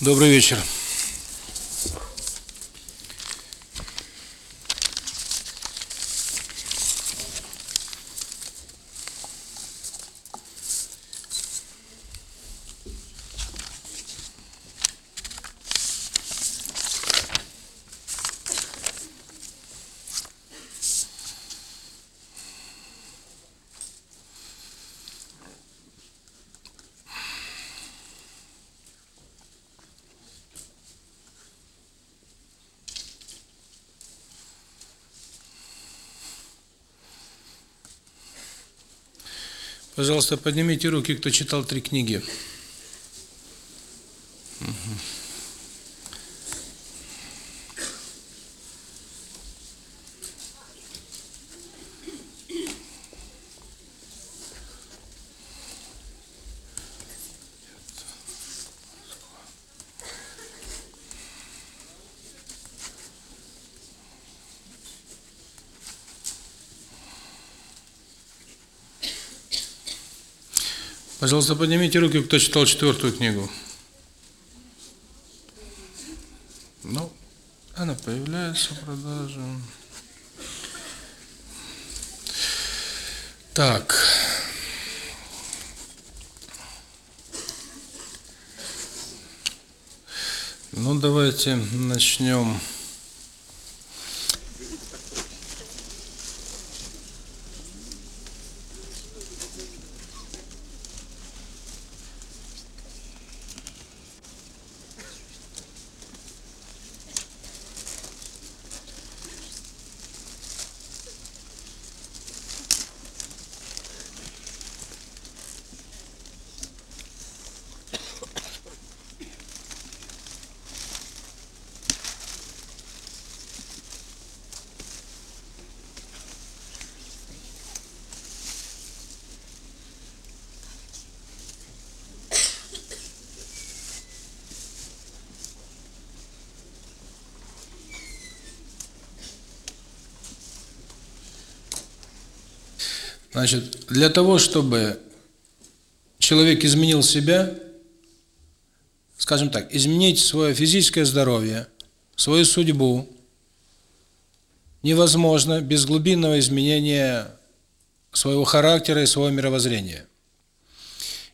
Добрый вечер. пожалуйста поднимите руки кто читал три книги. Пожалуйста, поднимите руки, кто читал четвертую книгу. Ну, она появляется в продаже. Так. Ну, давайте начнем. Значит, для того, чтобы человек изменил себя, скажем так, изменить свое физическое здоровье, свою судьбу, невозможно без глубинного изменения своего характера и своего мировоззрения.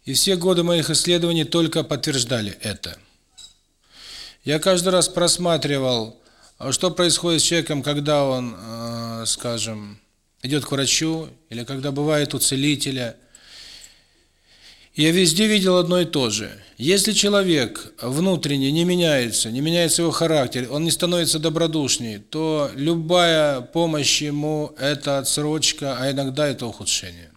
И все годы моих исследований только подтверждали это. Я каждый раз просматривал, что происходит с человеком, когда он, э, скажем, идет к врачу, или когда бывает у целителя. Я везде видел одно и то же. Если человек внутренне не меняется, не меняется его характер, он не становится добродушнее, то любая помощь ему – это отсрочка, а иногда это ухудшение.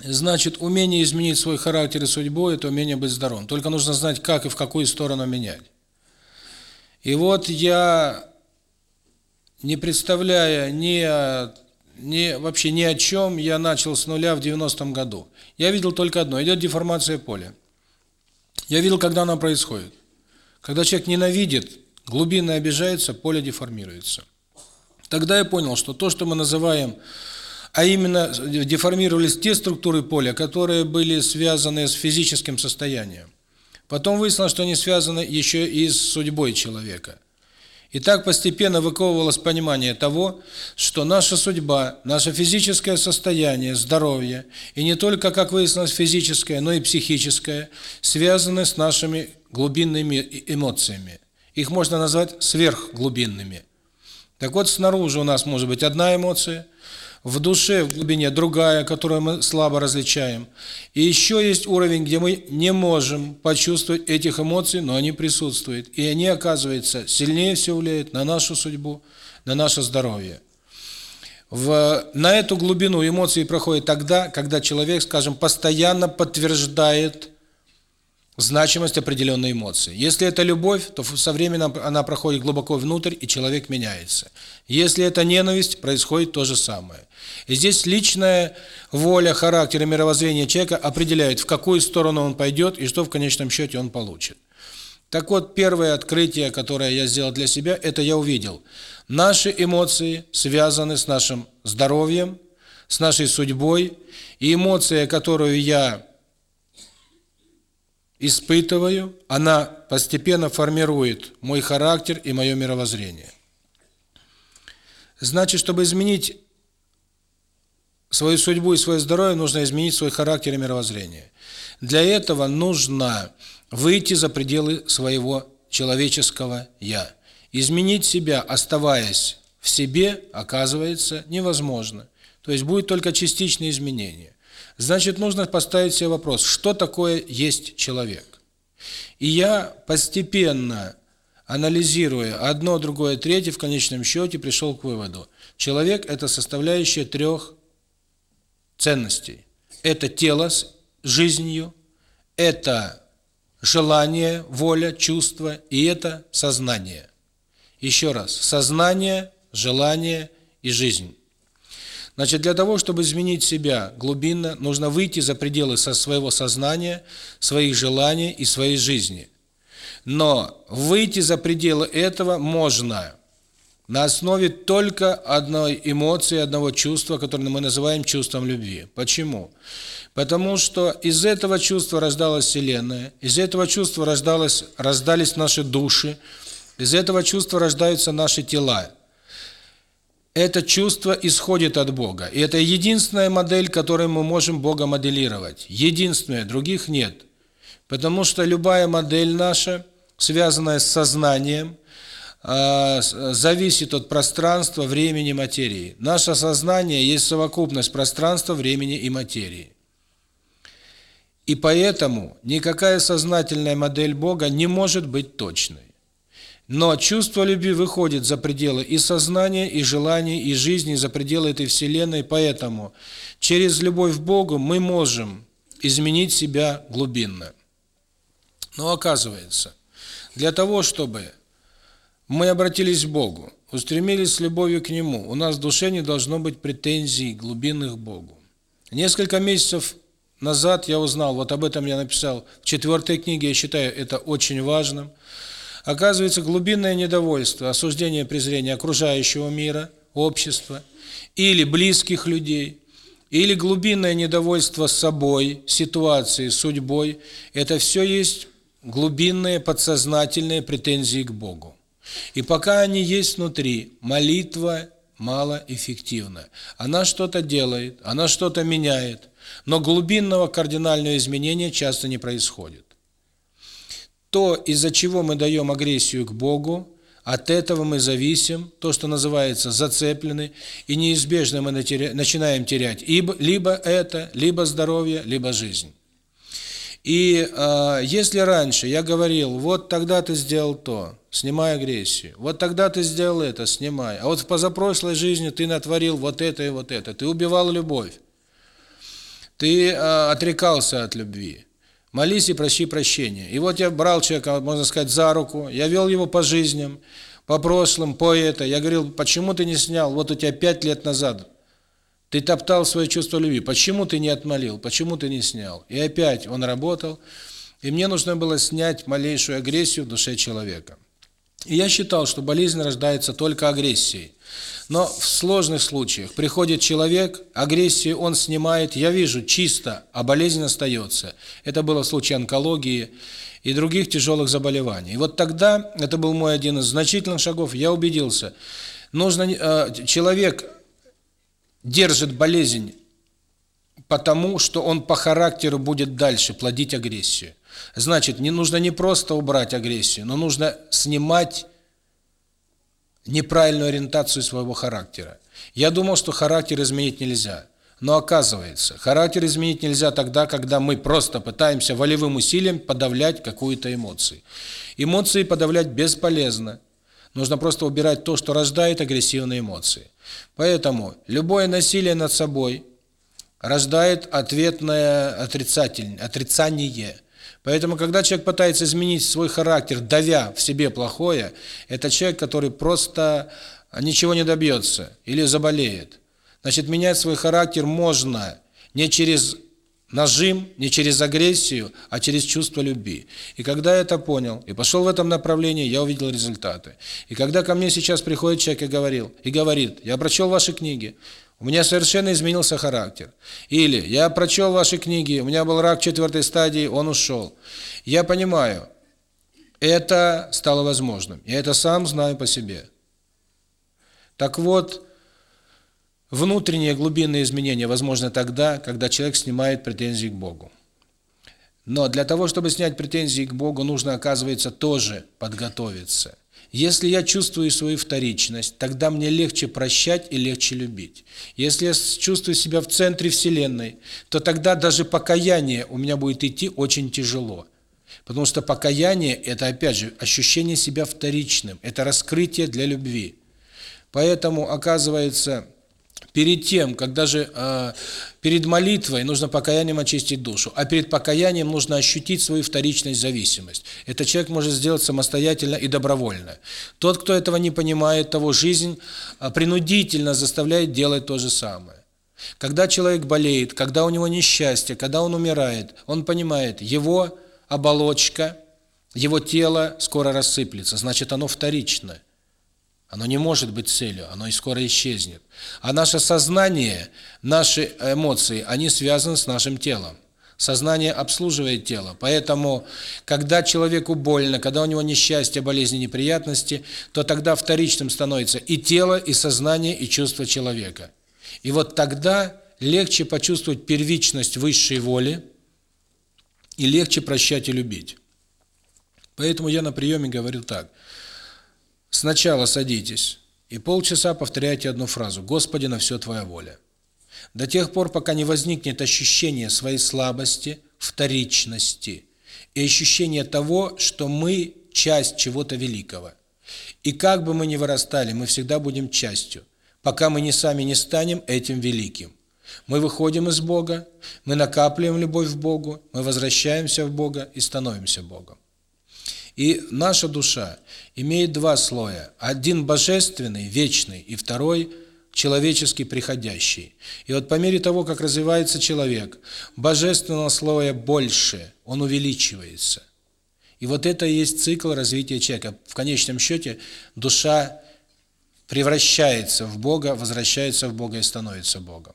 Значит, умение изменить свой характер и судьбу – это умение быть здоровым. Только нужно знать, как и в какую сторону менять. И вот я, не представляя ни о не, вообще ни о чем я начал с нуля в 90-м году. Я видел только одно, идет деформация поля. Я видел, когда она происходит. Когда человек ненавидит, глубинно обижается, поле деформируется. Тогда я понял, что то, что мы называем, а именно деформировались те структуры поля, которые были связаны с физическим состоянием. Потом выяснилось, что они связаны еще и с судьбой человека – и так постепенно выковывалось понимание того, что наша судьба, наше физическое состояние, здоровье, и не только, как выяснилось, физическое, но и психическое, связаны с нашими глубинными эмоциями. Их можно назвать сверхглубинными. Так вот, снаружи у нас может быть одна эмоция – в душе, в глубине, другая, которую мы слабо различаем. И еще есть уровень, где мы не можем почувствовать этих эмоций, но они присутствуют. И они, оказывается, сильнее все влияет на нашу судьбу, на наше здоровье. В, на эту глубину эмоции проходит тогда, когда человек, скажем, постоянно подтверждает значимость определенной эмоции. Если это любовь, то со временем она проходит глубоко внутрь, и человек меняется. Если это ненависть, происходит то же самое. И здесь личная воля, характер и мировоззрение человека определяет, в какую сторону он пойдет и что в конечном счете он получит. Так вот, первое открытие, которое я сделал для себя, это я увидел. Наши эмоции связаны с нашим здоровьем, с нашей судьбой, и эмоция, которую я испытываю, она постепенно формирует мой характер и мое мировоззрение. Значит, чтобы изменить свою судьбу и свое здоровье нужно изменить свой характер и мировоззрение. Для этого нужно выйти за пределы своего человеческого «я». Изменить себя, оставаясь в себе, оказывается невозможно. То есть будет только частичные изменения. Значит, нужно поставить себе вопрос, что такое есть человек. И я постепенно, анализируя одно, другое, третье, в конечном счете пришел к выводу. Человек – это составляющая трех ценностей. Это тело с жизнью, это желание, воля, чувство и это сознание. Еще раз, сознание, желание и жизнь. Значит, для того, чтобы изменить себя глубинно, нужно выйти за пределы со своего сознания, своих желаний и своей жизни. Но выйти за пределы этого можно на основе только одной эмоции, одного чувства, которое мы называем чувством любви. Почему? Потому что из этого чувства рождалась Вселенная, из этого чувства рождалось, рождались наши души, из этого чувства рождаются наши тела. Это чувство исходит от Бога. И это единственная модель, которой мы можем Бога моделировать. Единственная, других нет. Потому что любая модель наша, связанная с сознанием – Э, э, зависит от пространства, времени, материи. Наше сознание есть совокупность пространства, времени и материи. И поэтому никакая сознательная модель Бога не может быть точной. Но чувство любви выходит за пределы и сознания, и желаний, и жизни, за пределы этой Вселенной. Поэтому через любовь к Богу мы можем изменить себя глубинно. Но оказывается, для того, чтобы мы обратились к Богу, устремились с любовью к Нему. У нас в душе не должно быть претензий глубинных к Богу. Несколько месяцев назад я узнал, вот об этом я написал в четвертой книге, я считаю это очень важным. Оказывается, глубинное недовольство, осуждение, презрение окружающего мира, общества или близких людей, или глубинное недовольство собой, ситуацией, судьбой – это все есть глубинные подсознательные претензии к Богу. И пока они есть внутри, молитва малоэффективна. Она что-то делает, она что-то меняет, но глубинного кардинального изменения часто не происходит. То, из-за чего мы даем агрессию к Богу, от этого мы зависим, то, что называется зацеплены, и неизбежно мы начинаем терять либо это, либо здоровье, либо жизнь. И э, если раньше я говорил, вот тогда ты сделал то, снимай агрессию, вот тогда ты сделал это, снимай, а вот в позапрошлой жизни ты натворил вот это и вот это, ты убивал любовь, ты э, отрекался от любви, молись и прощи прощения. И вот я брал человека, можно сказать, за руку, я вел его по жизням, по прошлым, по это, я говорил, почему ты не снял, вот у тебя пять лет назад ты топтал свое чувство любви. Почему ты не отмолил? Почему ты не снял? И опять он работал. И мне нужно было снять малейшую агрессию в душе человека. И я считал, что болезнь рождается только агрессией. Но в сложных случаях приходит человек, агрессию он снимает, я вижу чисто, а болезнь остается. Это было в случае онкологии и других тяжелых заболеваний. И вот тогда, это был мой один из значительных шагов, я убедился, нужно э, человек держит болезнь потому что он по характеру будет дальше плодить агрессию. Значит, не нужно не просто убрать агрессию, но нужно снимать неправильную ориентацию своего характера. Я думал, что характер изменить нельзя. Но оказывается, характер изменить нельзя тогда, когда мы просто пытаемся волевым усилием подавлять какую-то эмоцию. Эмоции подавлять бесполезно. Нужно просто убирать то, что рождает агрессивные эмоции. Поэтому любое насилие над собой рождает ответное отрицательное отрицание. Поэтому, когда человек пытается изменить свой характер, давя в себе плохое, это человек, который просто ничего не добьется или заболеет. Значит, менять свой характер можно не через нажим не через агрессию, а через чувство любви. И когда я это понял и пошел в этом направлении, я увидел результаты. И когда ко мне сейчас приходит человек и говорил, и говорит, я прочел ваши книги, у меня совершенно изменился характер. Или я прочел ваши книги, у меня был рак четвертой стадии, он ушел. Я понимаю, это стало возможным. Я это сам знаю по себе. Так вот, Внутренние глубинные изменения возможны тогда, когда человек снимает претензии к Богу. Но для того, чтобы снять претензии к Богу, нужно, оказывается, тоже подготовиться. Если я чувствую свою вторичность, тогда мне легче прощать и легче любить. Если я чувствую себя в центре Вселенной, то тогда даже покаяние у меня будет идти очень тяжело. Потому что покаяние – это, опять же, ощущение себя вторичным, это раскрытие для любви. Поэтому, оказывается, перед тем когда же э, перед молитвой нужно покаянием очистить душу а перед покаянием нужно ощутить свою вторичность зависимость. Это человек может сделать самостоятельно и добровольно. Тот кто этого не понимает того жизнь э, принудительно заставляет делать то же самое. Когда человек болеет когда у него несчастье когда он умирает он понимает его оболочка его тело скоро рассыплется значит оно вторичное оно не может быть целью, оно и скоро исчезнет. А наше сознание, наши эмоции, они связаны с нашим телом. Сознание обслуживает тело. Поэтому, когда человеку больно, когда у него несчастье, болезни, неприятности, то тогда вторичным становится и тело, и сознание, и чувство человека. И вот тогда легче почувствовать первичность высшей воли и легче прощать и любить. Поэтому я на приеме говорю так – Сначала садитесь и полчаса повторяйте одну фразу «Господи, на все Твоя воля». До тех пор, пока не возникнет ощущение своей слабости, вторичности и ощущение того, что мы часть чего-то великого. И как бы мы ни вырастали, мы всегда будем частью, пока мы не сами не станем этим великим. Мы выходим из Бога, мы накапливаем любовь в Богу, мы возвращаемся в Бога и становимся Богом. И наша душа имеет два слоя. Один божественный, вечный, и второй человеческий, приходящий. И вот по мере того, как развивается человек, божественного слоя больше, он увеличивается. И вот это и есть цикл развития человека. В конечном счете душа превращается в Бога, возвращается в Бога и становится Богом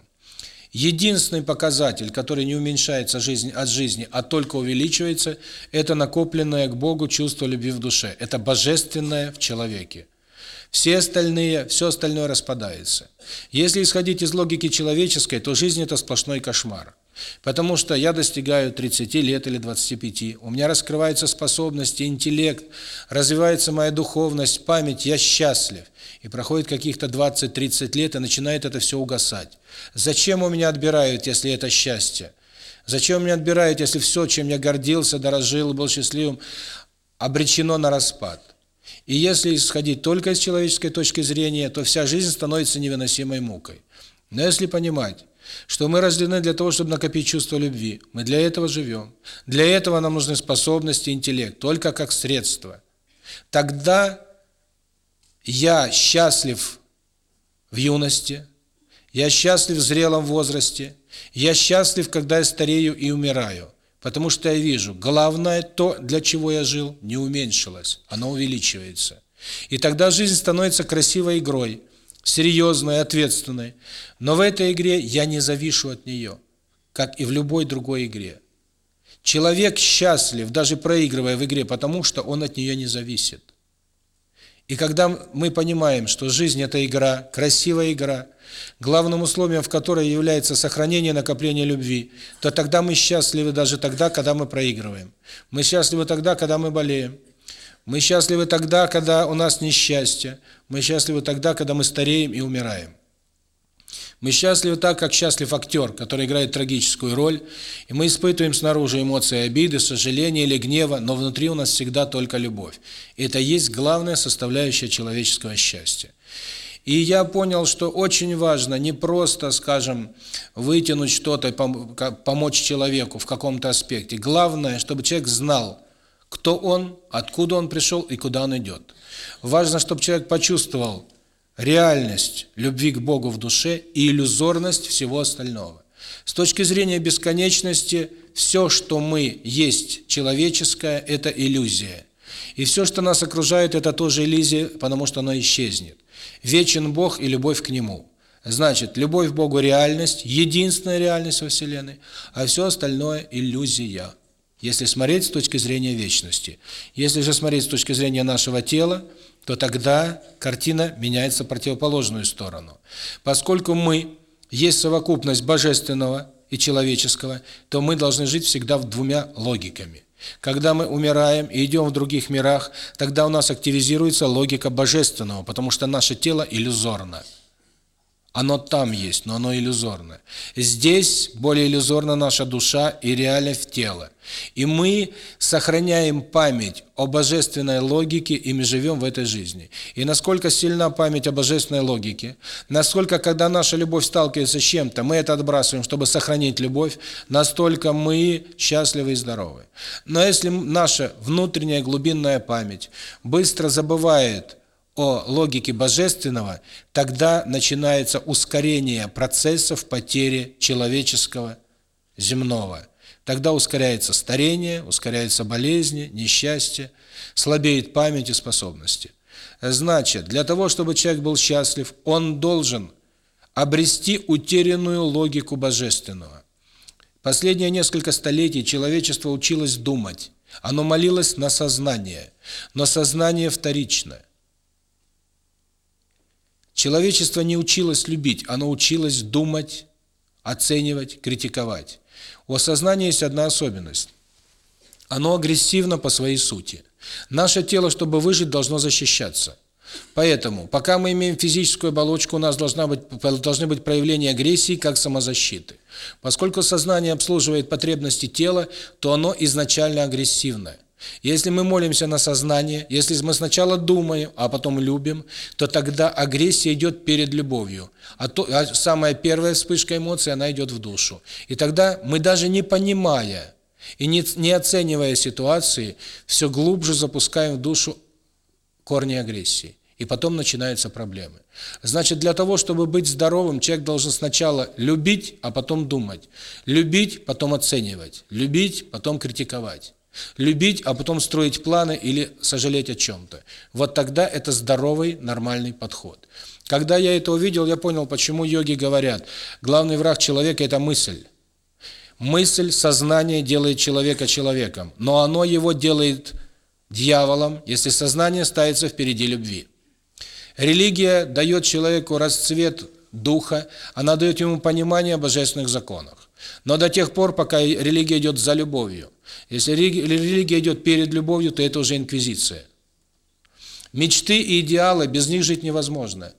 единственный показатель который не уменьшается жизнь от жизни а только увеличивается это накопленное к богу чувство любви в душе. Это божественное в человеке. Все остальные все остальное распадается. Если исходить из логики человеческой то жизнь это сплошной кошмар. Потому что я достигаю 30 лет или 25 у меня раскрываются способности интеллект развивается моя духовность память я счастлив. И проходит каких-то 20-30 лет и начинает это все угасать. Зачем у меня отбирают, если это счастье? Зачем у меня отбирают, если все, чем я гордился, дорожил, был счастливым, обречено на распад? И если исходить только из человеческой точки зрения, то вся жизнь становится невыносимой мукой. Но если понимать, что мы рождены для того, чтобы накопить чувство любви, мы для этого живем. Для этого нам нужны способности, интеллект, только как средство. Тогда я счастлив в юности, я счастлив в зрелом возрасте, я счастлив, когда я старею и умираю, потому что я вижу, главное то, для чего я жил, не уменьшилось, оно увеличивается. И тогда жизнь становится красивой игрой, серьезной, ответственной. Но в этой игре я не завишу от нее, как и в любой другой игре. Человек счастлив, даже проигрывая в игре, потому что он от нее не зависит. И когда мы понимаем, что жизнь – это игра, красивая игра, главным условием в которой является сохранение накопления любви, то тогда мы счастливы даже тогда, когда мы проигрываем. Мы счастливы тогда, когда мы болеем. Мы счастливы тогда, когда у нас несчастье. Мы счастливы тогда, когда мы стареем и умираем. Мы счастливы так, как счастлив актер, который играет трагическую роль, и мы испытываем снаружи эмоции обиды, сожаления или гнева, но внутри у нас всегда только любовь. И это есть главная составляющая человеческого счастья. И я понял, что очень важно не просто, скажем, вытянуть что-то, и помочь человеку в каком-то аспекте. Главное, чтобы человек знал, кто он, откуда он пришел и куда он идет. Важно, чтобы человек почувствовал, реальность любви к Богу в душе и иллюзорность всего остального. С точки зрения бесконечности, все, что мы есть человеческое, это иллюзия. И все, что нас окружает, это тоже иллюзия, потому что оно исчезнет. Вечен Бог и любовь к Нему. Значит, любовь к Богу – реальность, единственная реальность во Вселенной, а все остальное – иллюзия. Если смотреть с точки зрения вечности. Если же смотреть с точки зрения нашего тела – то тогда картина меняется в противоположную сторону. Поскольку мы есть совокупность божественного и человеческого, то мы должны жить всегда в двумя логиками. Когда мы умираем и идем в других мирах, тогда у нас активизируется логика божественного, потому что наше тело иллюзорно. Оно там есть, но оно иллюзорно. Здесь более иллюзорна наша душа и реалия в тело. И мы сохраняем память о божественной логике, и мы живем в этой жизни. И насколько сильна память о божественной логике, насколько, когда наша любовь сталкивается с чем-то, мы это отбрасываем, чтобы сохранить любовь, настолько мы счастливы и здоровы. Но если наша внутренняя глубинная память быстро забывает, о логике божественного, тогда начинается ускорение процессов потери человеческого земного. Тогда ускоряется старение, ускоряются болезни, несчастье, слабеет память и способности. Значит, для того, чтобы человек был счастлив, он должен обрести утерянную логику божественного. Последние несколько столетий человечество училось думать. Оно молилось на сознание, но сознание вторичное. Человечество не училось любить, оно училось думать, оценивать, критиковать. У осознания есть одна особенность. Оно агрессивно по своей сути. Наше тело, чтобы выжить, должно защищаться. Поэтому, пока мы имеем физическую оболочку, у нас должна быть, должны быть проявления агрессии как самозащиты. Поскольку сознание обслуживает потребности тела, то оно изначально агрессивное. Если мы молимся на сознание, если мы сначала думаем, а потом любим, то тогда агрессия идет перед любовью. А, то, а самая первая вспышка эмоций, она идет в душу. И тогда мы даже не понимая и не, не оценивая ситуации, все глубже запускаем в душу корни агрессии. И потом начинаются проблемы. Значит, для того, чтобы быть здоровым, человек должен сначала любить, а потом думать. Любить, потом оценивать. Любить, потом критиковать любить, а потом строить планы или сожалеть о чем-то. Вот тогда это здоровый, нормальный подход. Когда я это увидел, я понял, почему йоги говорят, главный враг человека – это мысль. Мысль, сознание делает человека человеком, но оно его делает дьяволом, если сознание ставится впереди любви. Религия дает человеку расцвет духа, она дает ему понимание о божественных законах. Но до тех пор, пока религия идет за любовью. Если религия идет перед любовью, то это уже инквизиция. Мечты и идеалы, без них жить невозможно.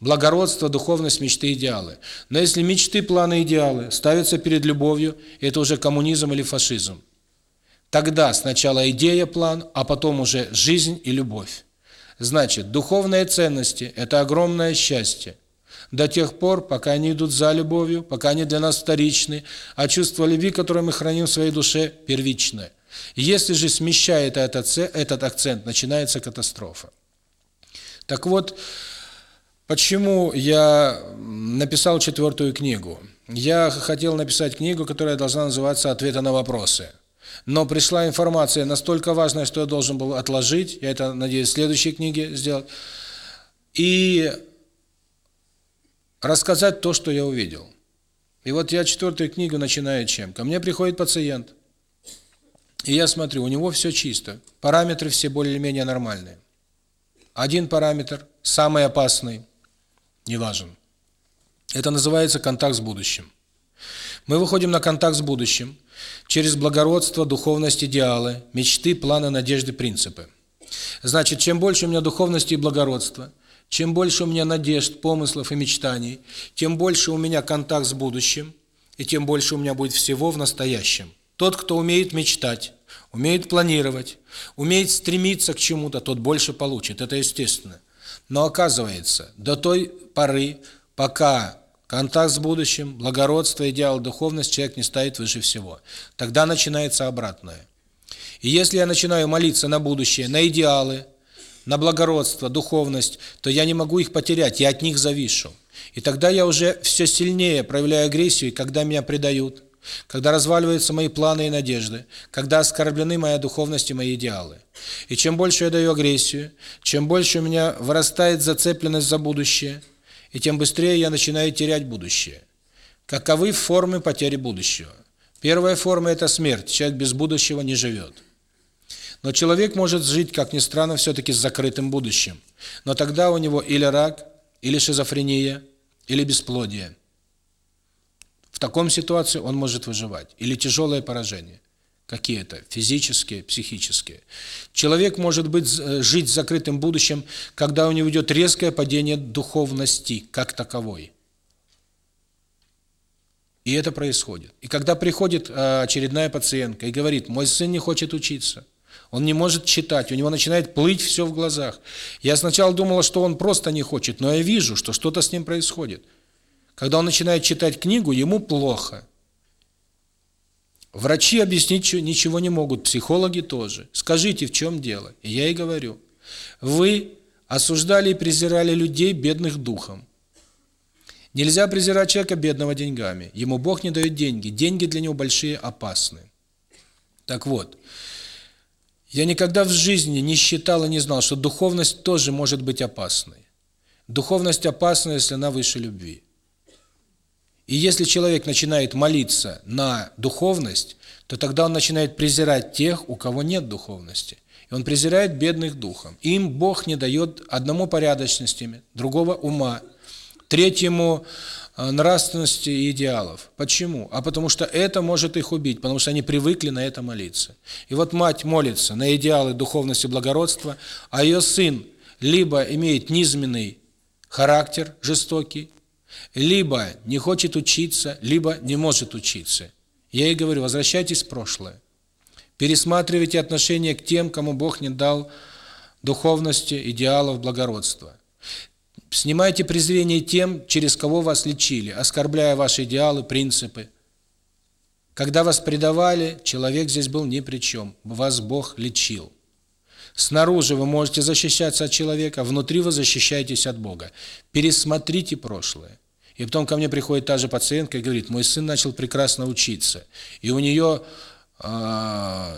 Благородство, духовность, мечты, идеалы. Но если мечты, планы, идеалы ставятся перед любовью, это уже коммунизм или фашизм. Тогда сначала идея, план, а потом уже жизнь и любовь. Значит, духовные ценности – это огромное счастье до тех пор, пока они идут за любовью, пока они для нас вторичны, а чувство любви, которое мы храним в своей душе, первичное. Если же смещает этот, этот акцент, начинается катастрофа. Так вот, почему я написал четвертую книгу? Я хотел написать книгу, которая должна называться «Ответы на вопросы». Но пришла информация настолько важная, что я должен был отложить. Я это, надеюсь, в следующей книге сделать. И рассказать то, что я увидел. И вот я четвертую книгу начинаю чем? Ко мне приходит пациент, и я смотрю, у него все чисто, параметры все более-менее нормальные. Один параметр, самый опасный, не важен. Это называется контакт с будущим. Мы выходим на контакт с будущим через благородство, духовность, идеалы, мечты, планы, надежды, принципы. Значит, чем больше у меня духовности и благородства – чем больше у меня надежд, помыслов и мечтаний, тем больше у меня контакт с будущим, и тем больше у меня будет всего в настоящем. Тот, кто умеет мечтать, умеет планировать, умеет стремиться к чему-то, тот больше получит, это естественно. Но оказывается, до той поры, пока контакт с будущим, благородство, идеал, духовность человек не ставит выше всего. Тогда начинается обратное. И если я начинаю молиться на будущее, на идеалы, на благородство, духовность, то я не могу их потерять, я от них завишу. И тогда я уже все сильнее проявляю агрессию, и когда меня предают, когда разваливаются мои планы и надежды, когда оскорблены моя духовность и мои идеалы. И чем больше я даю агрессию, чем больше у меня вырастает зацепленность за будущее, и тем быстрее я начинаю терять будущее. Каковы формы потери будущего? Первая форма – это смерть. Человек без будущего не живет. Но человек может жить, как ни странно, все-таки с закрытым будущим. Но тогда у него или рак, или шизофрения, или бесплодие. В таком ситуации он может выживать. Или тяжелое поражение. какие-то Физические, психические. Человек может быть э, жить с закрытым будущим, когда у него идет резкое падение духовности как таковой. И это происходит. И когда приходит э, очередная пациентка и говорит, мой сын не хочет учиться – он не может читать, у него начинает плыть все в глазах. Я сначала думала, что он просто не хочет, но я вижу, что что-то с ним происходит. Когда он начинает читать книгу, ему плохо. Врачи объяснить ничего не могут, психологи тоже. Скажите, в чем дело? И я и говорю. Вы осуждали и презирали людей, бедных духом. Нельзя презирать человека, бедного деньгами. Ему Бог не дает деньги. Деньги для него большие, опасны. Так вот, я никогда в жизни не считал и не знал, что духовность тоже может быть опасной. Духовность опасна, если она выше любви. И если человек начинает молиться на духовность, то тогда он начинает презирать тех, у кого нет духовности. И он презирает бедных духом. Им Бог не дает одному порядочностями, другого ума, третьему Э, нравственности и идеалов. Почему? А потому что это может их убить, потому что они привыкли на это молиться. И вот мать молится на идеалы духовности и благородства, а ее сын либо имеет низменный характер, жестокий, либо не хочет учиться, либо не может учиться. Я ей говорю, возвращайтесь в прошлое. Пересматривайте отношение к тем, кому Бог не дал духовности, идеалов, благородства. Снимайте презрение тем, через кого вас лечили, оскорбляя ваши идеалы, принципы. Когда вас предавали, человек здесь был ни при чем. Вас Бог лечил. Снаружи вы можете защищаться от человека, внутри вы защищаетесь от Бога. Пересмотрите прошлое. И потом ко мне приходит та же пациентка и говорит, мой сын начал прекрасно учиться. И у нее э,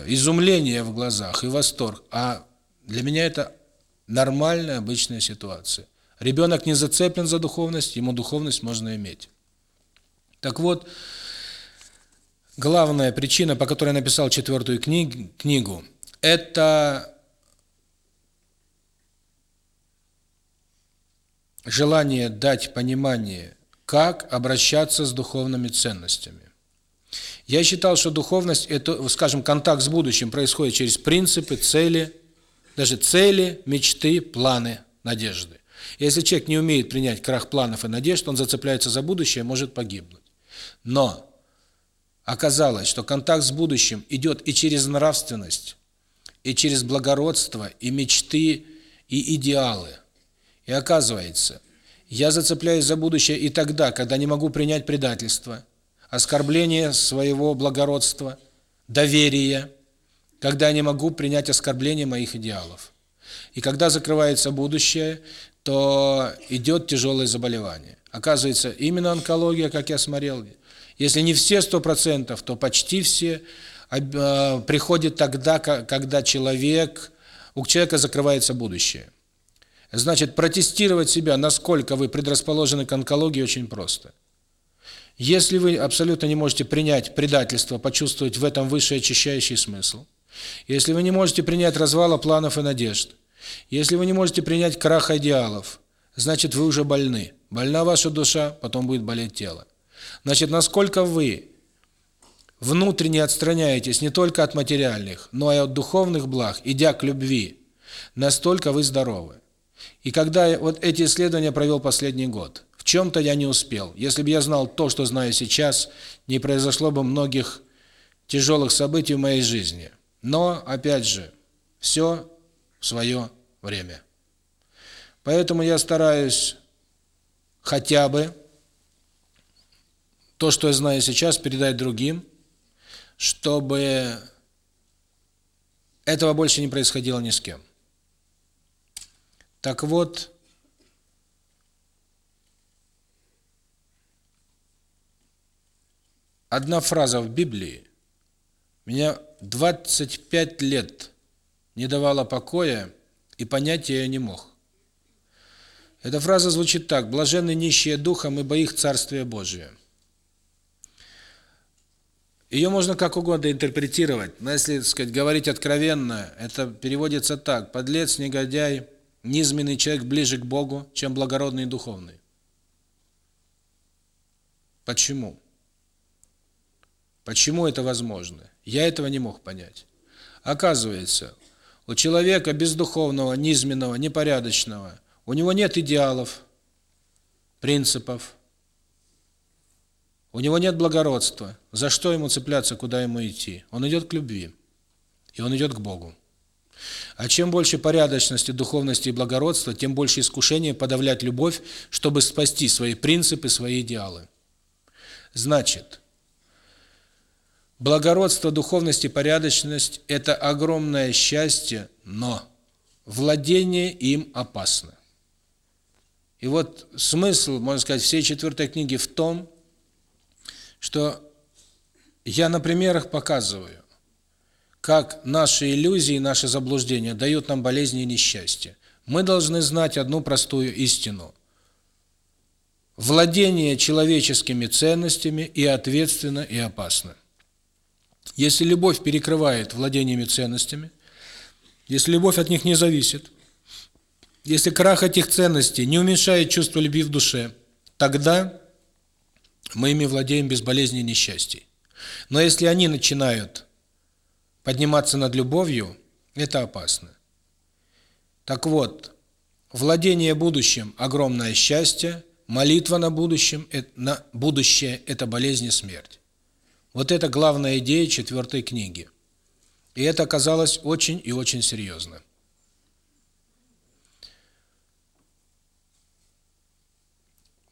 изумление в глазах и восторг. А для меня это нормальная, обычная ситуация. Ребенок не зацеплен за духовность, ему духовность можно иметь. Так вот, главная причина, по которой я написал четвертую книг, книгу, это желание дать понимание, как обращаться с духовными ценностями. Я считал, что духовность это, скажем, контакт с будущим происходит через принципы, цели, даже цели, мечты, планы, надежды. Если человек не умеет принять крах планов и надежд, он зацепляется за будущее, может погибнуть. Но оказалось, что контакт с будущим идет и через нравственность, и через благородство, и мечты, и идеалы. И оказывается, я зацепляюсь за будущее и тогда, когда не могу принять предательство, оскорбление своего благородства, доверия, когда я не могу принять оскорбление моих идеалов. И когда закрывается будущее, то идет тяжелое заболевание. Оказывается, именно онкология, как я смотрел, если не все 100%, то почти все приходит тогда, когда человек, у человека закрывается будущее. Значит, протестировать себя, насколько вы предрасположены к онкологии, очень просто. Если вы абсолютно не можете принять предательство, почувствовать в этом высший очищающий смысл, если вы не можете принять развала планов и надежд – если вы не можете принять крах идеалов, значит вы уже больны. Больна ваша душа, потом будет болеть тело. Значит, насколько вы внутренне отстраняетесь не только от материальных, но и от духовных благ, идя к любви, настолько вы здоровы. И когда вот эти исследования провел последний год, в чем-то я не успел. Если бы я знал то, что знаю сейчас, не произошло бы многих тяжелых событий в моей жизни. Но, опять же, все свое время. Поэтому я стараюсь хотя бы то, что я знаю сейчас, передать другим, чтобы этого больше не происходило ни с кем. Так вот, одна фраза в Библии меня 25 лет не давала покоя и понять ее не мог. Эта фраза звучит так: блаженны нищие духом, ибо их царствие Божие. Ее можно как угодно интерпретировать, но если, так сказать, говорить откровенно, это переводится так: подлец, негодяй, низменный человек ближе к Богу, чем благородный и духовный. Почему? Почему это возможно? Я этого не мог понять. Оказывается, у человека бездуховного, низменного, непорядочного, у него нет идеалов, принципов, у него нет благородства. За что ему цепляться, куда ему идти? Он идет к любви, и он идет к Богу. А чем больше порядочности, духовности и благородства, тем больше искушения подавлять любовь, чтобы спасти свои принципы, свои идеалы. Значит, Благородство, духовность и порядочность – это огромное счастье, но владение им опасно. И вот смысл, можно сказать, всей четвертой книги в том, что я на примерах показываю, как наши иллюзии, наши заблуждения дают нам болезни и несчастья. Мы должны знать одну простую истину. Владение человеческими ценностями и ответственно, и опасно. Если любовь перекрывает владениями ценностями, если любовь от них не зависит, если крах этих ценностей не уменьшает чувство любви в душе, тогда мы ими владеем без болезней и несчастий. Но если они начинают подниматься над любовью, это опасно. Так вот, владение будущим – огромное счастье, молитва на будущем, э, на будущее – это болезнь и смерть. Вот это главная идея четвертой книги. И это оказалось очень и очень серьезно.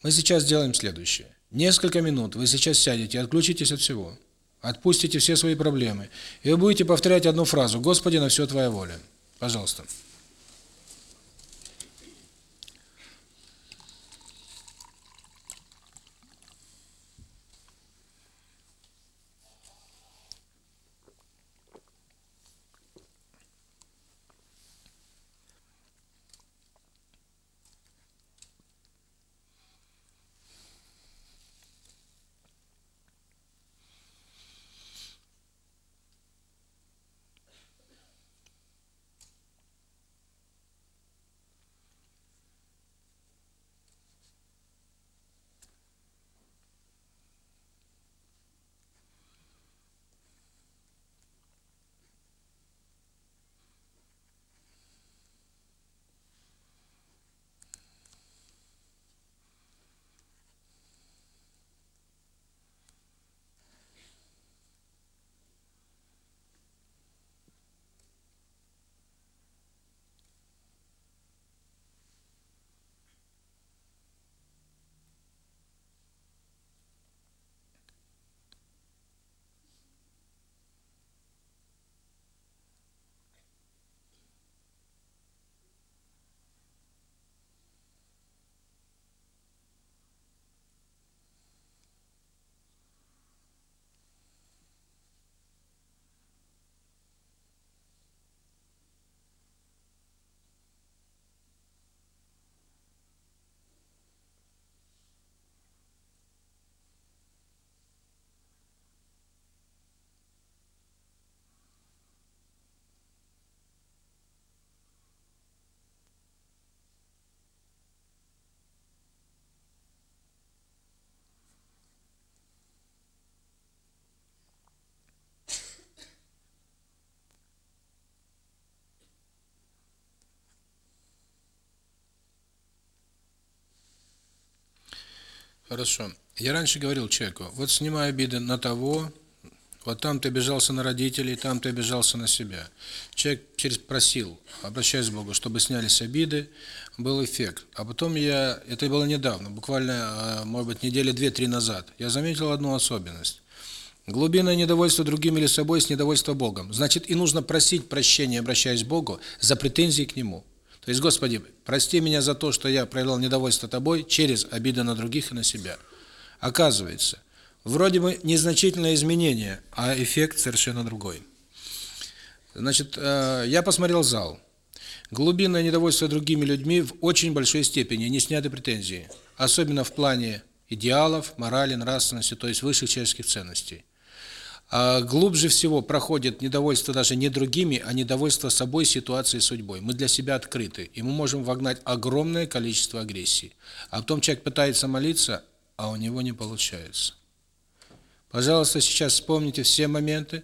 Мы сейчас сделаем следующее. Несколько минут вы сейчас сядете, отключитесь от всего. Отпустите все свои проблемы. И вы будете повторять одну фразу: "Господи, на все твоя воля". Пожалуйста. Хорошо. Я раньше говорил человеку, вот снимай обиды на того, вот там ты обижался на родителей, там ты обижался на себя. Человек через просил, обращаясь к Богу, чтобы снялись обиды, был эффект. А потом я, это было недавно, буквально, а, может быть, недели две-три назад, я заметил одну особенность. Глубинное недовольство другим или собой с недовольством Богом. Значит, и нужно просить прощения, обращаясь к Богу, за претензии к Нему. То есть, Господи, прости меня за то, что я проявлял недовольство Тобой через обиды на других и на себя. Оказывается, вроде бы незначительное изменение, а эффект совершенно другой. Значит, э, я посмотрел зал. Глубинное недовольство другими людьми в очень большой степени, не сняты претензии. Особенно в плане идеалов, морали, нравственности, то есть высших человеческих ценностей. А, глубже всего проходит недовольство даже не другими, а недовольство собой, ситуацией, судьбой. Мы для себя открыты, и мы можем вогнать огромное количество агрессии. А потом человек пытается молиться, а у него не получается. Пожалуйста, сейчас вспомните все моменты,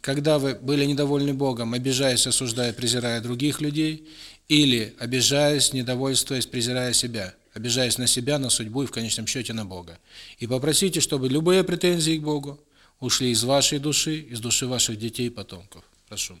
когда вы были недовольны Богом, обижаясь, осуждая, презирая других людей, или обижаясь, недовольствуясь, презирая себя – обижаясь на себя, на судьбу и в конечном счете на Бога. И попросите, чтобы любые претензии к Богу, ушли из вашей души, из души ваших детей и потомков. Прошу.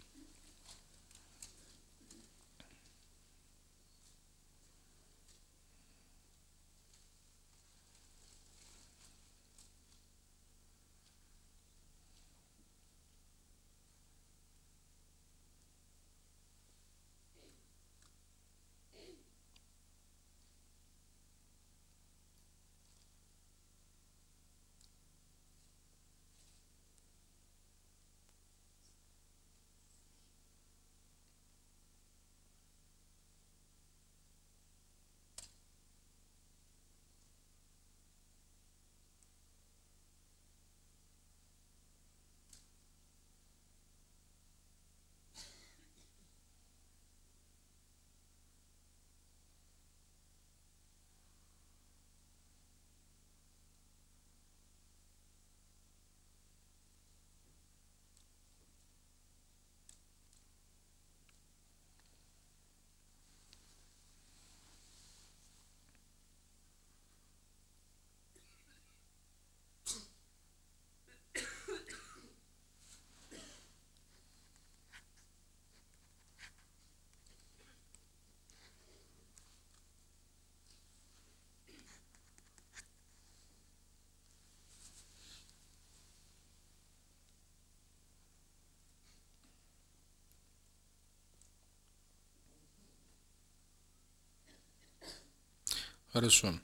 Хорошо.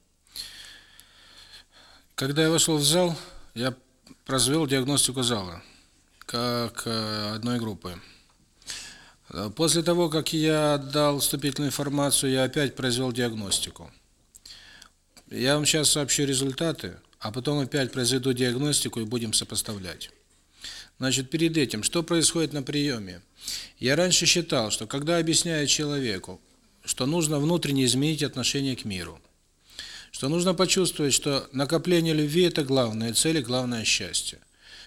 Когда я вошел в зал, я произвел диагностику зала, как одной группы. После того, как я дал вступительную информацию, я опять произвел диагностику. Я вам сейчас сообщу результаты, а потом опять произведу диагностику и будем сопоставлять. Значит, перед этим, что происходит на приеме? Я раньше считал, что когда объясняю человеку, что нужно внутренне изменить отношение к миру – что нужно почувствовать, что накопление любви – это главная цель и главное счастье.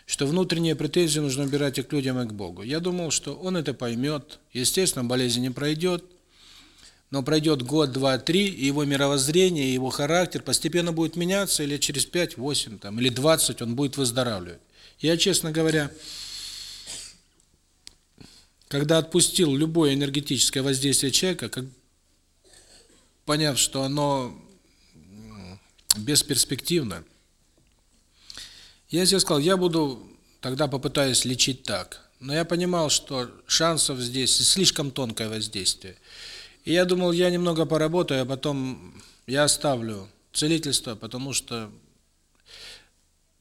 Что внутренние претензии нужно убирать и к людям, и к Богу. Я думал, что он это поймет. Естественно, болезнь не пройдет. Но пройдет год, два, три, и его мировоззрение, его характер постепенно будет меняться, или через 5, 8, там, или 20 он будет выздоравливать. Я, честно говоря, когда отпустил любое энергетическое воздействие человека, как, поняв, что оно бесперспективно. Я себе сказал, я буду тогда попытаюсь лечить так. Но я понимал, что шансов здесь слишком тонкое воздействие. И я думал, я немного поработаю, а потом я оставлю целительство, потому что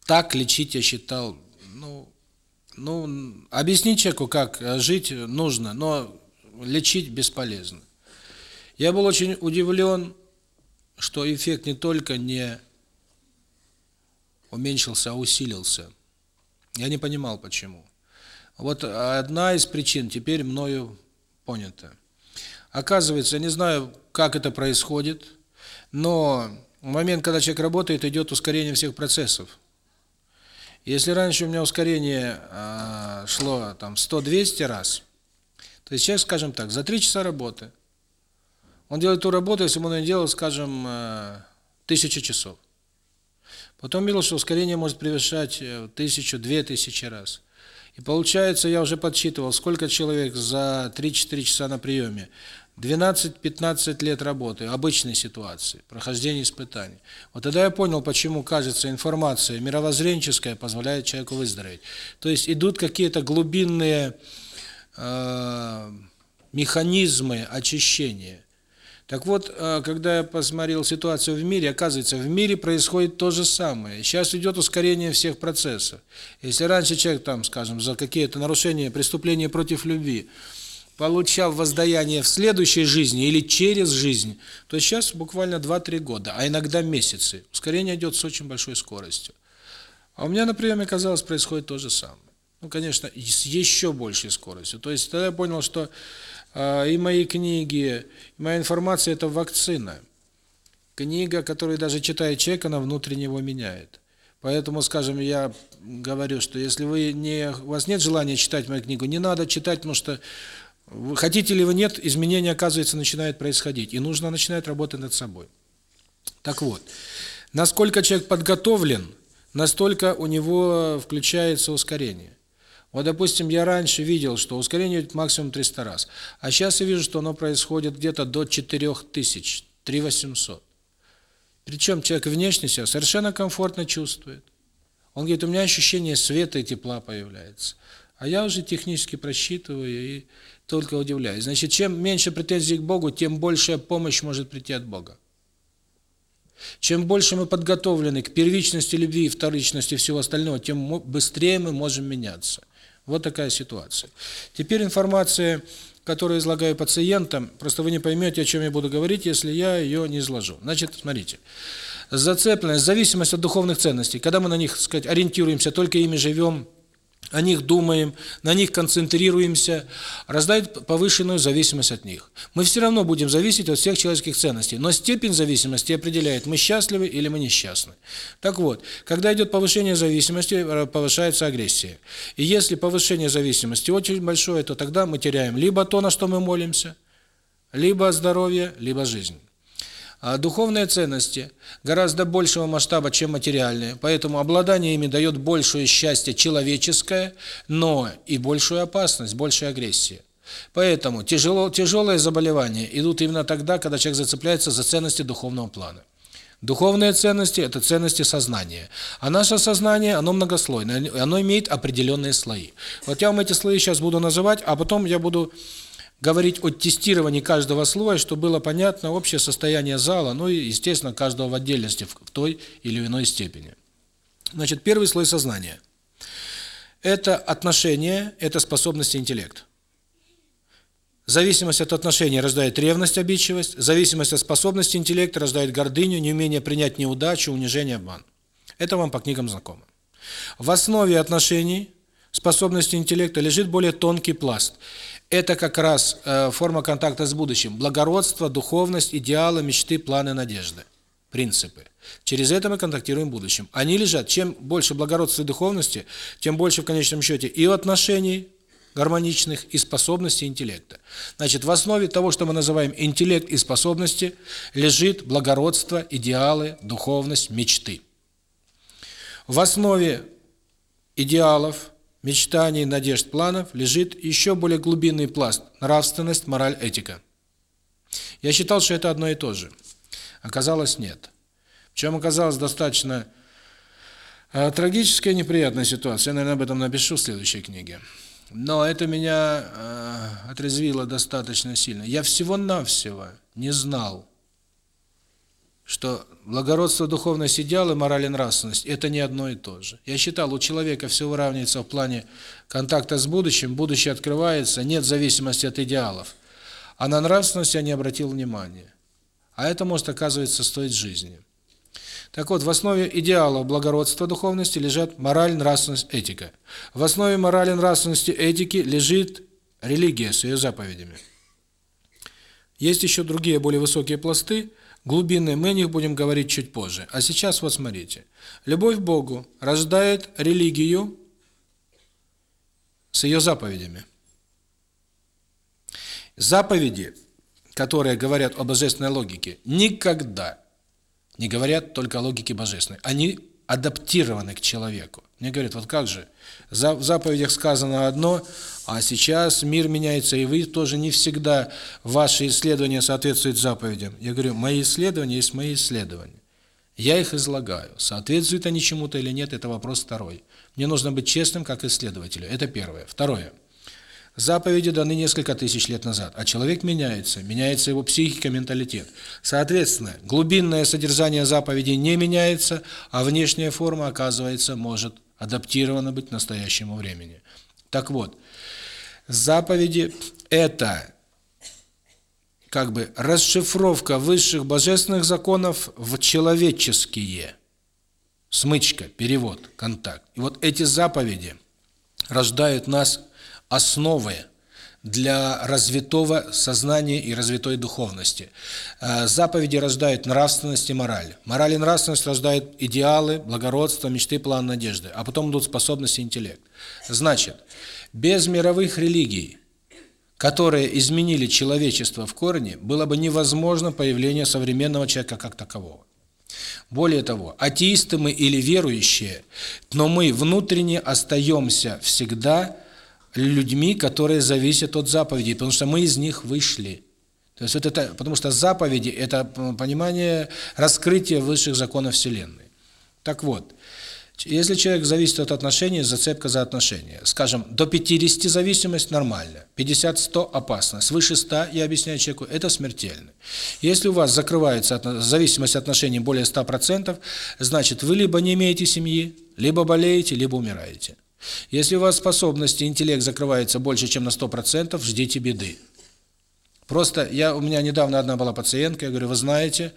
так лечить я считал, ну, ну, объяснить человеку, как жить нужно, но лечить бесполезно. Я был очень удивлен что эффект не только не уменьшился, а усилился. Я не понимал, почему. Вот одна из причин теперь мною понята. Оказывается, я не знаю, как это происходит, но в момент, когда человек работает, идет ускорение всех процессов. Если раньше у меня ускорение э, шло там 100-200 раз, то есть человек, скажем так, за 3 часа работы – он делает ту работу, если бы он ее делал, скажем, э, тысячи часов. Потом видел, что ускорение может превышать э, тысячу, две тысячи раз. И получается, я уже подсчитывал, сколько человек за 3-4 часа на приеме. 12-15 лет работы, обычной ситуации, прохождения испытаний. Вот тогда я понял, почему, кажется, информация мировоззренческая позволяет человеку выздороветь. То есть идут какие-то глубинные э, механизмы очищения. Так вот, э, когда я посмотрел ситуацию в мире, оказывается, в мире происходит то же самое. Сейчас идет ускорение всех процессов. Если раньше человек, там, скажем, за какие-то нарушения, преступления против любви, получал воздаяние в следующей жизни или через жизнь, то сейчас буквально 2-3 года, а иногда месяцы. Ускорение идет с очень большой скоростью. А у меня на приеме, казалось, происходит то же самое. Ну, конечно, с еще большей скоростью. То есть тогда я понял, что а, и мои книги, и моя информация – это вакцина. Книга, которую даже читая человек, она внутренне его меняет. Поэтому, скажем, я говорю, что если вы не, у вас нет желания читать мою книгу, не надо читать, потому что вы хотите ли вы нет, изменения, оказывается, начинают происходить. И нужно начинать работать над собой. Так вот, насколько человек подготовлен, настолько у него включается ускорение. Вот, допустим, я раньше видел, что ускорение максимум 300 раз, а сейчас я вижу, что оно происходит где-то до 4000, 3800. Причем человек внешне себя совершенно комфортно чувствует. Он говорит, у меня ощущение света и тепла появляется. А я уже технически просчитываю и только удивляюсь. Значит, чем меньше претензий к Богу, тем большая помощь может прийти от Бога. Чем больше мы подготовлены к первичности любви и вторичности всего остального, тем быстрее мы можем меняться. Вот такая ситуация. Теперь информация, которую излагаю пациентам, просто вы не поймете, о чем я буду говорить, если я ее не изложу. Значит, смотрите. Зацепленность, зависимость от духовных ценностей. Когда мы на них, так сказать, ориентируемся, только ими живем, о них думаем, на них концентрируемся, раздает повышенную зависимость от них. Мы все равно будем зависеть от всех человеческих ценностей, но степень зависимости определяет, мы счастливы или мы несчастны. Так вот, когда идет повышение зависимости, э, повышается агрессия. И если повышение зависимости очень большое, то тогда мы теряем либо то, на что мы молимся, либо здоровье, либо жизнь. А духовные ценности гораздо большего масштаба, чем материальные. Поэтому обладание ими дает большее счастье человеческое, но и большую опасность, большую агрессию. Поэтому тяжело, тяжелые заболевания идут именно тогда, когда человек зацепляется за ценности духовного плана. Духовные ценности – это ценности сознания. А наше сознание, оно многослойное, оно имеет определенные слои. Вот я вам эти слои сейчас буду называть, а потом я буду говорить о тестировании каждого слоя, чтобы было понятно общее состояние зала, ну и, естественно, каждого в отдельности в той или иной степени. Значит, первый слой сознания – это отношение, это способности, интеллект. Зависимость от отношений рождает ревность, обидчивость. Зависимость от способности интеллекта рождает гордыню, неумение принять неудачу, унижение, обман. Это вам по книгам знакомо. В основе отношений способности интеллекта лежит более тонкий пласт – это как раз э, форма контакта с будущим. Благородство, духовность, идеалы, мечты, планы, надежды, принципы. Через это мы контактируем в будущем. Они лежат. Чем больше благородства и духовности, тем больше в конечном счете и в отношений гармоничных, и способностей интеллекта. Значит, в основе того, что мы называем интеллект и способности, лежит благородство, идеалы, духовность, мечты. В основе идеалов, мечтаний, надежд, планов лежит еще более глубинный пласт – нравственность, мораль, этика. Я считал, что это одно и то же. Оказалось, нет. Причем оказалось достаточно э, трагическая, неприятная ситуация. Я, наверное, об этом напишу в следующей книге. Но это меня э, отрезвило достаточно сильно. Я всего-навсего не знал, что благородство духовность идеалы, и мораль и нравственность – это не одно и то же. Я считал, у человека все выравнивается в плане контакта с будущим, будущее открывается, нет зависимости от идеалов. А на нравственность я не обратил внимания. А это может, оказывается, стоить жизни. Так вот, в основе идеалов благородства духовности лежат мораль, нравственность, этика. В основе морали, нравственности, этики лежит религия с ее заповедями. Есть еще другие, более высокие пласты – глубины, мы о них будем говорить чуть позже. А сейчас вот смотрите. Любовь к Богу рождает религию с ее заповедями. Заповеди, которые говорят о божественной логике, никогда не говорят только о логике божественной. Они адаптированы к человеку. Мне говорят, вот как же, в заповедях сказано одно, а сейчас мир меняется, и вы тоже не всегда, ваши исследования соответствуют заповедям. Я говорю, мои исследования есть мои исследования. Я их излагаю. Соответствуют они чему-то или нет, это вопрос второй. Мне нужно быть честным как исследователю. Это первое. Второе. Заповеди даны несколько тысяч лет назад, а человек меняется, меняется его психика, менталитет. Соответственно, глубинное содержание заповедей не меняется, а внешняя форма, оказывается, может адаптирована быть к настоящему времени. Так вот, заповеди – это как бы расшифровка высших божественных законов в человеческие. Смычка, перевод, контакт. И вот эти заповеди рождают нас основы для развитого сознания и развитой духовности. Э, заповеди рождают нравственность и мораль. Мораль и нравственность рождают идеалы, благородство, мечты, план, надежды. А потом идут способности и интеллект. Значит, без мировых религий, которые изменили человечество в корне, было бы невозможно появление современного человека как такового. Более того, атеисты мы или верующие, но мы внутренне остаемся всегда людьми, которые зависят от заповедей, потому что мы из них вышли. То есть это, потому что заповеди – это понимание раскрытия высших законов Вселенной. Так вот, если человек зависит от отношений, зацепка за отношения. Скажем, до 50 зависимость нормально, 50-100 опасно, свыше 100, я объясняю человеку, это смертельно. Если у вас закрывается зависимость отношений более 100%, значит, вы либо не имеете семьи, либо болеете, либо умираете. Если у вас способности, интеллект закрывается больше, чем на 100%, ждите беды. Просто я у меня недавно одна была пациентка, я говорю, вы знаете,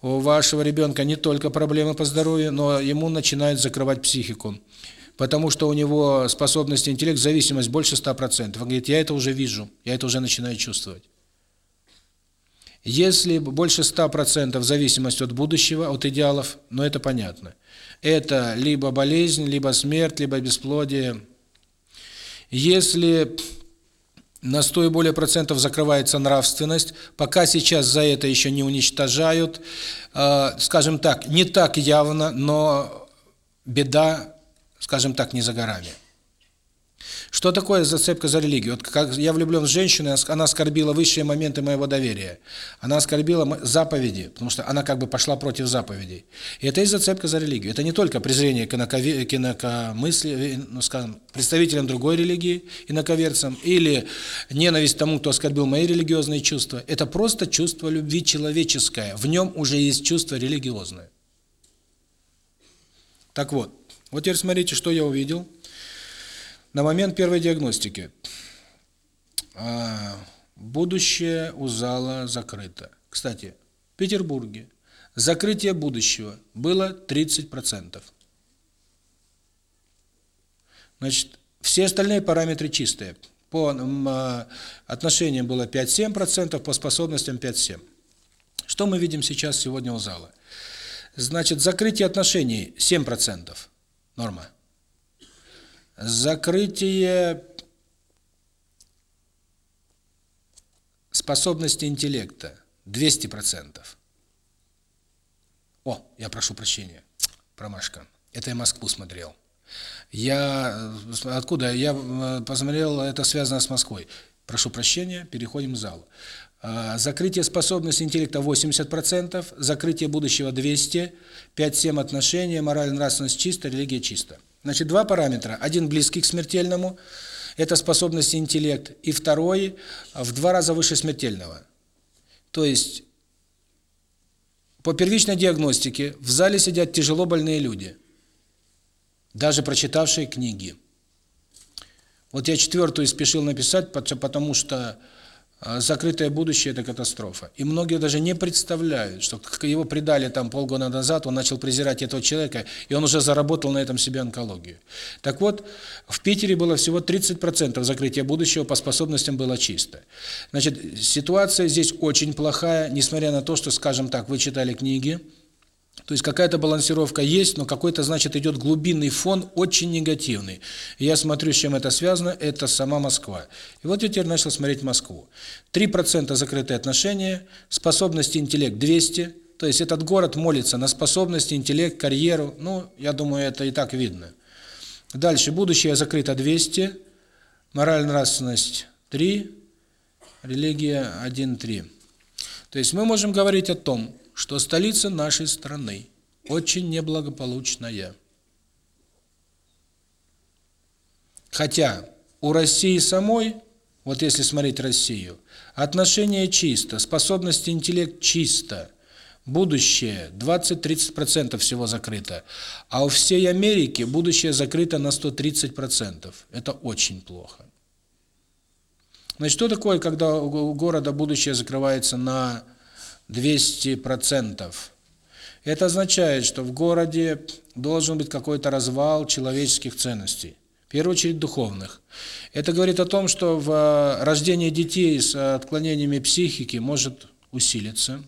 у вашего ребенка не только проблемы по здоровью, но ему начинают закрывать психику. Потому что у него способность интеллект, зависимость больше 100%. Он говорит, я это уже вижу, я это уже начинаю чувствовать. Если больше 100% зависимость от будущего, от идеалов, ну это понятно это либо болезнь, либо смерть, либо бесплодие. Если на 100 и более процентов закрывается нравственность, пока сейчас за это еще не уничтожают, скажем так, не так явно, но беда, скажем так, не за горами. Что такое зацепка за религию? Вот как я влюблен в женщину, она оскорбила высшие моменты моего доверия. Она оскорбила заповеди, потому что она как бы пошла против заповедей. И это и зацепка за религию. Это не только презрение к инакомысли, э, ну, скажем, представителям другой религии, инаковерцам, или ненависть тому, кто оскорбил мои религиозные чувства. Это просто чувство любви человеческое. В нем уже есть чувство религиозное. Так вот, вот теперь смотрите, что я увидел. На момент первой диагностики будущее у зала закрыто. Кстати, в Петербурге закрытие будущего было 30%. Значит, все остальные параметры чистые. По отношениям было 5-7%, по способностям 5-7%. Что мы видим сейчас сегодня у зала? Значит, закрытие отношений 7%. Норма закрытие способности интеллекта. 200 процентов. О я прошу прощения промашка. Это я москву смотрел. Я э, откуда? Я э, посмотрел это связано с москвой. Прошу прощения переходим в зал. Э, закрытие способности интеллекта 80 процентов закрытие будущего 200 5 7 отношения Мораль нравственность чисто религия чисто. Значит, два параметра. Один близкий к смертельному, это способность интеллект, и второй в два раза выше смертельного. То есть, по первичной диагностике в зале сидят тяжело больные люди, даже прочитавшие книги. Вот я четвертую спешил написать, потому что закрытое будущее – это катастрофа. И многие даже не представляют, что его предали там полгода назад, он начал презирать этого человека, и он уже заработал на этом себе онкологию. Так вот, в Питере было всего 30% закрытия будущего по способностям было чисто. Значит, ситуация здесь очень плохая, несмотря на то, что, скажем так, вы читали книги, то есть какая-то балансировка есть, но какой-то, значит, идет глубинный фон, очень негативный. Я смотрю, с чем это связано, это сама Москва. И вот я теперь начал смотреть Москву. 3% закрытые отношения, способности интеллект 200, то есть этот город молится на способности, интеллект, карьеру, ну, я думаю, это и так видно. Дальше, будущее закрыто 200, морально-нравственность 3, религия 1-3. То есть мы можем говорить о том, что столица нашей страны очень неблагополучная. Хотя у России самой, вот если смотреть Россию, отношение чисто, способности интеллект чисто, будущее 20-30% всего закрыто, а у всей Америки будущее закрыто на 130%. Это очень плохо. Значит, что такое, когда у города будущее закрывается на 200 процентов это означает что в городе должен быть какой-то развал человеческих ценностей в первую очередь духовных. Это говорит о том что в э, рождение детей с э, отклонениями психики может усилиться.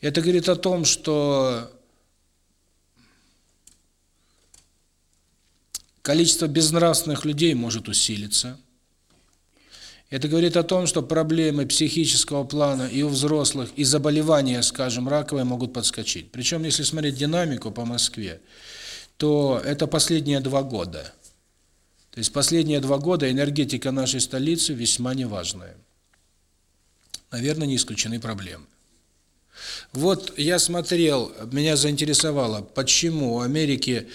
Это говорит о том что количество безнравственных людей может усилиться. Это говорит о том, что проблемы психического плана и у взрослых, и заболевания, скажем, раковые могут подскочить. Причем, если смотреть динамику по Москве, то это последние два года. То есть последние два года энергетика нашей столицы весьма неважная. Наверное, не исключены проблемы. Вот я смотрел, меня заинтересовало, почему у Америки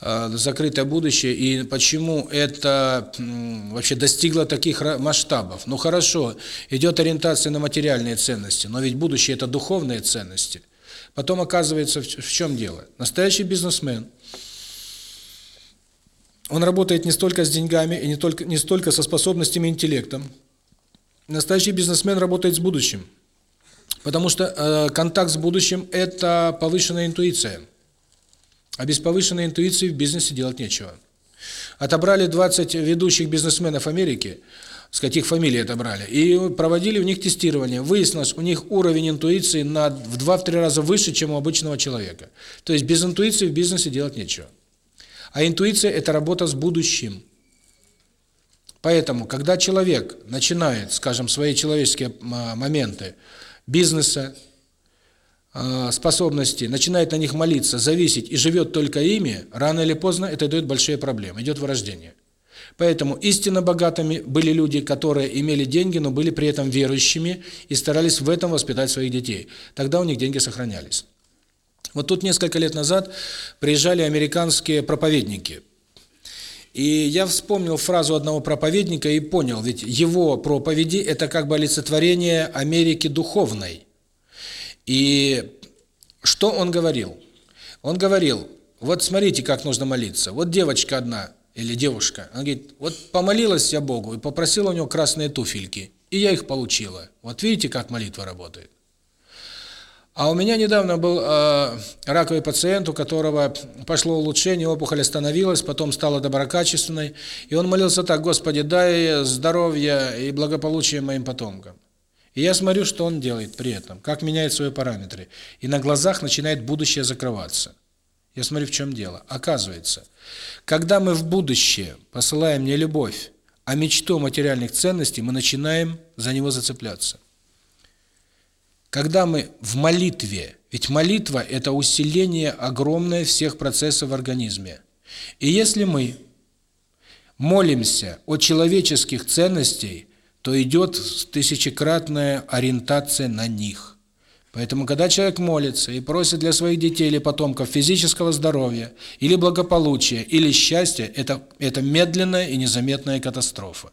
э, закрыто будущее и почему это э, вообще достигло таких масштабов. Ну хорошо, идет ориентация на материальные ценности, но ведь будущее это духовные ценности. Потом оказывается, в, в чем дело. Настоящий бизнесмен, он работает не столько с деньгами и не, только, не столько со способностями интеллектом. Настоящий бизнесмен работает с будущим. Потому что э, контакт с будущим – это повышенная интуиция. А без повышенной интуиции в бизнесе делать нечего. Отобрали 20 ведущих бизнесменов Америки, с каких фамилий отобрали, и проводили у них тестирование. Выяснилось, у них уровень интуиции на, в 2-3 раза выше, чем у обычного человека. То есть без интуиции в бизнесе делать нечего. А интуиция – это работа с будущим. Поэтому, когда человек начинает, скажем, свои человеческие моменты, бизнеса, а, способности, начинает на них молиться, зависеть и живет только ими, рано или поздно это дает большие проблемы, идет вырождение. Поэтому истинно богатыми были люди, которые имели деньги, но были при этом верующими и старались в этом воспитать своих детей. Тогда у них деньги сохранялись. Вот тут несколько лет назад приезжали американские проповедники и я вспомнил фразу одного проповедника и понял, ведь его проповеди – это как бы олицетворение Америки духовной. И что он говорил? Он говорил, вот смотрите, как нужно молиться. Вот девочка одна или девушка, она говорит, вот помолилась я Богу и попросила у него красные туфельки, и я их получила. Вот видите, как молитва работает. А у меня недавно был э, раковый пациент, у которого пошло улучшение, опухоль остановилась, потом стала доброкачественной. И он молился так, «Господи, дай здоровье и благополучие моим потомкам». И я смотрю, что он делает при этом, как меняет свои параметры. И на глазах начинает будущее закрываться. Я смотрю, в чем дело. Оказывается, когда мы в будущее посылаем не любовь, а мечту материальных ценностей, мы начинаем за него зацепляться когда мы в молитве, ведь молитва – это усиление огромное всех процессов в организме. И если мы молимся о человеческих ценностей, то идет тысячекратная ориентация на них. Поэтому, когда человек молится и просит для своих детей или потомков физического здоровья, или благополучия, или счастья, это, это медленная и незаметная катастрофа.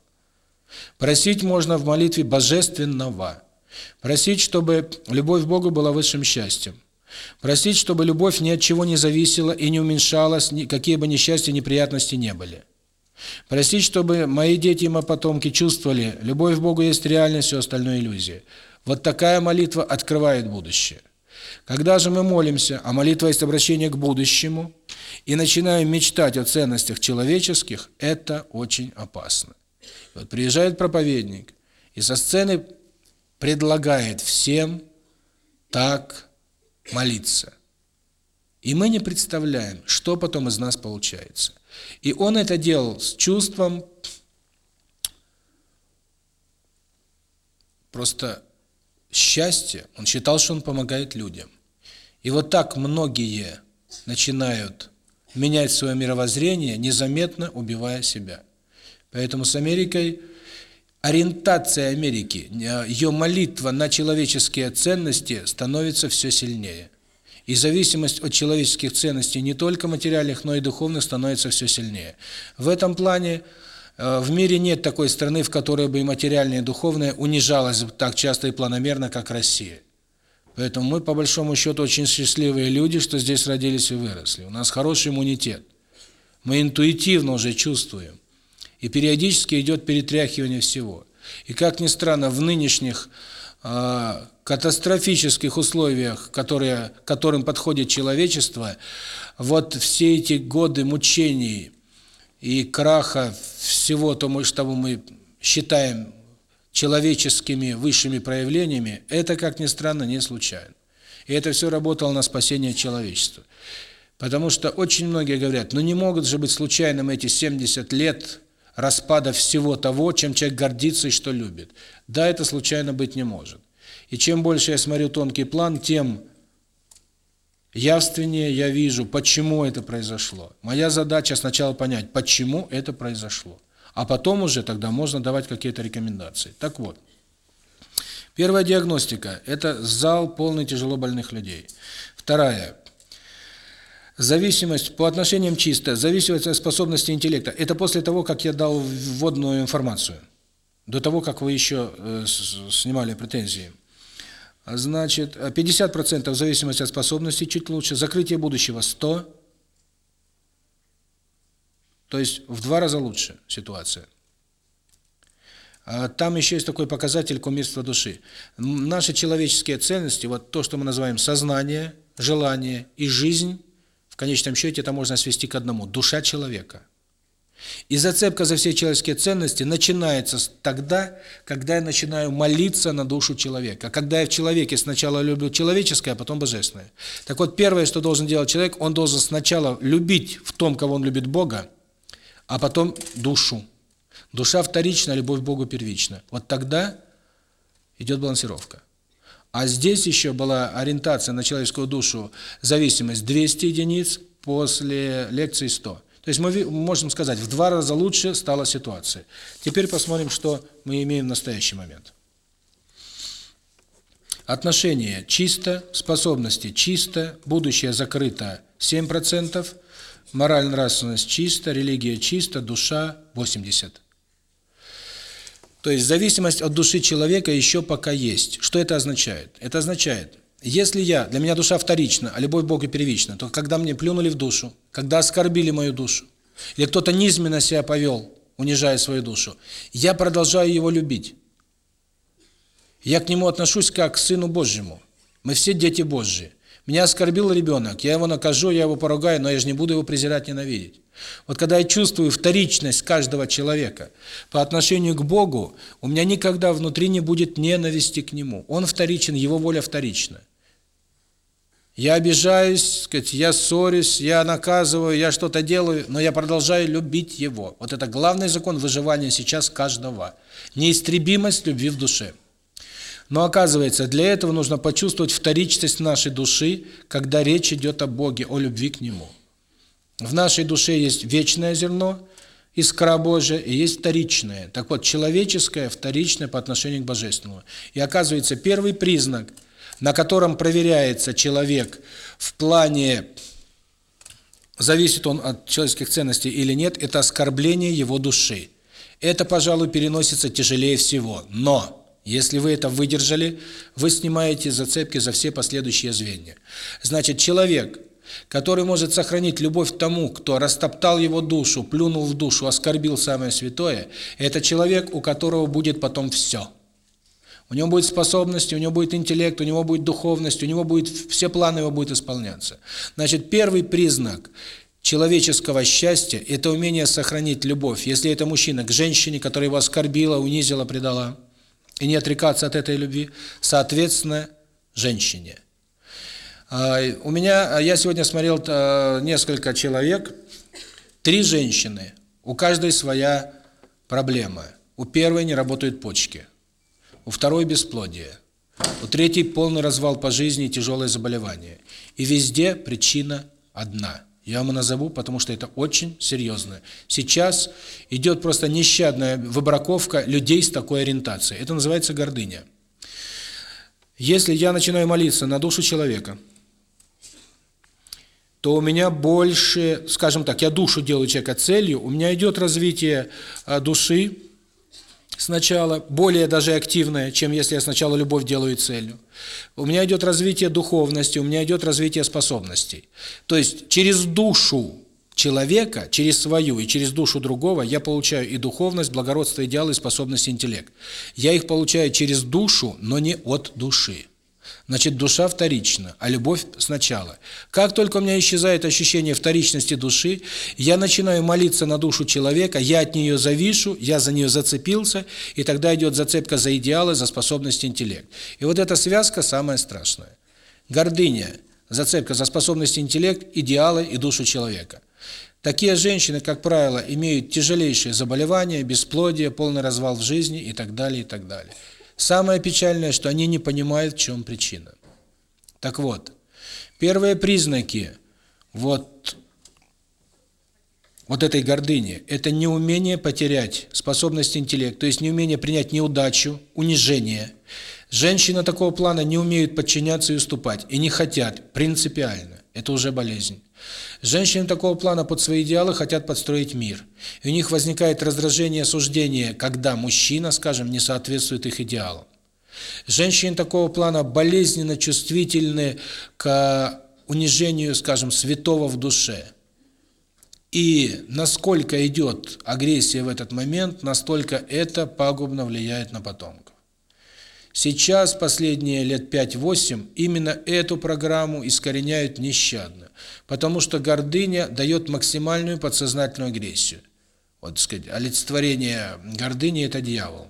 Просить можно в молитве божественного. Просить, чтобы любовь к Богу была высшим счастьем. Просить, чтобы любовь ни от чего не зависела и не уменьшалась, какие бы несчастья, неприятности не были. Просить, чтобы мои дети и мои потомки чувствовали, любовь к Богу есть реальность, все остальное иллюзия. Вот такая молитва открывает будущее. Когда же мы молимся, а молитва есть обращение к будущему, и начинаем мечтать о ценностях человеческих, это очень опасно. Вот приезжает проповедник, и со сцены предлагает всем так молиться. И мы не представляем, что потом из нас получается. И он это делал с чувством просто счастья. Он считал, что он помогает людям. И вот так многие начинают менять свое мировоззрение, незаметно убивая себя. Поэтому с Америкой ориентация Америки, ее молитва на человеческие ценности становится все сильнее. И зависимость от человеческих ценностей, не только материальных, но и духовных, становится все сильнее. В этом плане э, в мире нет такой страны, в которой бы и материальное, и духовное унижалось так часто и планомерно, как Россия. Поэтому мы, по большому счету, очень счастливые люди, что здесь родились и выросли. У нас хороший иммунитет. Мы интуитивно уже чувствуем и периодически идет перетряхивание всего. И как ни странно, в нынешних э, катастрофических условиях, которые, которым подходит человечество, вот все эти годы мучений и краха всего того, что мы считаем человеческими высшими проявлениями, это, как ни странно, не случайно. И это все работало на спасение человечества. Потому что очень многие говорят, ну не могут же быть случайным эти 70 лет распада всего того, чем человек гордится и что любит. Да, это случайно быть не может. И чем больше я смотрю тонкий план, тем явственнее я вижу, почему это произошло. Моя задача сначала понять, почему это произошло. А потом уже тогда можно давать какие-то рекомендации. Так вот. Первая диагностика – это зал полный тяжело больных людей. Вторая зависимость по отношениям чисто, зависит от способности интеллекта. Это после того, как я дал вводную информацию. До того, как вы еще э, снимали претензии. Значит, 50% зависимость от способности, чуть лучше. Закрытие будущего 100. То есть в два раза лучше ситуация. А там еще есть такой показатель кумирства души. Наши человеческие ценности, вот то, что мы называем сознание, желание и жизнь – в конечном счете это можно свести к одному – душа человека. И зацепка за все человеческие ценности начинается тогда, когда я начинаю молиться на душу человека. Когда я в человеке сначала люблю человеческое, а потом божественное. Так вот, первое, что должен делать человек, он должен сначала любить в том, кого он любит Бога, а потом душу. Душа вторична, любовь к Богу первична. Вот тогда идет балансировка. А здесь еще была ориентация на человеческую душу, зависимость 200 единиц, после лекции 100. То есть мы можем сказать, в два раза лучше стала ситуация. Теперь посмотрим, что мы имеем в настоящий момент. Отношения чисто, способности чисто, будущее закрыто 7%, моральная нравственность чисто, религия чисто, душа 80%. То есть зависимость от души человека еще пока есть. Что это означает? Это означает, если я, для меня душа вторична, а любовь Бога первична, то когда мне плюнули в душу, когда оскорбили мою душу, или кто-то низменно себя повел, унижая свою душу, я продолжаю его любить. Я к нему отношусь как к Сыну Божьему. Мы все дети Божьи. Меня оскорбил ребенок, я его накажу, я его поругаю, но я же не буду его презирать, ненавидеть. Вот когда я чувствую вторичность каждого человека по отношению к Богу, у меня никогда внутри не будет ненависти к Нему. Он вторичен, Его воля вторична. Я обижаюсь, сказать, я ссорюсь, я наказываю, я что-то делаю, но я продолжаю любить Его. Вот это главный закон выживания сейчас каждого. Неистребимость любви в душе. Но оказывается, для этого нужно почувствовать вторичность нашей души, когда речь идет о Боге, о любви к Нему. В нашей душе есть вечное зерно, искра Божия, и есть вторичное. Так вот, человеческое, вторичное по отношению к Божественному. И оказывается, первый признак, на котором проверяется человек в плане, зависит он от человеческих ценностей или нет, это оскорбление его души. Это, пожалуй, переносится тяжелее всего. Но... Если вы это выдержали, вы снимаете зацепки за все последующие звенья. Значит, человек который может сохранить любовь тому, кто растоптал его душу, плюнул в душу, оскорбил самое святое, это человек, у которого будет потом все. У него будет способности, у него будет интеллект, у него будет духовность, у него будет все планы его будут исполняться. Значит, первый признак человеческого счастья – это умение сохранить любовь. Если это мужчина к женщине, которая его оскорбила, унизила, предала, и не отрекаться от этой любви, соответственно, женщине. У меня, а, я сегодня смотрел э, несколько человек, три женщины, у каждой своя проблема. У первой не работают почки, у второй бесплодие, у третьей полный развал по жизни и тяжелое заболевание. И везде причина одна. Я вам назову, потому что это очень серьезно. Сейчас идет просто нещадная выбраковка людей с такой ориентацией. Это называется гордыня. Если я начинаю молиться на душу человека – то у меня больше, скажем так, я душу делаю человека целью, у меня идет развитие э, души сначала, более даже активное, чем если я сначала любовь делаю целью. У меня идет развитие духовности, у меня идет развитие способностей. То есть через душу человека, через свою и через душу другого я получаю и духовность, благородство, идеалы, и способность, интеллект. Я их получаю через душу, но не от души. Значит, душа вторична, а любовь сначала. Как только у меня исчезает ощущение вторичности души, я начинаю молиться на душу человека, я от нее завишу, я за нее зацепился, и тогда идет зацепка за идеалы, за способность интеллект. И вот эта связка самая страшная. Гордыня, зацепка за способность интеллект, идеалы и душу человека. Такие женщины, как правило, имеют тяжелейшие заболевания, бесплодие, полный развал в жизни и так далее, и так далее. Самое печальное, что они не понимают, в чем причина. Так вот, первые признаки вот вот этой гордыни это неумение потерять способность интеллекта, то есть неумение принять неудачу, унижение. Женщины такого плана не умеют подчиняться и уступать и не хотят принципиально. Это уже болезнь. Женщины такого плана под свои идеалы хотят подстроить мир. И у них возникает раздражение, осуждение, когда мужчина, скажем, не соответствует их идеалам. Женщины такого плана болезненно чувствительны к унижению, скажем, святого в душе. И насколько идет агрессия в этот момент, настолько это пагубно влияет на потом. Сейчас последние лет 5-8 именно эту программу искореняют нещадно, потому что гордыня дает максимальную подсознательную агрессию. Вот, сказать, олицетворение гордыни – это дьявол.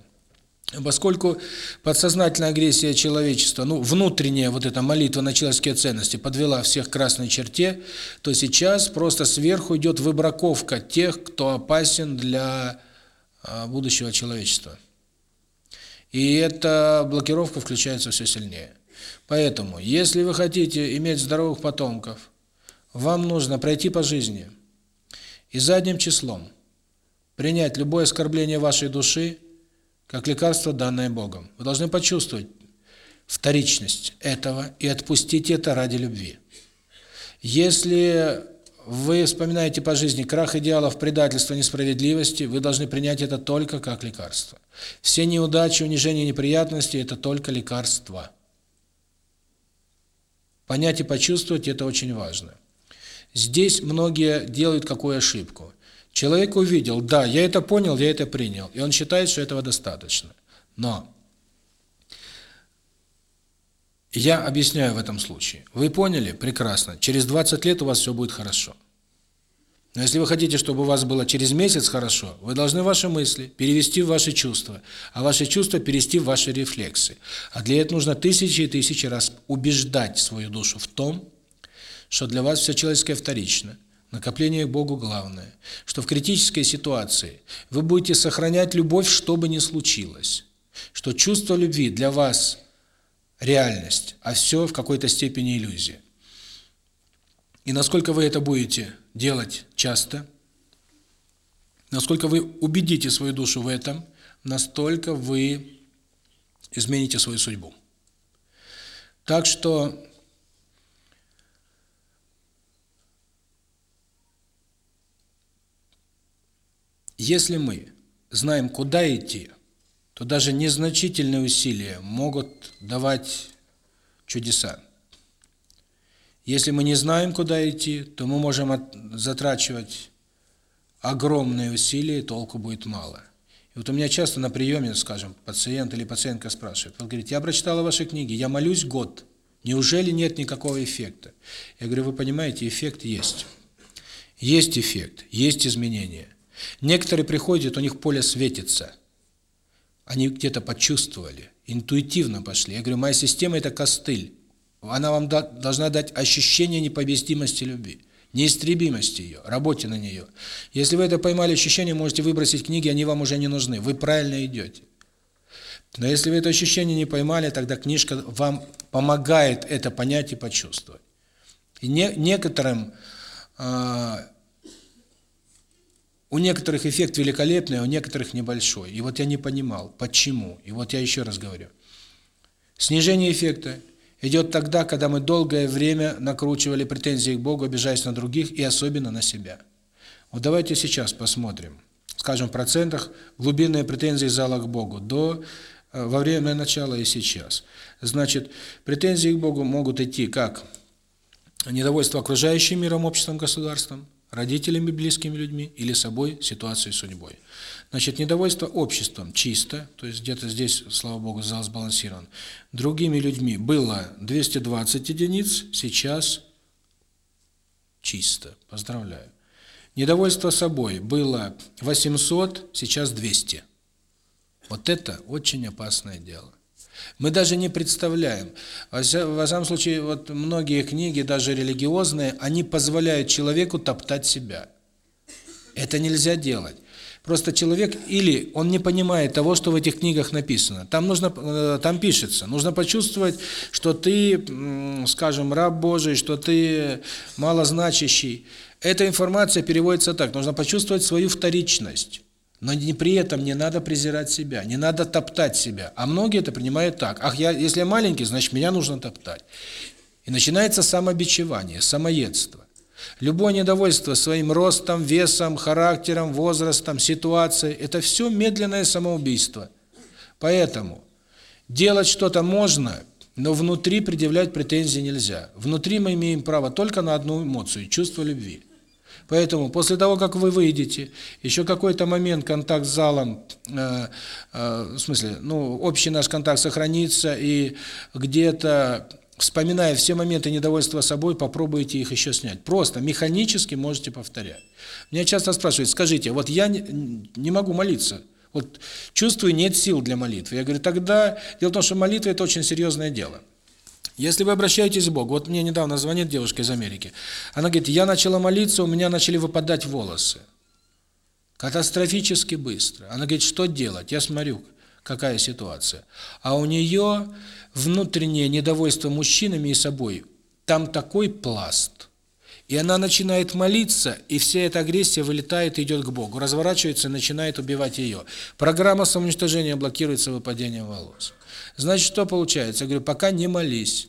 Поскольку подсознательная агрессия человечества, ну, внутренняя вот эта молитва на человеческие ценности подвела всех к красной черте, то сейчас просто сверху идет выбраковка тех, кто опасен для а, будущего человечества. И эта блокировка включается все сильнее. Поэтому, если вы хотите иметь здоровых потомков, вам нужно пройти по жизни и задним числом принять любое оскорбление вашей души как лекарство, данное Богом. Вы должны почувствовать вторичность этого и отпустить это ради любви. Если вы вспоминаете по жизни крах идеалов, предательство, несправедливости, вы должны принять это только как лекарство. Все неудачи, унижения, неприятности – это только лекарства. Понять и почувствовать – это очень важно. Здесь многие делают какую ошибку. Человек увидел, да, я это понял, я это принял. И он считает, что этого достаточно. Но я объясняю в этом случае. Вы поняли? Прекрасно. Через 20 лет у вас все будет хорошо. Но если вы хотите, чтобы у вас было через месяц хорошо, вы должны ваши мысли перевести в ваши чувства, а ваши чувства перевести в ваши рефлексы. А для этого нужно тысячи и тысячи раз убеждать свою душу в том, что для вас все человеческое вторично. Накопление к Богу главное. Что в критической ситуации вы будете сохранять любовь, что бы ни случилось. Что чувство любви для вас реальность, а все в какой-то степени иллюзия. И насколько вы это будете делать часто. Насколько вы убедите свою душу в этом, настолько вы измените свою судьбу. Так что если мы знаем, куда идти, то даже незначительные усилия могут давать чудеса. Если мы не знаем, куда идти, то мы можем затрачивать огромные усилия, и толку будет мало. И вот у меня часто на приеме, скажем, пациент или пациентка спрашивает, он говорит, я прочитала ваши книги, я молюсь год, неужели нет никакого эффекта? Я говорю, вы понимаете, эффект есть. Есть эффект, есть изменения. Некоторые приходят, у них поле светится. Они где-то почувствовали, интуитивно пошли. Я говорю, моя система – это костыль она вам да, должна дать ощущение непобестимости любви, неистребимости ее, работе на нее. Если вы это поймали ощущение, можете выбросить книги, они вам уже не нужны, вы правильно идете. Но если вы это ощущение не поймали, тогда книжка вам помогает это понять и почувствовать. И не, некоторым, э, у некоторых эффект великолепный, а у некоторых небольшой. И вот я не понимал, почему. И вот я еще раз говорю. Снижение эффекта – идет тогда, когда мы долгое время накручивали претензии к Богу, обижаясь на других и особенно на себя. Вот давайте сейчас посмотрим, скажем, в процентах глубинные претензии зала к Богу до э, во время начала и сейчас. Значит, претензии к Богу могут идти как недовольство окружающим миром, обществом, государством, родителями, близкими людьми или собой, ситуацией, судьбой. Значит, недовольство обществом чисто, то есть где-то здесь, слава богу, зал сбалансирован. Другими людьми было 220 единиц, сейчас чисто. Поздравляю. Недовольство собой было 800, сейчас 200. Вот это очень опасное дело. Мы даже не представляем. Во всяком случае, вот многие книги, даже религиозные, они позволяют человеку топтать себя. Это нельзя делать. Просто человек или он не понимает того, что в этих книгах написано. Там нужно э, там пишется. Нужно почувствовать, что ты, скажем, раб Божий, что ты малозначащий. Эта информация переводится так: нужно почувствовать свою вторичность. Но не при этом не надо презирать себя, не надо топтать себя. А многие это принимают так: ах, я если я маленький, значит меня нужно топтать. И начинается самобичевание, самоедство. Любое недовольство своим ростом, весом, характером, возрастом, ситуацией – это все медленное самоубийство. Поэтому делать что-то можно, но внутри предъявлять претензии нельзя. Внутри мы имеем право только на одну эмоцию – чувство любви. Поэтому после того, как вы выйдете, еще какой-то момент контакт с залом, э, э, в смысле, ну, общий наш контакт сохранится, и где-то вспоминая все моменты недовольства собой, попробуйте их еще снять. Просто механически можете повторять. Меня часто спрашивают, скажите, вот я не, могу молиться, вот чувствую, нет сил для молитвы. Я говорю, тогда... Дело в том, что молитва – это очень серьезное дело. Если вы обращаетесь к Богу, вот мне недавно звонит девушка из Америки, она говорит, я начала молиться, у меня начали выпадать волосы. Катастрофически быстро. Она говорит, что делать? Я смотрю, какая ситуация. А у нее внутреннее недовольство мужчинами и собой. Там такой пласт. И она начинает молиться, и вся эта агрессия вылетает и идет к Богу, разворачивается и начинает убивать ее. Программа самоуничтожения блокируется выпадением волос. Значит, что получается? Я говорю, пока не молись.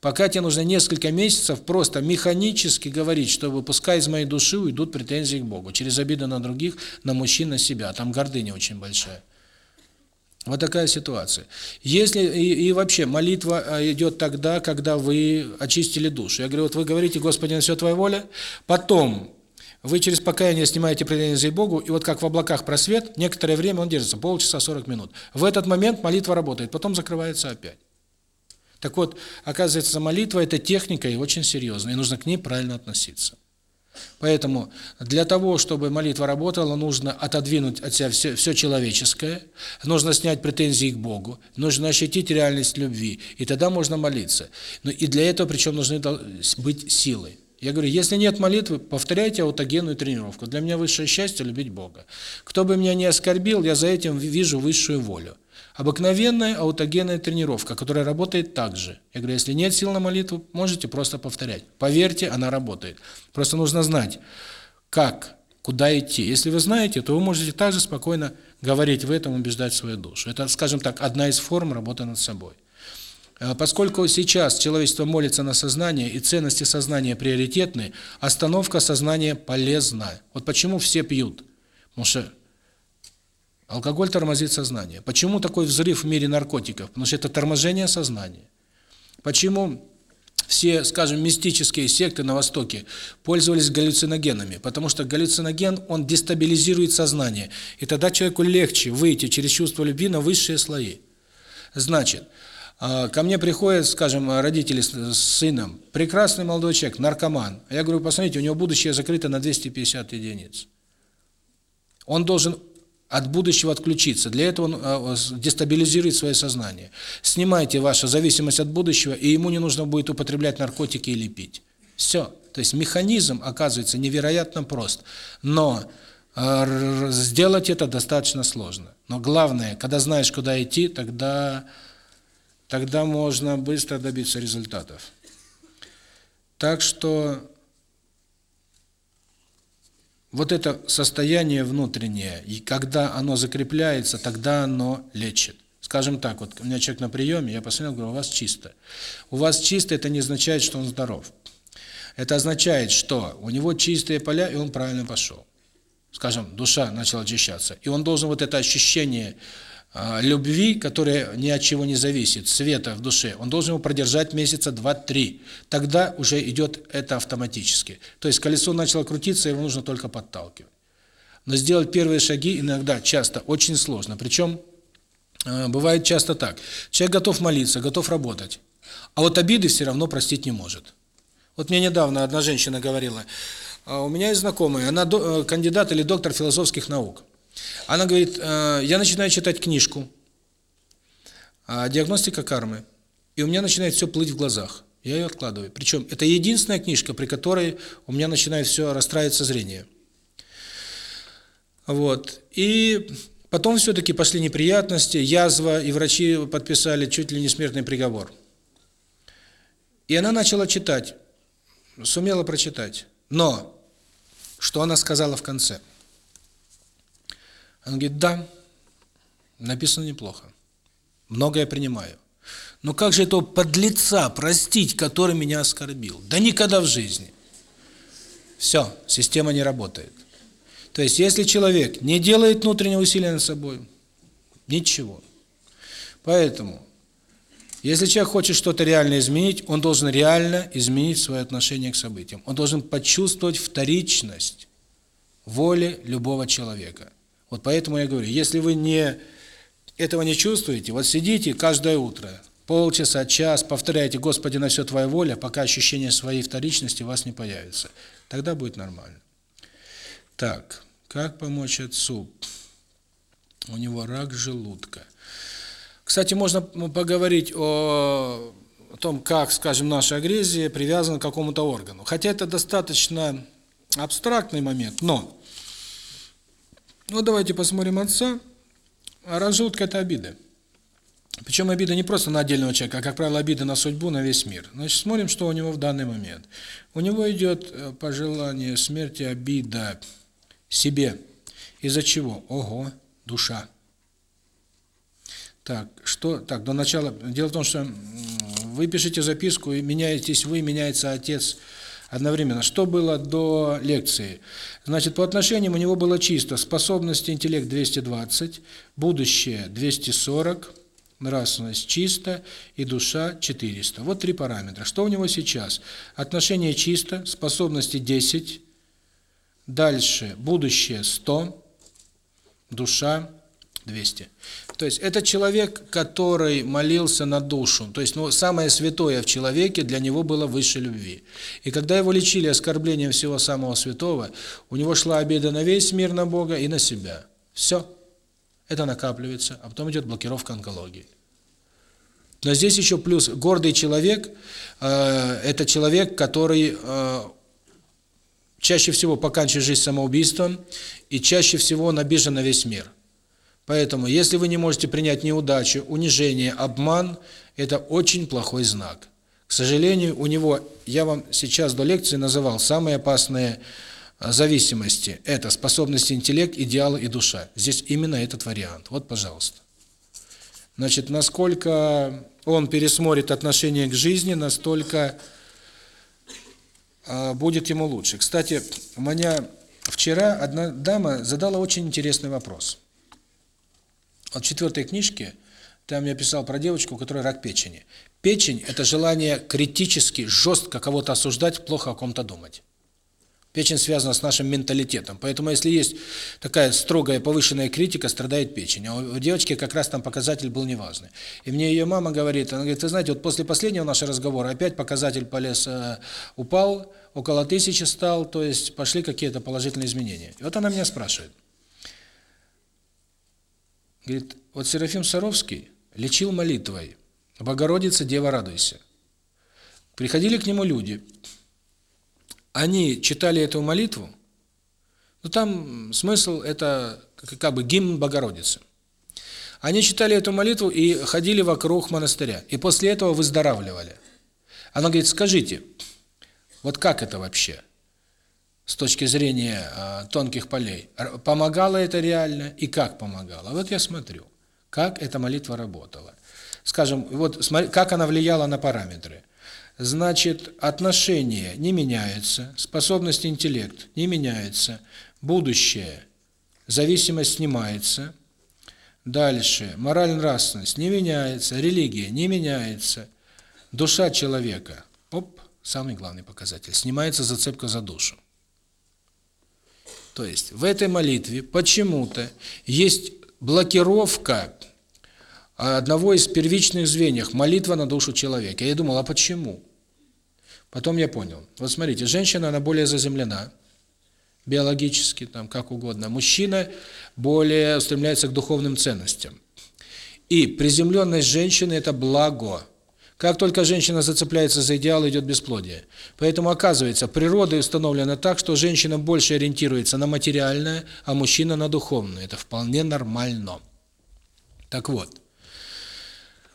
Пока тебе нужно несколько месяцев просто механически говорить, чтобы пускай из моей души уйдут претензии к Богу. Через обиды на других, на мужчин, на себя. Там гордыня очень большая. Вот такая ситуация. Если и, и вообще молитва э, идет тогда, когда вы очистили душу. Я говорю, вот вы говорите, Господи, на все Твоя воля. Потом вы через покаяние снимаете претензии Богу, и вот как в облаках просвет, некоторое время он держится, полчаса, 40 минут. В этот момент молитва работает, потом закрывается опять. Так вот, оказывается, молитва – это техника и очень серьезная, и нужно к ней правильно относиться. Поэтому для того, чтобы молитва работала, нужно отодвинуть от себя все, все человеческое, нужно снять претензии к Богу, нужно ощутить реальность любви, и тогда можно молиться. Но и для этого причем нужны быть силы. Я говорю, если нет молитвы, повторяйте аутогенную тренировку. Для меня высшее счастье – любить Бога. Кто бы меня не оскорбил, я за этим вижу высшую волю. Обыкновенная аутогенная тренировка, которая работает так же. Я говорю, если нет сил на молитву, можете просто повторять. Поверьте, она работает. Просто нужно знать, как, куда идти. Если вы знаете, то вы можете также спокойно говорить в этом, убеждать свою душу. Это, скажем так, одна из форм работы над собой. Э, поскольку сейчас человечество молится на сознание и ценности сознания приоритетны, остановка сознания полезна. Вот почему все пьют. Потому что Алкоголь тормозит сознание. Почему такой взрыв в мире наркотиков? Потому что это торможение сознания. Почему все, скажем, мистические секты на Востоке пользовались галлюциногенами? Потому что галлюциноген, он дестабилизирует сознание. И тогда человеку легче выйти через чувство любви на высшие слои. Значит, а, ко мне приходят, скажем, родители с сыном, прекрасный молодой человек, наркоман. Я говорю, посмотрите, у него будущее закрыто на 250 единиц. Он должен от будущего отключиться. Для этого э, э, он дестабилизирует свое сознание. Снимайте вашу зависимость от будущего, и ему не нужно будет употреблять наркотики или пить. Все. То есть механизм оказывается невероятно прост. Но э, сделать это достаточно сложно. Но главное, когда знаешь, куда идти, тогда тогда можно быстро добиться результатов. Так что вот это состояние внутреннее, и когда оно закрепляется, тогда оно лечит. Скажем так, вот у меня человек на приеме, я посмотрел, говорю, у вас чисто. У вас чисто, это не означает, что он здоров. Это означает, что у него чистые поля, и он правильно пошел. Скажем, душа начала очищаться. И он должен вот это ощущение а, любви, которая ни от чего не зависит, света в душе, он должен его продержать месяца два-три. Тогда уже идет это автоматически. То есть колесо начало крутиться, его нужно только подталкивать. Но сделать первые шаги иногда, часто, очень сложно. Причем а, бывает часто так. Человек готов молиться, готов работать, а вот обиды все равно простить не может. Вот мне недавно одна женщина говорила, «А, у меня есть знакомая, она э, кандидат или доктор философских наук. Она говорит, «Э, я начинаю читать книжку а «Диагностика кармы», и у меня начинает все плыть в глазах. Я ее откладываю. Причем это единственная книжка, при которой у меня начинает все расстраиваться зрение. Вот. И потом все-таки пошли неприятности, язва, и врачи подписали чуть ли не смертный приговор. И она начала читать, сумела прочитать. Но что она сказала в конце – он говорит, да, написано неплохо. Многое принимаю. Но как же этого подлеца простить, который меня оскорбил? Да никогда в жизни. Все, система не работает. То есть, если человек не делает внутреннего усилия над собой, ничего. Поэтому, если человек хочет что-то реально изменить, он должен реально изменить свое отношение к событиям. Он должен почувствовать вторичность воли любого человека. Вот поэтому я говорю, если вы не этого не чувствуете, вот сидите каждое утро, полчаса, час, повторяйте «Господи, на все Твоя воля», пока ощущение своей вторичности у вас не появится. Тогда будет нормально. Так, как помочь отцу? У него рак желудка. Кстати, можно поговорить о, о том, как, скажем, наша агрессия привязана к какому-то органу. Хотя это достаточно абстрактный момент, но ну давайте посмотрим отца. Разут к это обида. Причем обида не просто на отдельного человека, а, как правило, обида на судьбу, на весь мир. Значит, смотрим, что у него в данный момент. У него идет э, пожелание смерти, обида себе. Из-за чего? Ого, душа. Так, что? Так, до начала. Дело в том, что вы пишете записку, и меняетесь вы, меняется отец, отец одновременно. Что было до лекции? Значит, по отношениям у него было чисто. Способности интеллект 220, будущее 240, нравственность чисто и душа 400. Вот три параметра. Что у него сейчас? Отношение чисто, способности 10, дальше будущее 100, душа 200. То есть это человек, который молился на душу. То есть ну, самое святое в человеке для него было выше любви. И когда его лечили оскорблением всего самого святого, у него шла обида на весь мир, на Бога и на себя. Все. Это накапливается, а потом идет блокировка онкологии. Но здесь еще плюс гордый человек э, это человек, который э, чаще всего поканчивает жизнь самоубийством и чаще всего он обижен на весь мир. Поэтому, если вы не можете принять неудачу, унижение, обман, это очень плохой знак. К сожалению, у него, я вам сейчас до лекции называл самые опасные э, зависимости. Это способности интеллект, идеалы и душа. Здесь именно этот вариант. Вот, пожалуйста. Значит, насколько он пересмотрит отношение к жизни, настолько э, будет ему лучше. Кстати, у меня вчера одна дама задала очень интересный вопрос. От четвертой книжки там я писал про девочку, у которой рак печени. Печень – это желание критически, жестко кого-то осуждать, плохо о ком-то думать. Печень связана с нашим менталитетом. Поэтому если есть такая строгая повышенная критика, страдает печень. А у девочки как раз там показатель был неважный. И мне ее мама говорит, она говорит, вы знаете, вот после последнего нашего разговора опять показатель полез, э, упал, около тысячи стал, то есть пошли какие-то положительные изменения. И вот она меня спрашивает – Говорит, вот Серафим Саровский лечил молитвой. Богородица, Дева, радуйся. Приходили к нему люди. Они читали эту молитву. ну там смысл это как бы гимн Богородицы. Они читали эту молитву и ходили вокруг монастыря. И после этого выздоравливали. Она говорит, скажите, вот как это вообще? с точки зрения э, тонких полей, помогало это реально и как помогало. Вот я смотрю, как эта молитва работала. Скажем, вот смотри, как она влияла на параметры. Значит, отношения не меняются, способность интеллект не меняется, будущее, зависимость снимается, дальше мораль-нравственность не меняется, религия не меняется, душа человека, оп, самый главный показатель, снимается зацепка за душу. То есть в этой молитве почему-то есть блокировка а, одного из первичных звеньев молитва на душу человека. Я думал, а почему? Потом я понял. Вот смотрите, женщина, она более заземлена, биологически, там, как угодно. Мужчина более устремляется к духовным ценностям. И приземленность женщины – это благо. Как только женщина зацепляется за идеал, идет бесплодие. Поэтому оказывается, природа установлена так, что женщина больше ориентируется на материальное, а мужчина на духовное. Это вполне нормально. Так вот,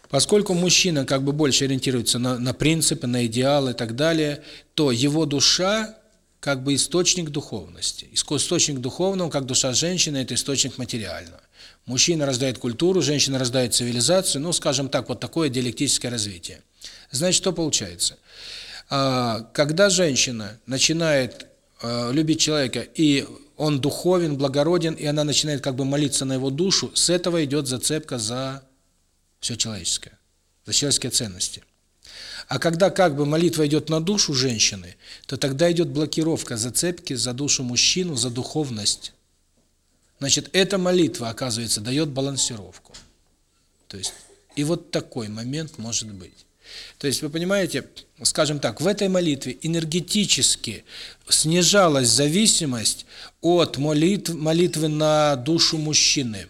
поскольку мужчина как бы больше ориентируется на, на принципы, на идеал и так далее, то его душа как бы источник духовности. Источник духовного, как душа женщины, это источник материального. Мужчина раздает культуру, женщина раздает цивилизацию, ну, скажем так, вот такое диалектическое развитие. Значит, что получается? А, когда женщина начинает а, любить человека, и он духовен, благороден, и она начинает как бы молиться на его душу, с этого идет зацепка за все человеческое, за человеческие ценности. А когда как бы молитва идет на душу женщины, то тогда идет блокировка зацепки за душу мужчину, за духовность. Значит, эта молитва, оказывается, дает балансировку. То есть, и вот такой момент может быть. То есть, вы понимаете, скажем так, в этой молитве энергетически снижалась зависимость от молитв, молитвы на душу мужчины.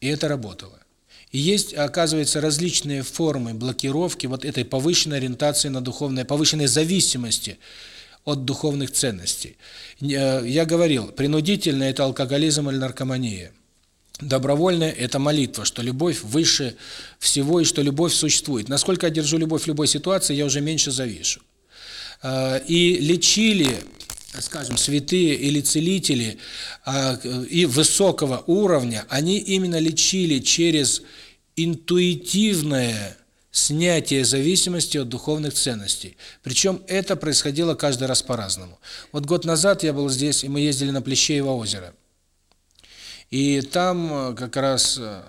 И это работало. И есть, оказывается, различные формы блокировки вот этой повышенной ориентации на духовное, повышенной зависимости – от духовных ценностей. Я говорил, принудительное это алкоголизм или наркомания. добровольное это молитва, что любовь выше всего и что любовь существует. Насколько я держу любовь в любой ситуации, я уже меньше завишу. А, и лечили скажем, святые или целители а, и высокого уровня, они именно лечили через интуитивное снятие зависимости от духовных ценностей. Причем это происходило каждый раз по-разному. Вот год назад я был здесь, и мы ездили на Плещеево озеро. И там э, как раз э,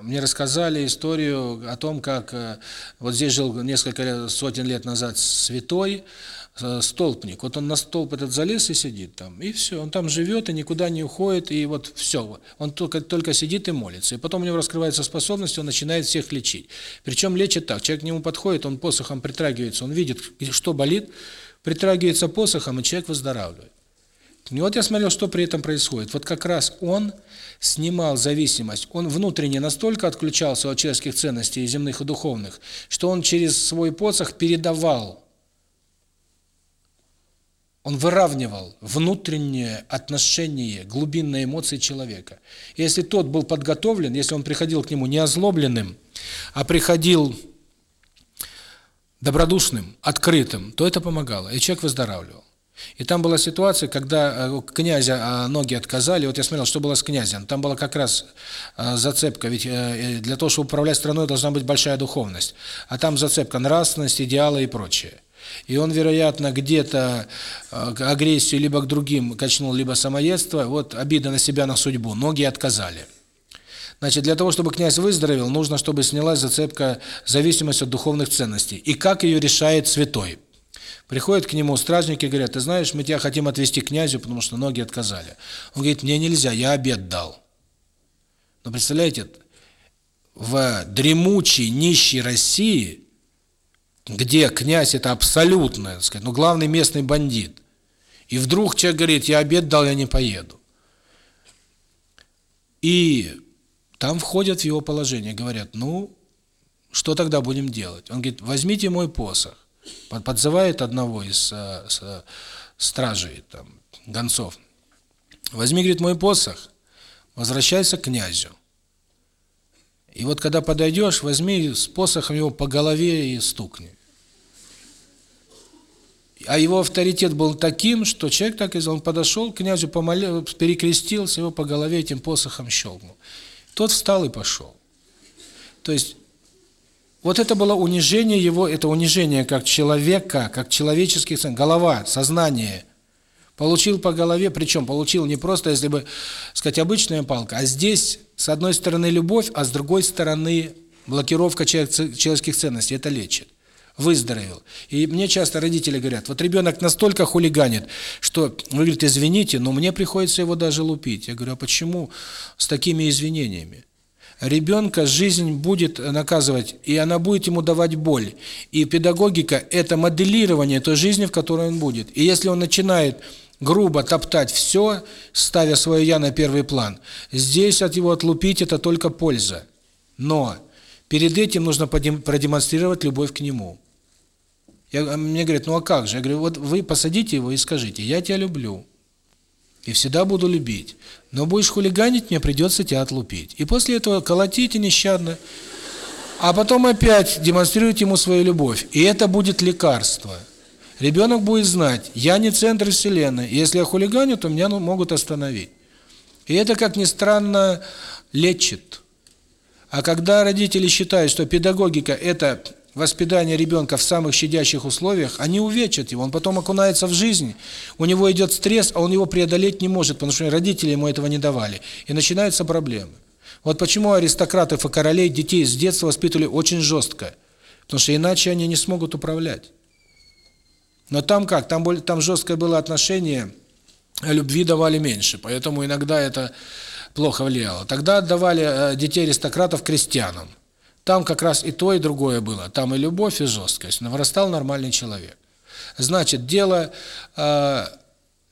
мне рассказали историю о том, как э, вот здесь жил несколько сотен лет назад святой, столб вот он на столб этот залез и сидит там и все он там живет и никуда не уходит и вот все он только только сидит и молится. И потом у него раскрывается способность он начинает всех лечить. Причем лечит так человек к нему подходит он посохом притрагивается он видит что болит притрагивается посохом и человек выздоравливает. И вот я смотрел что при этом происходит. Вот как раз он снимал зависимость. Он внутренне настолько отключался от человеческих ценностей земных и духовных что он через свой посох передавал он выравнивал внутренние отношения, глубинные эмоции человека. Если тот был подготовлен, если он приходил к нему не озлобленным, а приходил добродушным, открытым, то это помогало, и человек выздоравливал. И там была ситуация, когда э, князя э, ноги отказали, вот я смотрел, что было с князем, там была как раз э, зацепка, ведь для того, чтобы управлять страной, должна быть большая духовность, а там зацепка нравственность, идеалы и прочее. И он, вероятно, где-то э, агрессию либо к другим качнул, либо самоедство, вот обида на себя, на судьбу. Ноги отказали. Значит, для того, чтобы князь выздоровел, нужно, чтобы снялась зацепка зависимость от духовных ценностей. И как ее решает святой? Приходят к нему стражники говорят, ты знаешь, мы тебя хотим отвезти к князю, потому что ноги отказали. Он говорит, мне нельзя, я обед дал. Но представляете, в дремучей, нищей России где князь это абсолютно, сказать, ну главный местный бандит. И вдруг человек говорит, я обед дал, я не поеду. И там входят в его положение, говорят, ну, что тогда будем делать? Он говорит, возьмите мой посох. Подзывает одного из а, с, а, стражей, там, гонцов. Возьми, говорит, мой посох, возвращайся к князю. И вот когда подойдешь, возьми с посохом его по голове и стукни. А его авторитет был таким, что человек так из он подошел к князю, помолил, перекрестился, его по голове этим посохом щелкнул. Тот встал и пошел. То есть вот это было унижение его, это унижение как человека, как человеческих, голова, сознание, Получил по голове, причем получил не просто, если бы, сказать, обычная палка, а здесь с одной стороны любовь, а с другой стороны блокировка человеческих ценностей. Это лечит. Выздоровел. И мне часто родители говорят, вот ребенок настолько хулиганит, что, ну, говорит, извините, но мне приходится его даже лупить. Я говорю, а почему с такими извинениями? ребенка жизнь будет наказывать, и она будет ему давать боль. И педагогика – это моделирование той жизни, в которой он будет. И если он начинает грубо топтать все, ставя свое «я» на первый план, здесь от его отлупить – это только польза. Но перед этим нужно продемонстрировать любовь к нему. Я, а мне говорят, ну а как же? Я говорю, вот вы посадите его и скажите, я тебя люблю и всегда буду любить. Но будешь хулиганить, мне придется тебя отлупить. И после этого колотите нещадно, а потом опять демонстрировать ему свою любовь. И это будет лекарство. Ребенок будет знать, я не центр вселенной, если я хулиганю, то меня ну, могут остановить. И это, как ни странно, лечит. А когда родители считают, что педагогика – это воспитание ребенка в самых щадящих условиях, они увечат его. Он потом окунается в жизнь, у него идет стресс, а он его преодолеть не может, потому что родители ему этого не давали. И начинаются проблемы. Вот почему аристократов и королей детей с детства воспитывали очень жестко. Потому что иначе они не смогут управлять. Но там как? Там, более, там жесткое было отношение, любви давали меньше. Поэтому иногда это плохо влияло. Тогда отдавали э, детей аристократов крестьянам. Там как раз и то, и другое было. Там и любовь, и жесткость. Но вырастал нормальный человек. Значит, дело э,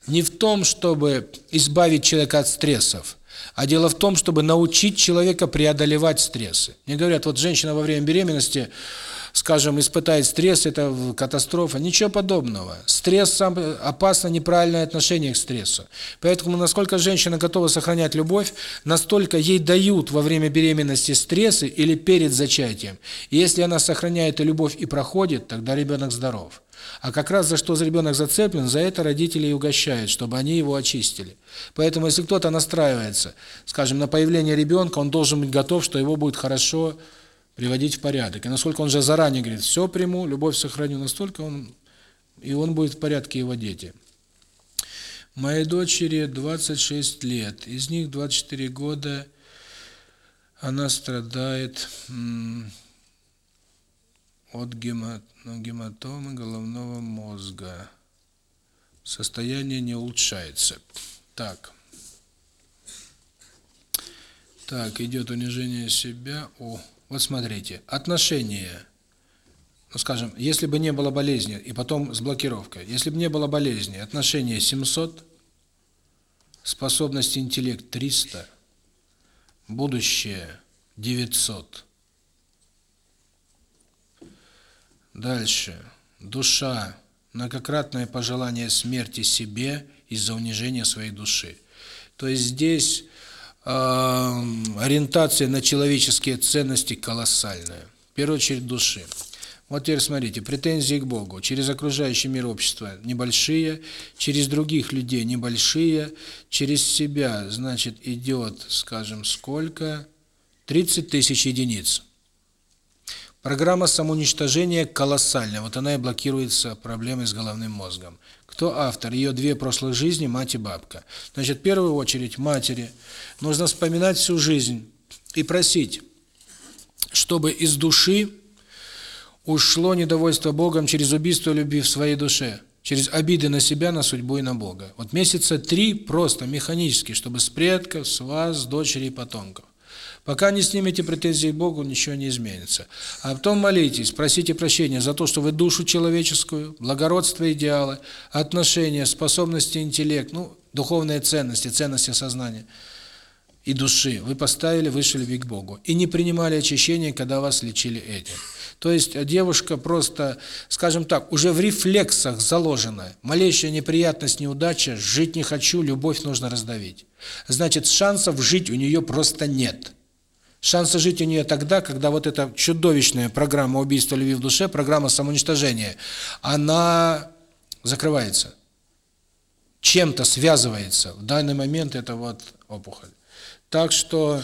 не в том, чтобы избавить человека от стрессов, а дело в том, чтобы научить человека преодолевать стрессы. Мне говорят, вот женщина во время беременности скажем, испытает стресс, это катастрофа, ничего подобного. Стресс сам опасно неправильное отношение к стрессу. Поэтому насколько женщина готова сохранять любовь, настолько ей дают во время беременности стрессы или перед зачатием. И если она сохраняет и любовь и проходит, тогда ребенок здоров. А как раз за что ребенок зацеплен, за это родители и угощают, чтобы они его очистили. Поэтому если кто-то настраивается, скажем, на появление ребенка, он должен быть готов, что его будет хорошо, хорошо, приводить в порядок. И насколько он же заранее говорит, все приму, любовь сохраню, настолько он, и он будет в порядке его дети. Моей дочери 26 лет, из них 24 года она страдает от ну, гематомы головного мозга. Состояние не улучшается. Так. Так, идет унижение себя. О, вот смотрите, отношения. Ну, скажем, если бы не было болезни, и потом с блокировкой. Если бы не было болезни, отношения 700, способности интеллект 300, будущее 900. Дальше. Душа. Многократное пожелание смерти себе из-за унижения своей души. То есть здесь ориентация на человеческие ценности колоссальная. В первую очередь души. Вот теперь смотрите, претензии к Богу через окружающий мир общества небольшие, через других людей небольшие, через себя, значит, идет, скажем, сколько? 30 тысяч единиц. Программа самоуничтожения колоссальная. Вот она и блокируется проблемой с головным мозгом. Кто автор? Ее две прошлых жизни – мать и бабка. Значит, в первую очередь матери нужно вспоминать всю жизнь и просить, чтобы из души ушло недовольство Богом через убийство любви в своей душе, через обиды на себя, на судьбу и на Бога. Вот месяца три просто механически, чтобы с предков, с вас, с дочери и потомков. Пока не снимете претензии Богу, ничего не изменится. А потом молитесь, просите прощения за то, что вы душу человеческую, благородство идеалы, отношения, способности интеллект, ну, духовные ценности, ценности сознания и души вы поставили выше любви к Богу и не принимали очищение, когда вас лечили этим. То есть девушка просто, скажем так, уже в рефлексах заложена. Малейшая неприятность, неудача, жить не хочу, любовь нужно раздавить. Значит, шансов жить у нее просто нет. Шанса жить у нее тогда, когда вот эта чудовищная программа убийства любви в душе, программа самоуничтожения, она закрывается. Чем-то связывается. В данный момент это вот опухоль. Так что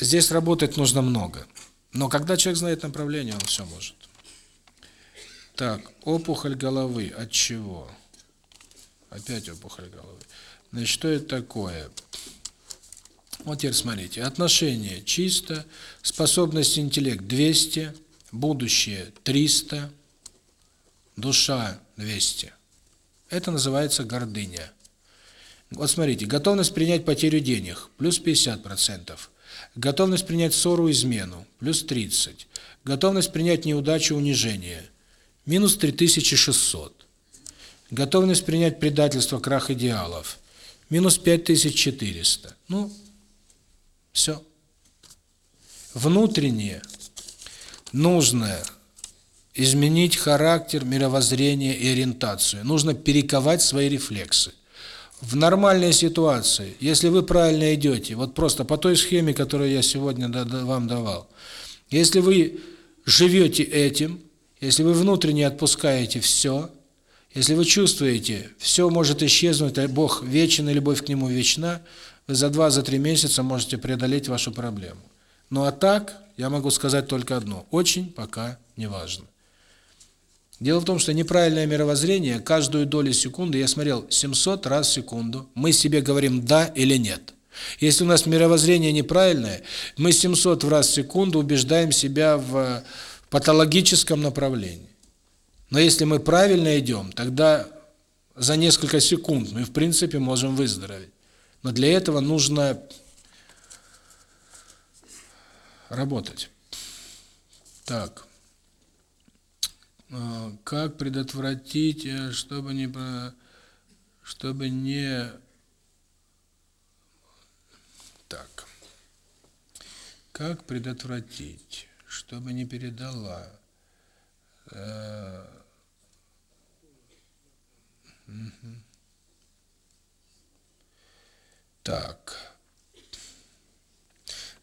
здесь работать нужно много. Но когда человек знает направление, он все может. Так, опухоль головы. От чего? Опять опухоль головы. Значит, что это такое? Вот теперь смотрите, отношение чисто, способность интеллект 200, будущее 300, душа 200. Это называется гордыня. Вот смотрите, готовность принять потерю денег плюс 50%, готовность принять ссору, измену плюс 30, готовность принять неудачу, унижение минус 3600, готовность принять предательство, крах идеалов минус 5400. Ну, все. Внутреннее нужно изменить характер, мировоззрение и ориентацию. Нужно перековать свои рефлексы. В нормальной ситуации, если вы правильно идете, вот просто по той схеме, которую я сегодня вам давал, если вы живете этим, если вы внутренне отпускаете все, если вы чувствуете, все может исчезнуть, а Бог вечен и любовь к Нему вечна – за два за три месяца можете преодолеть вашу проблему. Ну а так я могу сказать только одно. Очень пока не важно. Дело в том что неправильное мировоззрение каждую долю секунды я смотрел 700 раз в секунду мы себе говорим да или нет если у нас мировоззрение неправильное мы 700 раз в секунду убеждаем себя в э, патологическом направлении. Но если мы правильно идем тогда за несколько секунд мы в принципе можем выздороветь. Но для этого нужно работать. Так. А, как предотвратить, э, чтобы не чтобы не так. Как предотвратить, чтобы не передала э... угу. Так.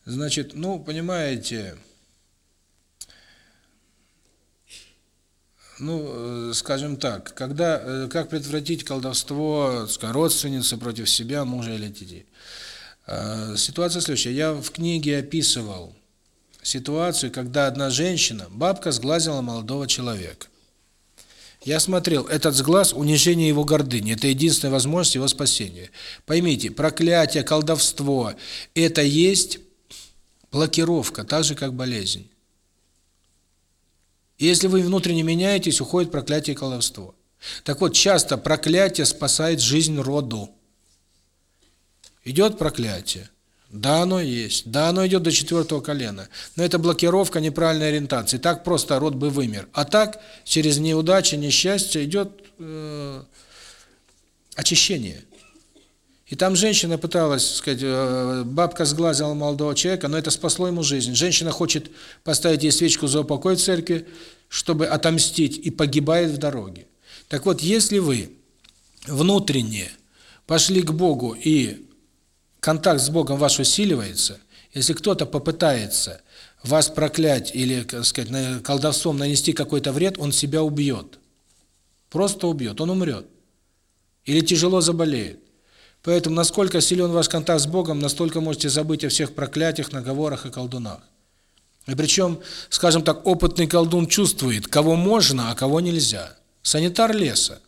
Значит, ну, понимаете, ну, э, скажем так, когда, э, как предотвратить колдовство с родственницы против себя, мужа или детей? Э, ситуация следующая. Я в книге описывал ситуацию, когда одна женщина, бабка, сглазила молодого человека. Я смотрел, этот сглаз – унижение его гордыни. Это единственная возможность его спасения. Поймите, проклятие, колдовство – это есть блокировка, так же, как болезнь. Если вы внутренне меняетесь, уходит проклятие и колдовство. Так вот, часто проклятие спасает жизнь роду. Идет проклятие. Да, оно есть. Да, оно идет до четвертого колена. Но это блокировка неправильной ориентации. Так просто род бы вымер. А так, через неудачи, несчастье идет э, очищение. И там женщина пыталась, сказать, э, бабка сглазила молодого человека, но это спасло ему жизнь. Женщина хочет поставить ей свечку за упокой церкви, чтобы отомстить, и погибает в дороге. Так вот, если вы внутренне пошли к Богу и контакт с Богом ваш усиливается, если кто-то попытается вас проклять или, так сказать, колдовством нанести какой-то вред, он себя убьет. Просто убьет, он умрет. Или тяжело заболеет. Поэтому, насколько силен ваш контакт с Богом, настолько можете забыть о всех проклятиях, наговорах и колдунах. И причем, скажем так, опытный колдун чувствует, кого можно, а кого нельзя. Санитар леса.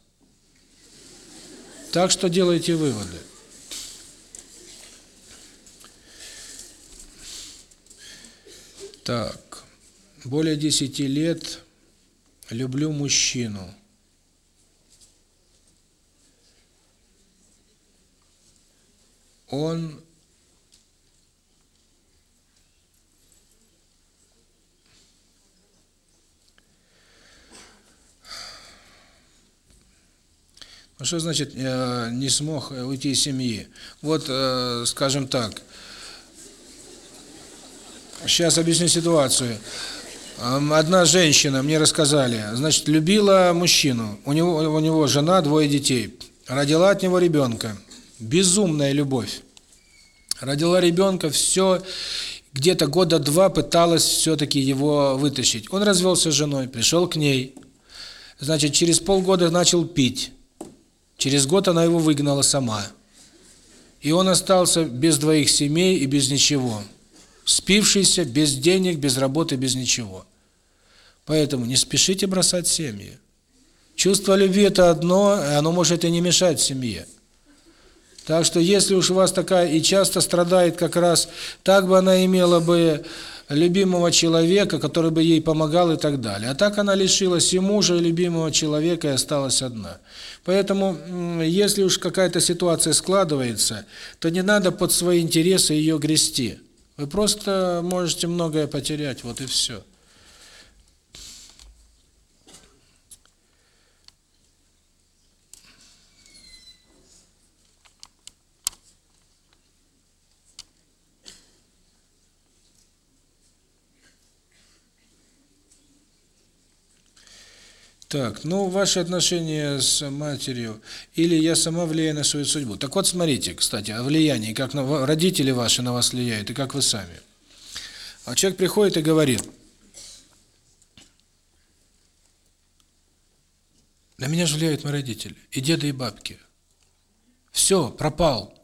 Так что делайте выводы. Так, более 10 лет люблю мужчину. Он ну Что значит э, не смог уйти из семьи? Вот, э, скажем так, Сейчас объясню ситуацию. Одна женщина, мне рассказали, значит, любила мужчину. У него у него жена, двое детей. Родила от него ребенка. Безумная любовь. Родила ребенка, все где-то года два пыталась все-таки его вытащить. Он развелся с женой, пришел к ней. Значит, через полгода начал пить. Через год она его выгнала сама. И он остался без двоих семей и без ничего спившиеся без денег, без работы, без ничего. Поэтому не спешите бросать семьи. Чувство любви это одно, и оно может и не мешать семье. Так что если уж у вас такая и часто страдает как раз, так бы она имела бы любимого человека, который бы ей помогал и так далее. А так она лишилась и мужа, и любимого человека, и осталась одна. Поэтому, если уж какая-то ситуация складывается, то не надо под свои интересы ее грести. Вы просто можете многое потерять, вот и все. Так, ну, ваши отношения с матерью, или я сама влияю на свою судьбу. Так вот, смотрите, кстати, о влиянии, как на, родители ваши на вас влияют, и как вы сами. А человек приходит и говорит, на меня же влияют мои родители, и деды, и бабки. Все, пропал.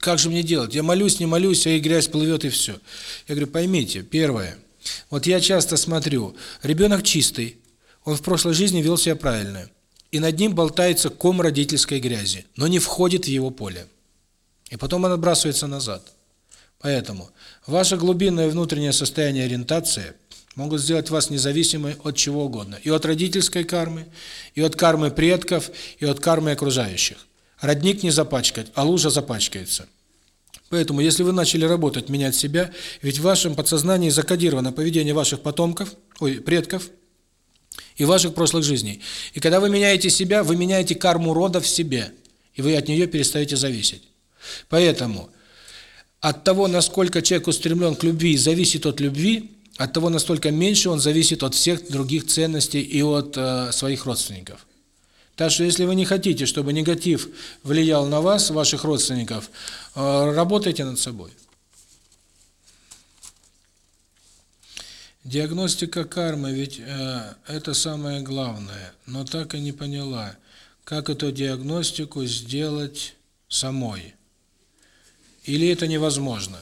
Как же мне делать? Я молюсь, не молюсь, а и грязь плывет, и все. Я говорю, поймите, первое, вот я часто смотрю, ребенок чистый, он в прошлой жизни вел себя правильно. И над ним болтается ком родительской грязи, но не входит в его поле. И потом он отбрасывается назад. Поэтому ваше глубинное внутреннее состояние ориентации могут сделать вас независимой от чего угодно. И от родительской кармы, и от кармы предков, и от кармы окружающих. Родник не запачкать, а лужа запачкается. Поэтому, если вы начали работать, менять себя, ведь в вашем подсознании закодировано поведение ваших потомков, ой, предков – и ваших прошлых жизней. И когда вы меняете себя, вы меняете карму рода в себе, и вы от нее перестаете зависеть. Поэтому от того, насколько человек устремлен к любви и зависит от любви, от того настолько меньше он зависит от всех других ценностей и от э, своих родственников. Так что если вы не хотите, чтобы негатив влиял на вас, ваших родственников, э, работайте над собой. Диагностика кармы ведь э, это самое главное, но так и не поняла, как эту диагностику сделать самой. Или это невозможно?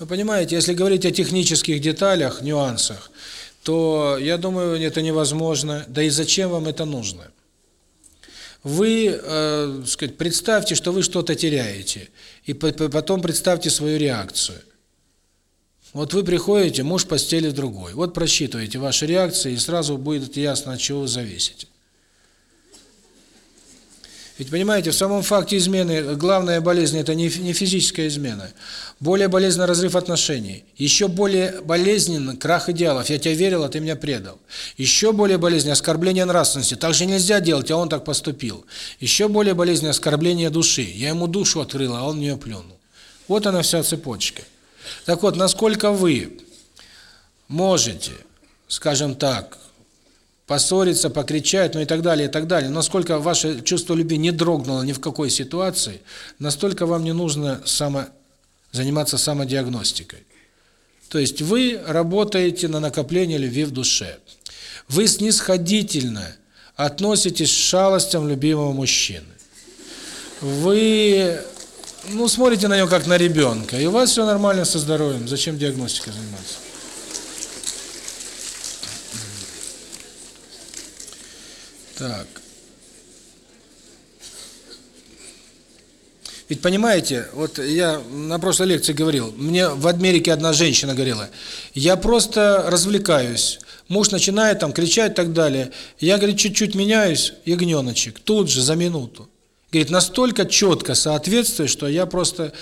Но понимаете, если говорить о технических деталях, нюансах, то я думаю, это невозможно. Да и зачем вам это нужно? Вы, э, сказать, представьте, что вы что-то теряете, и потом представьте свою реакцию. Вот вы приходите, муж постели другой. Вот просчитываете ваши реакции, и сразу будет ясно, от чего вы зависите. Ведь понимаете, в самом факте измены главная болезнь это не физическая измена. Более болезненно разрыв отношений. Еще более болезнен крах идеалов. Я тебе верил, а ты меня предал. Еще более болезненно оскорбление нравственности. Так же нельзя делать, а он так поступил. Еще более болезненно оскорбление души. Я ему душу открыла, а он в нее плюнул. Вот она вся цепочка. Так вот, насколько вы можете, скажем так, поссориться, покричать, ну и так далее, и так далее. Насколько ваше чувство любви не дрогнуло ни в какой ситуации, настолько вам не нужно само заниматься самодиагностикой. То есть вы работаете на накопление любви в душе. Вы снисходительно относитесь к шалостям любимого мужчины. Вы ну смотрите на нее как на ребенка и у вас все нормально со здоровьем зачем диагностика заниматься так Ведь понимаете, вот я на прошлой лекции говорил, мне в Америке одна женщина говорила, я просто развлекаюсь, муж начинает там кричать и так далее, я, говорит, чуть-чуть меняюсь, ягненочек, тут же, за минуту. Говорит, настолько четко соответствует, что я просто,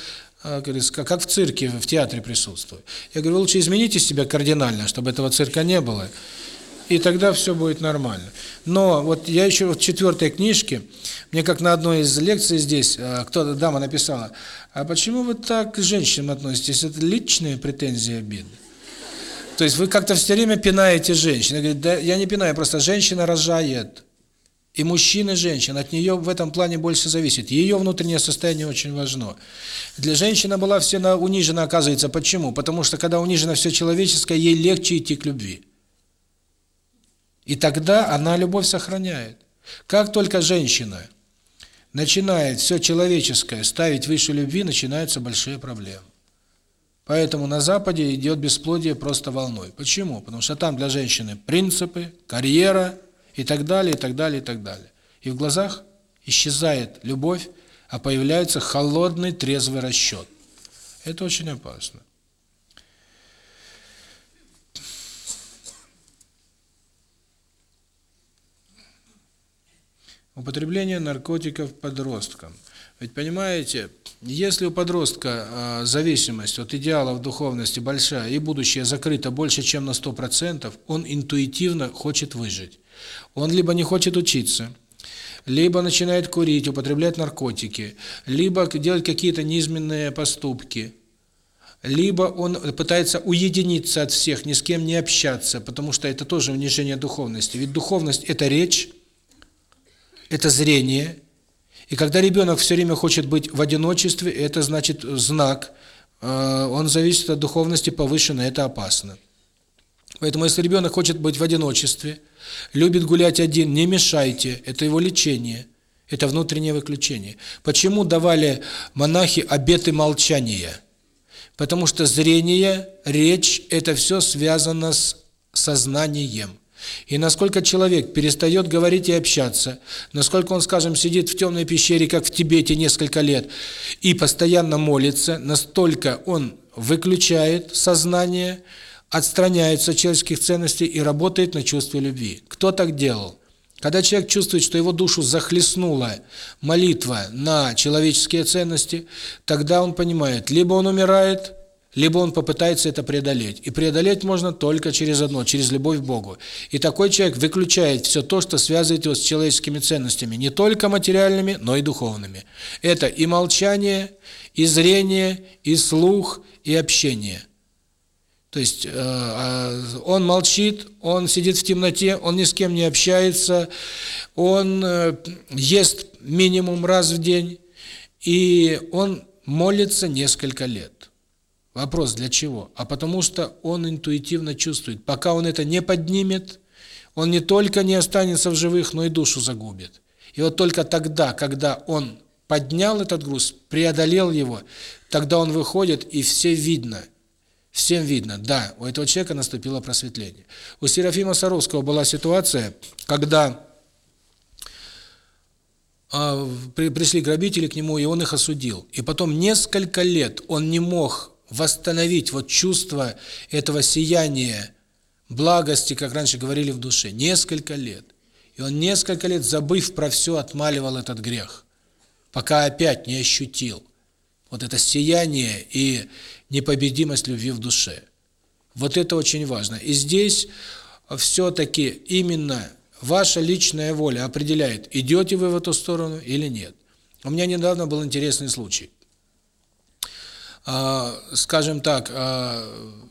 э, как в цирке, в театре присутствую. Я говорю, лучше измените себя кардинально, чтобы этого цирка не было, и тогда все будет нормально. Но вот я еще в четвертой книжке, мне как на одной из лекций здесь, э, кто-то, дама написала, а почему вы так к женщинам относитесь? Это личные претензии обиды. То есть вы как-то все время пинаете женщин. Я говорю, да я не пинаю, просто женщина рожает. И мужчина, и. От нее в этом плане больше зависит. Ее внутреннее состояние очень важно. Для женщины была все унижена, оказывается. Почему? Потому что, когда унижена все человеческое, ей легче идти к любви. И тогда она любовь сохраняет. Как только женщина начинает все человеческое ставить выше любви, начинаются большие проблемы. Поэтому на Западе идет бесплодие просто волной. Почему? Потому что там для женщины принципы, карьера – и так далее, и так далее, и так далее. И в глазах исчезает любовь, а появляется холодный трезвый расчет. Это очень опасно. Употребление наркотиков подросткам. Ведь понимаете, если у подростка а, зависимость от идеалов духовности большая и будущее закрыто больше, чем на 100%, он интуитивно хочет выжить. Он либо не хочет учиться, либо начинает курить, употреблять наркотики, либо делать какие-то низменные поступки, либо он пытается уединиться от всех, ни с кем не общаться, потому что это тоже унижение духовности. Ведь духовность – это речь, это зрение. И когда ребенок все время хочет быть в одиночестве, это значит знак, он зависит от духовности повышенно, это опасно. Поэтому если ребенок хочет быть в одиночестве, любит гулять один, не мешайте, это его лечение. Это внутреннее выключение. Почему давали монахи обеты молчания? Потому что зрение, речь – это все связано с сознанием. И насколько человек перестает говорить и общаться, насколько он, скажем, сидит в темной пещере, как в Тибете несколько лет, и постоянно молится, настолько он выключает сознание – отстраняется от человеческих ценностей и работает на чувство любви. Кто так делал? Когда человек чувствует, что его душу захлестнула молитва на человеческие ценности, тогда он понимает, либо он умирает, либо он попытается это преодолеть. И преодолеть можно только через одно, через любовь к Богу. И такой человек выключает все то, что связывает его с человеческими ценностями, не только материальными, но и духовными. Это и молчание, и зрение, и слух, и общение. То есть э, э, он молчит, он сидит в темноте, он ни с кем не общается, он э, ест минимум раз в день, и он молится несколько лет. Вопрос для чего? А потому что он интуитивно чувствует, пока он это не поднимет, он не только не останется в живых, но и душу загубит. И вот только тогда, когда он поднял этот груз, преодолел его, тогда он выходит, и все видно – Всем видно, да, у этого человека наступило просветление. У Серафима Саровского была ситуация, когда э, пришли грабители к нему, и он их осудил. И потом несколько лет он не мог восстановить вот чувство этого сияния, благости, как раньше говорили в душе. Несколько лет. И он несколько лет, забыв про все, отмаливал этот грех, пока опять не ощутил. Вот это сияние и непобедимость любви в душе. Вот это очень важно. И здесь все-таки именно ваша личная воля определяет, идете вы в эту сторону или нет. У меня недавно был интересный случай. А, скажем так, а,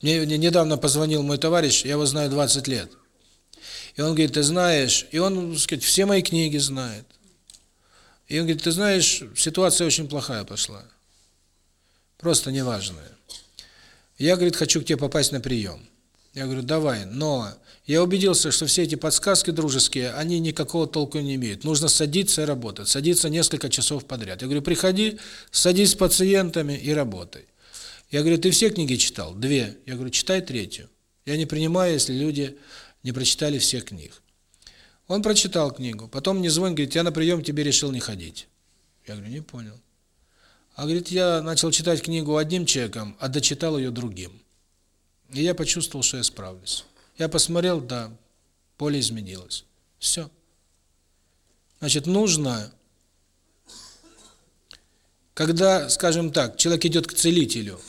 мне недавно позвонил мой товарищ, я его знаю 20 лет. И он говорит, ты знаешь, и он, так сказать, все мои книги знает. И он говорит, ты знаешь, ситуация очень плохая пошла. Просто неважная. Я, говорит, хочу к тебе попасть на прием. Я говорю, давай, но я убедился, что все эти подсказки дружеские, они никакого толку не имеют. Нужно садиться и работать. Садиться несколько часов подряд. Я говорю, приходи, садись с пациентами и работай. Я говорю, ты все книги читал? Две. Я говорю, читай третью. Я не принимаю, если люди не прочитали всех книг. Он прочитал книгу, потом мне звонит, говорит, я на прием к тебе решил не ходить. Я говорю, не понял. А говорит, я начал читать книгу одним человеком, а дочитал ее другим. И я почувствовал, что я справлюсь. Я посмотрел, да, поле изменилось. Все. Значит, нужно, когда, скажем так, человек идет к целителю,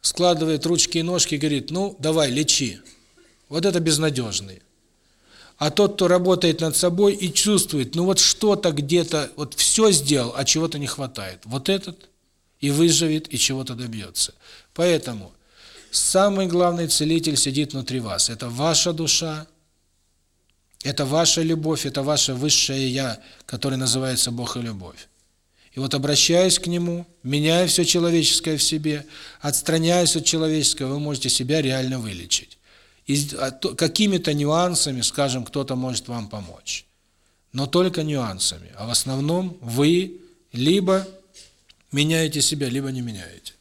складывает ручки и ножки говорит, ну, давай, лечи. Вот это безнадежный а тот, кто работает над собой и чувствует, ну вот что-то где-то, вот все сделал, а чего-то не хватает. Вот этот и выживет, и чего-то добьется. Поэтому самый главный целитель сидит внутри вас. Это ваша душа, это ваша любовь, это ваше высшее Я, которое называется Бог и любовь. И вот обращаясь к Нему, меняя все человеческое в себе, отстраняясь от человеческого, вы можете себя реально вылечить какими-то нюансами, скажем, кто-то может вам помочь. Но только нюансами. А в основном вы либо меняете себя, либо не меняете.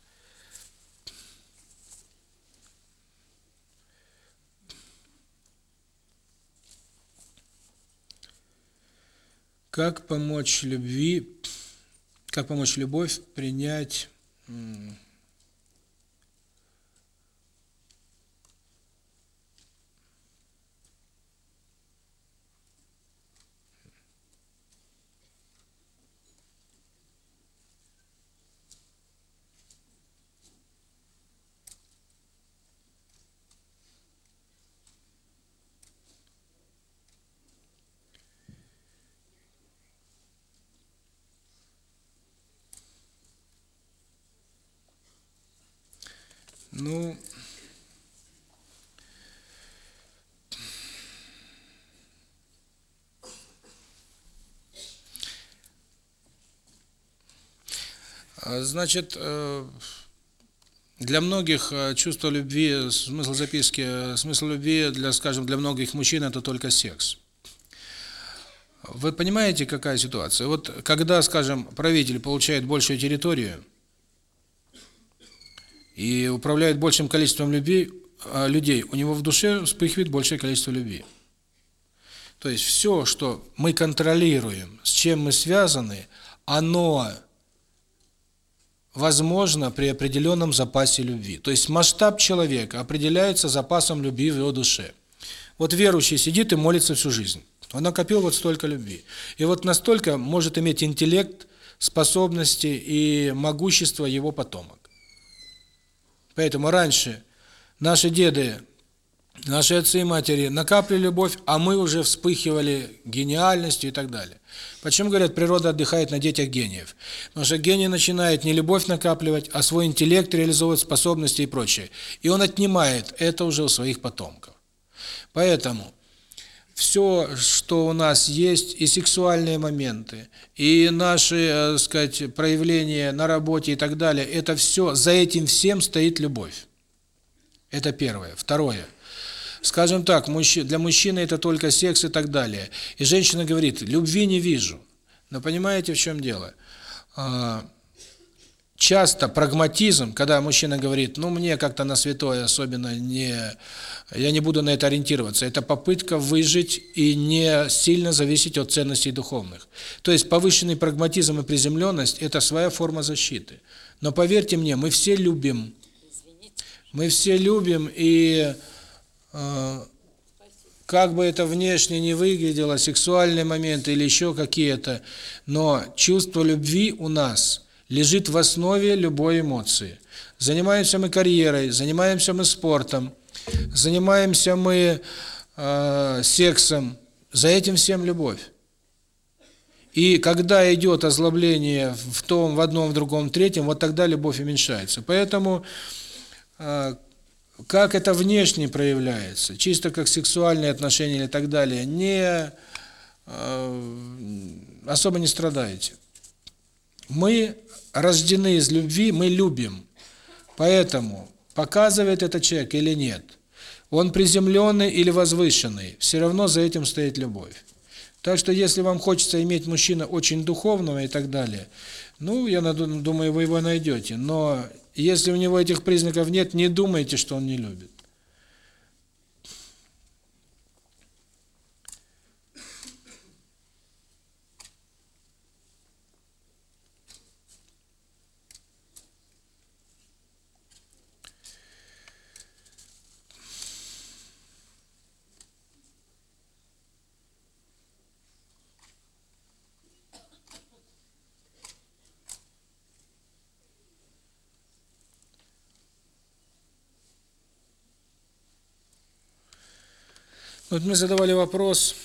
Как помочь любви, как помочь любовь принять Ну Значит, э, для многих э, чувство любви, э, смысл записки, смысл любви для, скажем, для многих мужчин это только секс. Вы понимаете, какая ситуация? Вот когда, скажем, правитель получает большую территорию, и управляет большим количеством любви э, людей, у него в душе вспыхивает большее количество любви. То есть все, что мы контролируем, с чем мы связаны, оно возможно при определенном запасе любви. То есть масштаб человека определяется запасом любви в его душе. Вот верующий сидит и молится всю жизнь. Он накопил вот столько любви. И вот настолько может иметь интеллект, способности и могущество его потомок. Поэтому раньше наши деды, наши отцы и матери накапливали любовь, а мы уже вспыхивали гениальностью и так далее. Почему, говорят, природа отдыхает на детях гениев? Потому что гений начинает не любовь накапливать, а свой интеллект реализовывать способности и прочее. И он отнимает это уже у своих потомков. Поэтому все, что у нас есть, и сексуальные моменты, и наши, э, сказать, проявления на работе и так далее, это все, за этим всем стоит любовь. Это первое. Второе. Скажем так, для мужчины это только секс и так далее. И женщина говорит, любви не вижу. Но понимаете, в чем дело? А, часто прагматизм, когда мужчина говорит, ну мне как-то на святое особенно не я не буду на это ориентироваться. Это попытка выжить и не сильно зависеть от ценностей духовных. То есть повышенный прагматизм и приземленность – это своя форма защиты. Но поверьте мне, мы все любим. Мы все любим, и э, как бы это внешне не выглядело, сексуальные моменты или еще какие-то, но чувство любви у нас лежит в основе любой эмоции. Занимаемся мы карьерой, занимаемся мы спортом – Занимаемся мы э, сексом, за этим всем любовь. И когда идет озлобление в том, в одном, в другом, в третьем, вот тогда любовь уменьшается. Поэтому э, как это внешне проявляется, чисто как сексуальные отношения и так далее, не э, особо не страдаете. Мы рождены из любви, мы любим. Поэтому Показывает этот человек или нет? Он приземленный или возвышенный? Все равно за этим стоит любовь. Так что, если вам хочется иметь мужчину очень духовного и так далее, ну, я думаю, вы его найдете. Но если у него этих признаков нет, не думайте, что он не любит. Вот мы задавали вопрос,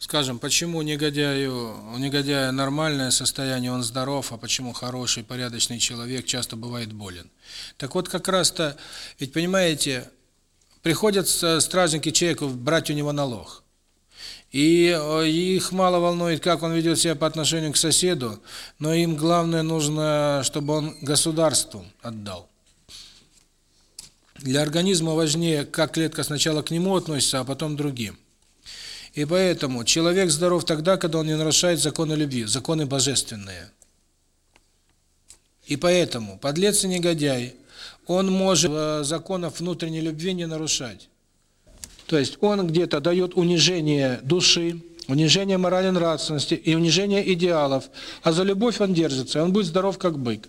скажем, почему негодяю, у негодяя нормальное состояние, он здоров, а почему хороший, порядочный человек часто бывает болен. Так вот как раз-то, ведь понимаете, приходят стражники человеку брать у него налог. И их мало волнует, как он ведет себя по отношению к соседу, но им главное нужно, чтобы он государству отдал. Для организма важнее, как клетка сначала к нему относится, а потом другим. И поэтому человек здоров тогда, когда он не нарушает законы любви, законы божественные. И поэтому подлец и негодяй, он может законов внутренней любви не нарушать. То есть он где-то дает унижение души, унижение морали нравственности и унижение идеалов, а за любовь он держится, он будет здоров как бык.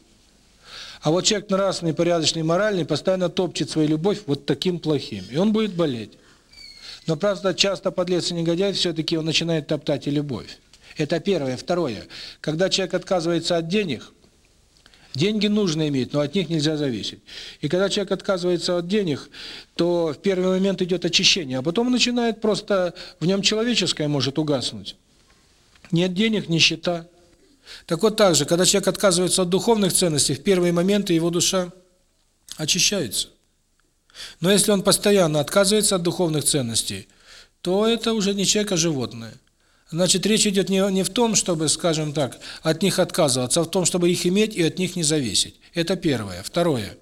А вот человек нравственный, порядочный, моральный постоянно топчет свою любовь вот таким плохим, и он будет болеть. Но правда, часто подлец и негодяй все-таки он начинает топтать и любовь. Это первое. Второе. Когда человек отказывается от денег, деньги нужно иметь, но от них нельзя зависеть. И когда человек отказывается от денег, то в первый момент идет очищение, а потом начинает просто, в нем человеческое может угаснуть. Нет денег – нищета. Так вот так же, когда человек отказывается от духовных ценностей, в первые моменты его душа очищается. Но если он постоянно отказывается от духовных ценностей, то это уже не человек, а животное. Значит, речь идет не не в том, чтобы, скажем так, от них отказываться, а в том, чтобы их иметь и от них не зависеть. Это первое. Второе.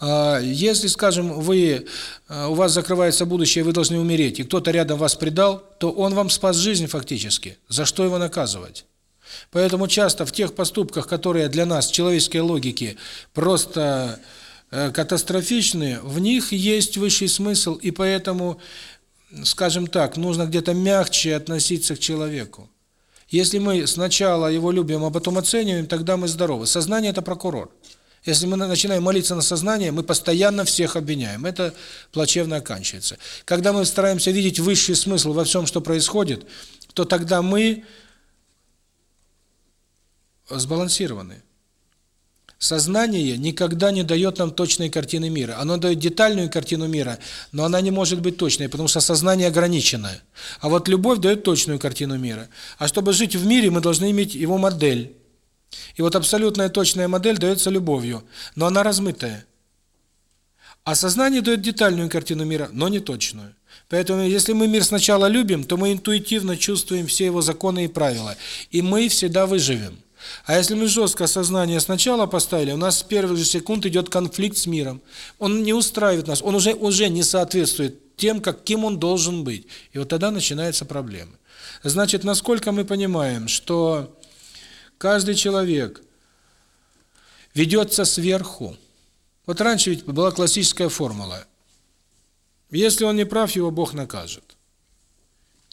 А, если, скажем, вы а, у вас закрывается будущее, вы должны умереть, и кто-то рядом вас предал, то он вам спас жизнь фактически. За что его наказывать? Поэтому часто в тех поступках, которые для нас, человеческой логики, просто э, катастрофичны, в них есть высший смысл, и поэтому, скажем так, нужно где-то мягче относиться к человеку. Если мы сначала его любим, а потом оцениваем, тогда мы здоровы. Сознание – это прокурор. Если мы начинаем молиться на сознание, мы постоянно всех обвиняем. Это плачевно оканчивается. Когда мы стараемся видеть высший смысл во всем, что происходит, то тогда мы сбалансированные. Сознание никогда не дает нам точной картины мира. Оно дает детальную картину мира, но она не может быть точной, потому что сознание ограниченное. А вот любовь дает точную картину мира. А чтобы жить в мире, мы должны иметь его модель. И вот абсолютная точная модель дается любовью, но она размытая. А сознание дает детальную картину мира, но не точную. Поэтому, если мы мир сначала любим, то мы интуитивно чувствуем все его законы и правила, и мы всегда выживем. А если мы жестко сознание сначала поставили, у нас с первых же секунд идет конфликт с миром. Он не устраивает нас, он уже уже не соответствует тем, каким он должен быть. И вот тогда начинаются проблемы. Значит, насколько мы понимаем, что каждый человек ведется сверху. Вот раньше ведь была классическая формула. Если он не прав, его Бог накажет.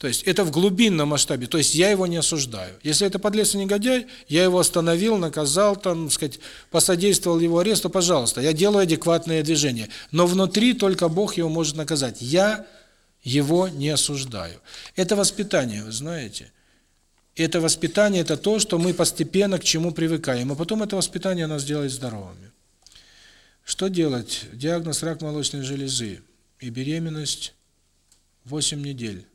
То есть это в глубинном масштабе. То есть я его не осуждаю. Если это подлец и негодяй, я его остановил, наказал, там, сказать, посодействовал его аресту, пожалуйста. Я делаю адекватные движения. Но внутри только Бог его может наказать. Я его не осуждаю. Это воспитание, вы знаете. Это воспитание, это то, что мы постепенно к чему привыкаем. А потом это воспитание нас делает здоровыми. Что делать? Диагноз рак молочной железы и беременность 8 недель.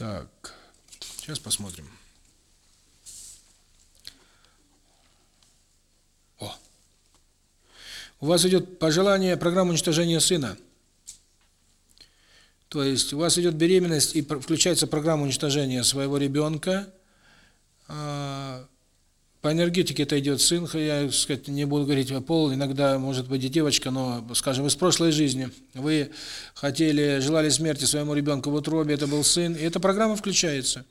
Так, сейчас посмотрим. О! У вас идет пожелание программы уничтожения сына. То есть у вас идет беременность и включается программа уничтожения своего ребенка, по энергетике это идет сын, я сказать, не буду говорить о пол, иногда может быть и девочка, но, скажем, из прошлой жизни вы хотели, желали смерти своему ребенку в утробе, это был сын, и эта программа включается.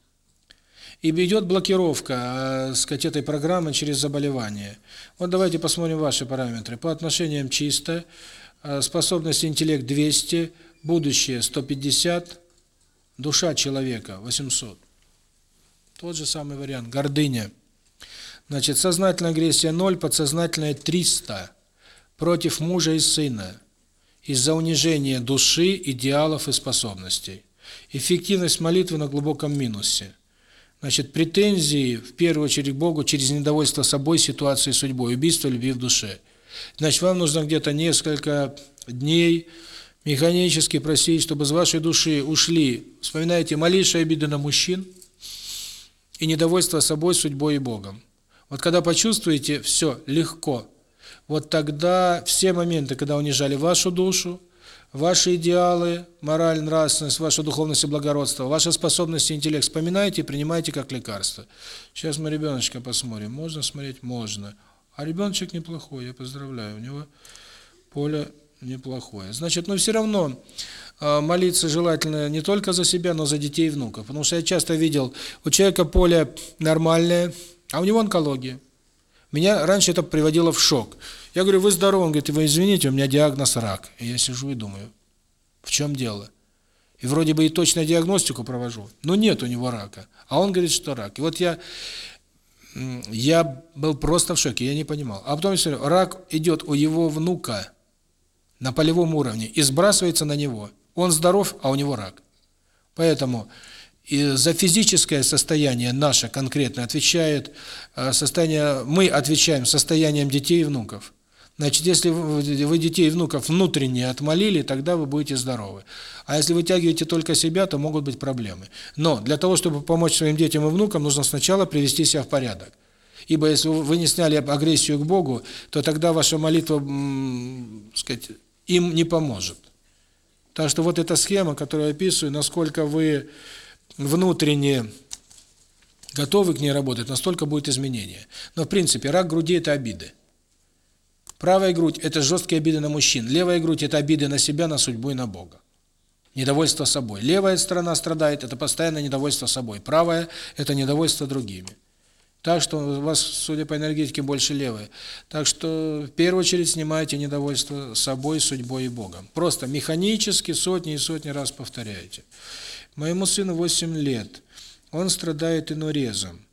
И идет блокировка, э, сказать, этой программы через заболевание. Вот давайте посмотрим ваши параметры. По отношениям чисто, э, способность интеллект 200, будущее 150, душа человека 800. Тот же самый вариант, гордыня Значит, сознательная агрессия 0, подсознательная 300 против мужа и сына из-за унижения души, идеалов и способностей. Эффективность молитвы на глубоком минусе. Значит, претензии в первую очередь к Богу через недовольство собой, ситуацией, судьбой, убийство любви в душе. Значит, вам нужно где-то несколько дней механически просить, чтобы из вашей души ушли, вспоминайте малейшие обиды на мужчин и недовольство собой, судьбой и Богом. Вот когда почувствуете все легко, вот тогда все моменты, когда унижали вашу душу, ваши идеалы, мораль, нравственность, ваша духовность и благородство, ваши способности, интеллект, вспоминайте и принимайте как лекарство. Сейчас мы ребеночка посмотрим. Можно смотреть? Можно. А ребеночек неплохой, я поздравляю, у него поле неплохое. Значит, ну, но все равно а, молиться желательно не только за себя, но за детей и внуков. Потому что я часто видел, у человека поле нормальное, а у него онкология. Меня раньше это приводило в шок. Я говорю, вы здоровы? Он говорит, вы извините, у меня диагноз рак. И я сижу и думаю, в чем дело? И вроде бы и точно диагностику провожу, но нет у него рака. А он говорит, что рак. И вот я я был просто в шоке, я не понимал. А потом я смотрю, рак идет у его внука на полевом уровне и сбрасывается на него. Он здоров, а у него рак. Поэтому и за физическое состояние наше конкретно отвечает э, состояние мы отвечаем состоянием детей и внуков. Значит, если вы детей и внуков внутренне отмолили, тогда вы будете здоровы. А если вытягиваете только себя, то могут быть проблемы. Но для того, чтобы помочь своим детям и внукам, нужно сначала привести себя в порядок. Ибо если вы не сняли агрессию к Богу, то тогда ваша молитва, сказать, им не поможет. Так что вот эта схема, которую я описываю, насколько вы внутренне готовы к ней работать, настолько будет изменение. Но в принципе рак груди это обиды. Правая грудь – это жесткие обиды на мужчин, левая грудь – это обиды на себя, на судьбу и на Бога. Недовольство собой. Левая сторона страдает – это постоянное недовольство собой. Правая – это недовольство другими. Так что у вас, судя по энергетике, больше левая. Так что в первую очередь снимайте недовольство собой, судьбой и Богом. Просто механически сотни и сотни раз повторяйте. Моему сыну 8 лет. Он страдает инурезом.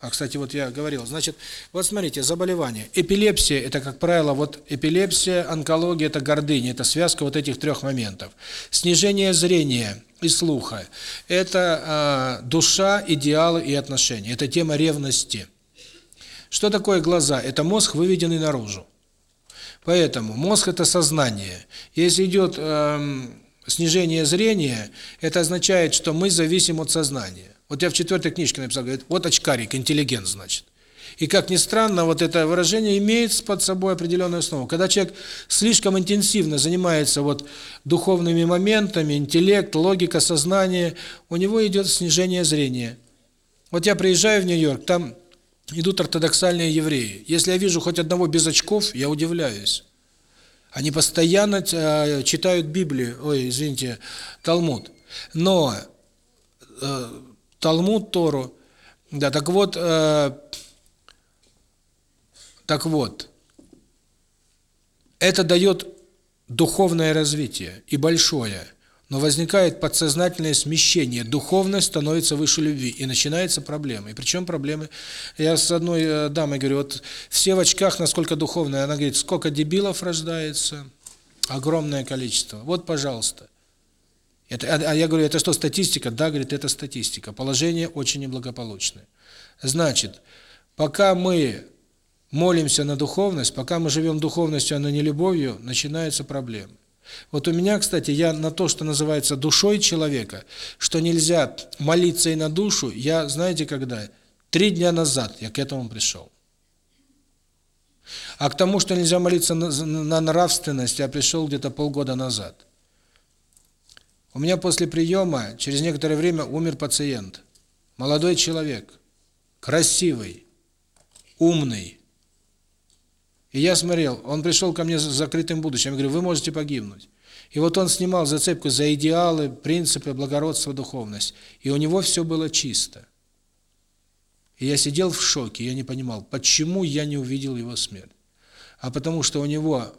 А, кстати, вот я говорил, значит, вот смотрите, заболевание. Эпилепсия – это, как правило, вот эпилепсия, онкология – это гордыня, это связка вот этих трех моментов. Снижение зрения и слуха – это э, душа, идеалы и отношения. Это тема ревности. Что такое глаза? Это мозг, выведенный наружу. Поэтому мозг – это сознание. Если идет... Э, эм, снижение зрения это означает, что мы зависим от сознания. Вот я в четвертой книжке написал, говорит, вот очкарик, интеллигент, значит. И как ни странно, вот это выражение имеет под собой определенную основу. Когда человек слишком интенсивно занимается вот духовными моментами, интеллект, логика, сознание, у него идет снижение зрения. Вот я приезжаю в Нью-Йорк, там идут ортодоксальные евреи. Если я вижу хоть одного без очков, я удивляюсь. Они постоянно э, читают Библию, ой, извините, Талмуд. Но э, Талмуд, Тору, да, так вот, э, так вот, это дает духовное развитие и большое. Но возникает подсознательное смещение. Духовность становится выше любви. И начинается проблемы, И причем проблемы... Я с одной э, дамой говорю, вот все в очках, насколько духовные. Она говорит, сколько дебилов рождается. Огромное количество. Вот, пожалуйста. Это, а, а я говорю, это что, статистика? Да, говорит, это статистика. Положение очень неблагополучное. Значит, пока мы молимся на духовность, пока мы живем духовностью, а не любовью, начинаются проблемы. Вот у меня, кстати, я на то, что называется душой человека, что нельзя молиться и на душу, я, знаете, когда? Три дня назад я к этому пришел. А к тому, что нельзя молиться на, на нравственность, я пришел где-то полгода назад. У меня после приема через некоторое время умер пациент. Молодой человек, красивый, умный, и я смотрел, он пришел ко мне с закрытым будущим. Я говорю, вы можете погибнуть. И вот он снимал зацепку за идеалы, принципы, благородство, духовность. И у него все было чисто. И я сидел в шоке, я не понимал, почему я не увидел его смерть. А потому что у него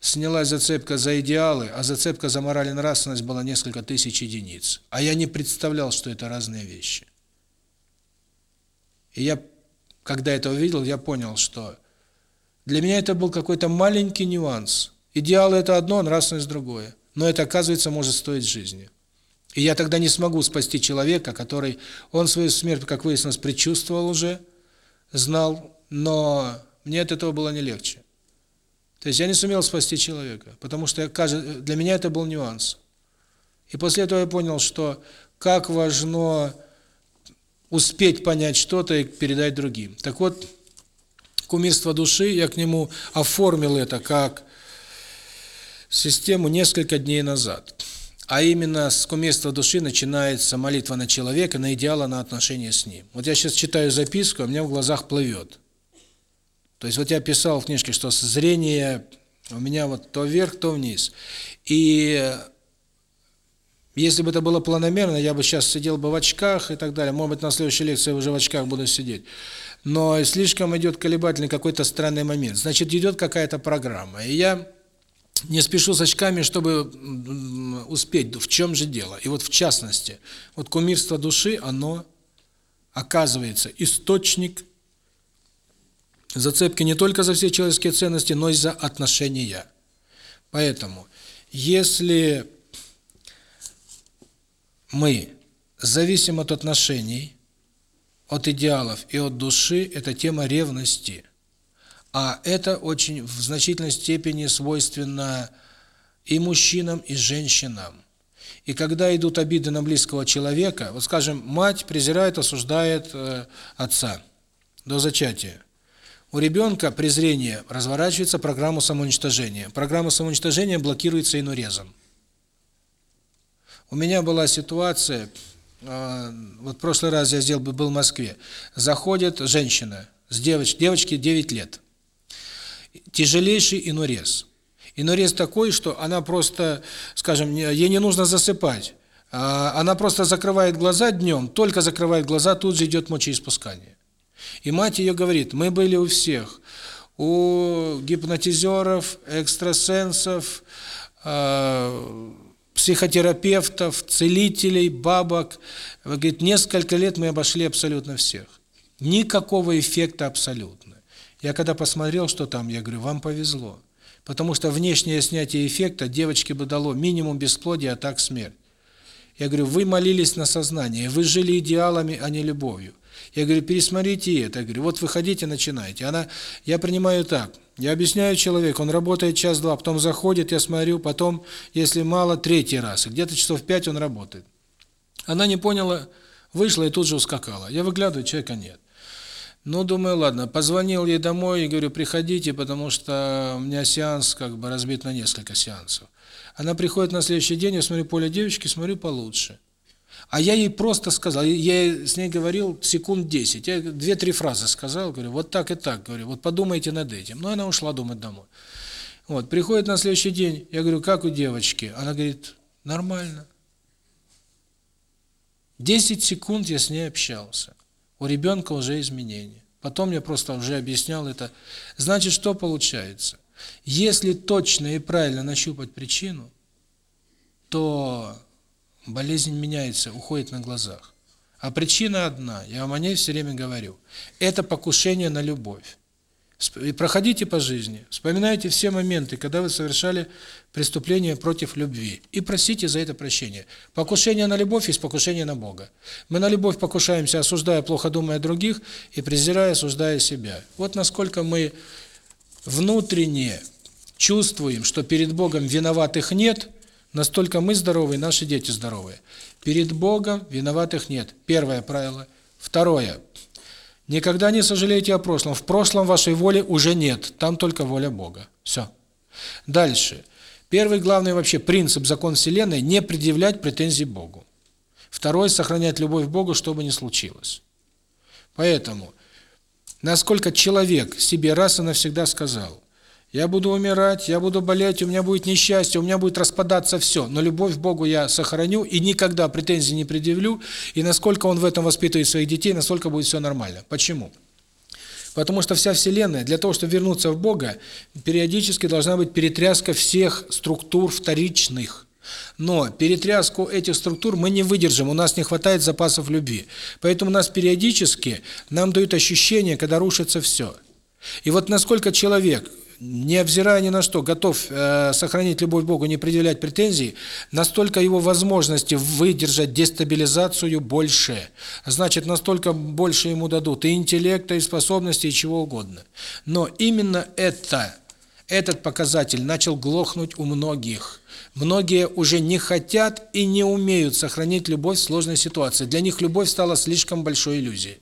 снялась зацепка за идеалы, а зацепка за мораль и нравственность была несколько тысяч единиц. А я не представлял, что это разные вещи. И я, когда это увидел, я понял, что для меня это был какой-то маленький нюанс. Идеалы это одно, а нравственность другое. Но это, оказывается, может стоить жизни. И я тогда не смогу спасти человека, который, он свою смерть, как выяснилось, предчувствовал уже, знал, но мне от этого было не легче. То есть я не сумел спасти человека, потому что для меня это был нюанс. И после этого я понял, что как важно успеть понять что-то и передать другим. Так вот, кумирство души, я к нему оформил это как систему несколько дней назад. А именно с кумирства души начинается молитва на человека, на идеала, на отношения с ним. Вот я сейчас читаю записку, а у меня в глазах плывет. То есть вот я писал в книжке, что зрение у меня вот то вверх, то вниз. И э, если бы это было планомерно, я бы сейчас сидел бы в очках и так далее. Может быть, на следующей лекции уже в очках буду сидеть но слишком идет колебательный какой-то странный момент. Значит, идет какая-то программа. И я не спешу с очками, чтобы успеть. В чем же дело? И вот в частности, вот кумирство души, оно оказывается источник зацепки не только за все человеческие ценности, но и за отношения. Поэтому, если мы зависим от отношений, от идеалов и от души – это тема ревности. А это очень в значительной степени свойственно и мужчинам, и женщинам. И когда идут обиды на близкого человека, вот скажем, мать презирает, осуждает э, отца до зачатия. У ребенка презрение разворачивается программу самоуничтожения. Программа самоуничтожения блокируется инурезом. У меня была ситуация, Э, вот прошлый раз я сделал бы был в Москве. Заходит женщина с девочкой, девочки 9 лет. Тяжелейший инурез. Инурез такой, что она просто, скажем, ей не нужно засыпать. А она просто закрывает глаза днем, только закрывает глаза, тут же идет мочеиспускание. И мать ее говорит, мы были у всех, у гипнотизеров, экстрасенсов, э, психотерапевтов, целителей, бабок. Говорит, несколько лет мы обошли абсолютно всех. Никакого эффекта абсолютно. Я когда посмотрел, что там, я говорю, вам повезло. Потому что внешнее снятие эффекта девочке бы дало минимум бесплодия, а так смерть. Я говорю, вы молились на сознание, вы жили идеалами, а не любовью. Я говорю, пересмотрите это. Я говорю, вот выходите, начинайте. Она, я принимаю так. Я объясняю человеку, он работает час-два, потом заходит, я смотрю, потом, если мало, третий раз. Где-то часов пять он работает. Она не поняла, вышла и тут же ускакала. Я выглядываю, человека нет. Ну, думаю, ладно, позвонил ей домой и говорю, приходите, потому что у меня сеанс как бы разбит на несколько сеансов. Она приходит на следующий день, я смотрю поле девочки, смотрю получше. А я ей просто сказал, я с ней говорил секунд 10, я две-три фразы сказал, говорю, вот так и так, говорю, вот подумайте над этим. Но она ушла думать домой. Вот, приходит на следующий день, я говорю, как у девочки? Она говорит, нормально. 10 секунд я с ней общался. У ребенка уже изменения. Потом я просто уже объяснял это. Значит, что получается? Если точно и правильно нащупать причину, то болезнь меняется, уходит на глазах. А причина одна, я вам о ней все время говорю, это покушение на любовь. И проходите по жизни, вспоминайте все моменты, когда вы совершали преступление против любви и просите за это прощения. Покушение на любовь есть покушение на Бога. Мы на любовь покушаемся, осуждая, плохо думая о других и презирая, осуждая себя. Вот насколько мы внутренне чувствуем, что перед Богом виноватых нет – Настолько мы здоровы, наши дети здоровы. Перед Богом виноватых нет. Первое правило. Второе. Никогда не сожалейте о прошлом. В прошлом вашей воли уже нет. Там только воля Бога. Все. Дальше. Первый главный вообще принцип, закон Вселенной – не предъявлять претензий Богу. Второе: – сохранять любовь к Богу, что бы ни случилось. Поэтому, насколько человек себе раз и навсегда сказал, я буду умирать, я буду болеть, у меня будет несчастье, у меня будет распадаться все. Но любовь к Богу я сохраню и никогда претензий не предъявлю. И насколько он в этом воспитывает своих детей, настолько будет все нормально. Почему? Потому что вся Вселенная, для того, чтобы вернуться в Бога, периодически должна быть перетряска всех структур вторичных. Но перетряску этих структур мы не выдержим, у нас не хватает запасов любви. Поэтому нас периодически, нам дают ощущение, когда рушится все. И вот насколько человек невзирая ни на что, готов э, сохранить любовь к Богу, не предъявлять претензий, настолько его возможности выдержать дестабилизацию больше. Значит, настолько больше ему дадут и интеллекта, и способностей, и чего угодно. Но именно это, этот показатель начал глохнуть у многих. Многие уже не хотят и не умеют сохранить любовь в сложной ситуации. Для них любовь стала слишком большой иллюзией.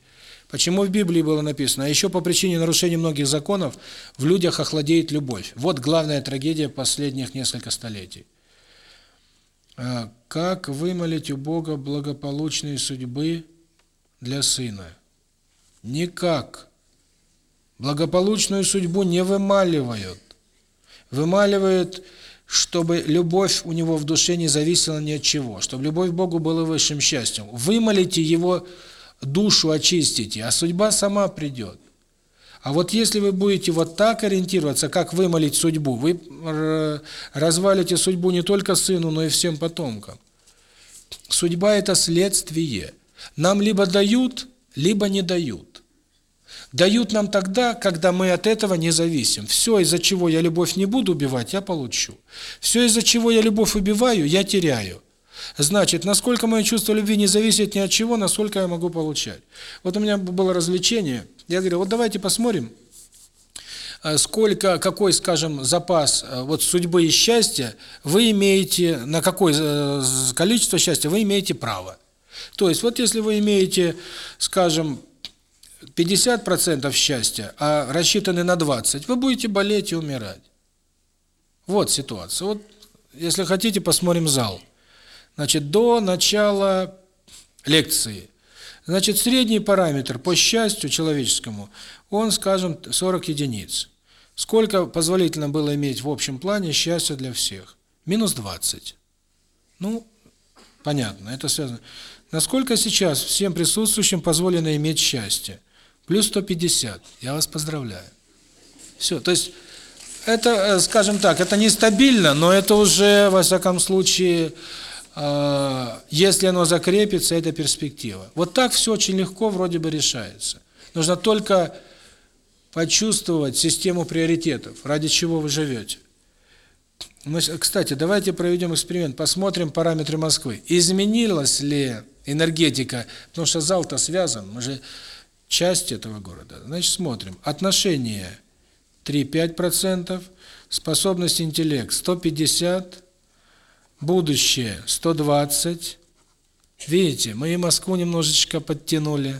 Почему в Библии было написано? А еще по причине нарушения многих законов в людях охладеет любовь. Вот главная трагедия последних несколько столетий. А, как вымолить у Бога благополучные судьбы для сына? Никак. Благополучную судьбу не вымаливают. Вымаливают, чтобы любовь у него в душе не зависела ни от чего, чтобы любовь к Богу была высшим счастьем. Вымолите его душу очистите, а судьба сама придет. А вот если вы будете вот так ориентироваться, как вымолить судьбу, вы развалите судьбу не только сыну, но и всем потомкам. Судьба – это следствие. Нам либо дают, либо не дают. Дают нам тогда, когда мы от этого не зависим. Все, из-за чего я любовь не буду убивать, я получу. Все, из-за чего я любовь убиваю, я теряю. Значит, насколько мое чувство любви не зависит ни от чего, насколько я могу получать. Вот у меня было развлечение. Я говорю, вот давайте посмотрим, э, сколько, какой, скажем, запас э, вот судьбы и счастья вы имеете, на какое э, количество счастья вы имеете право. То есть, вот если вы имеете, скажем, 50% счастья, а рассчитаны на 20, вы будете болеть и умирать. Вот ситуация. Вот, если хотите, посмотрим зал значит до начала лекции. Значит средний параметр по счастью человеческому он скажем 40 единиц. Сколько позволительно было иметь в общем плане счастья для всех? Минус 20 ну понятно это связано. Насколько сейчас всем присутствующим позволено иметь счастье? Плюс 150 я вас поздравляю. Все то есть это э, скажем так это нестабильно но это уже во всяком случае если оно закрепится, это перспектива. Вот так все очень легко вроде бы решается. Нужно только почувствовать систему приоритетов, ради чего вы живете. Кстати, давайте проведем эксперимент, посмотрим параметры Москвы. Изменилась ли энергетика, потому что зал-то связан, мы же часть этого города. Значит, смотрим. Отношение 3-5%, способность интеллект 150%, будущее 120 видите мы и москву немножечко подтянули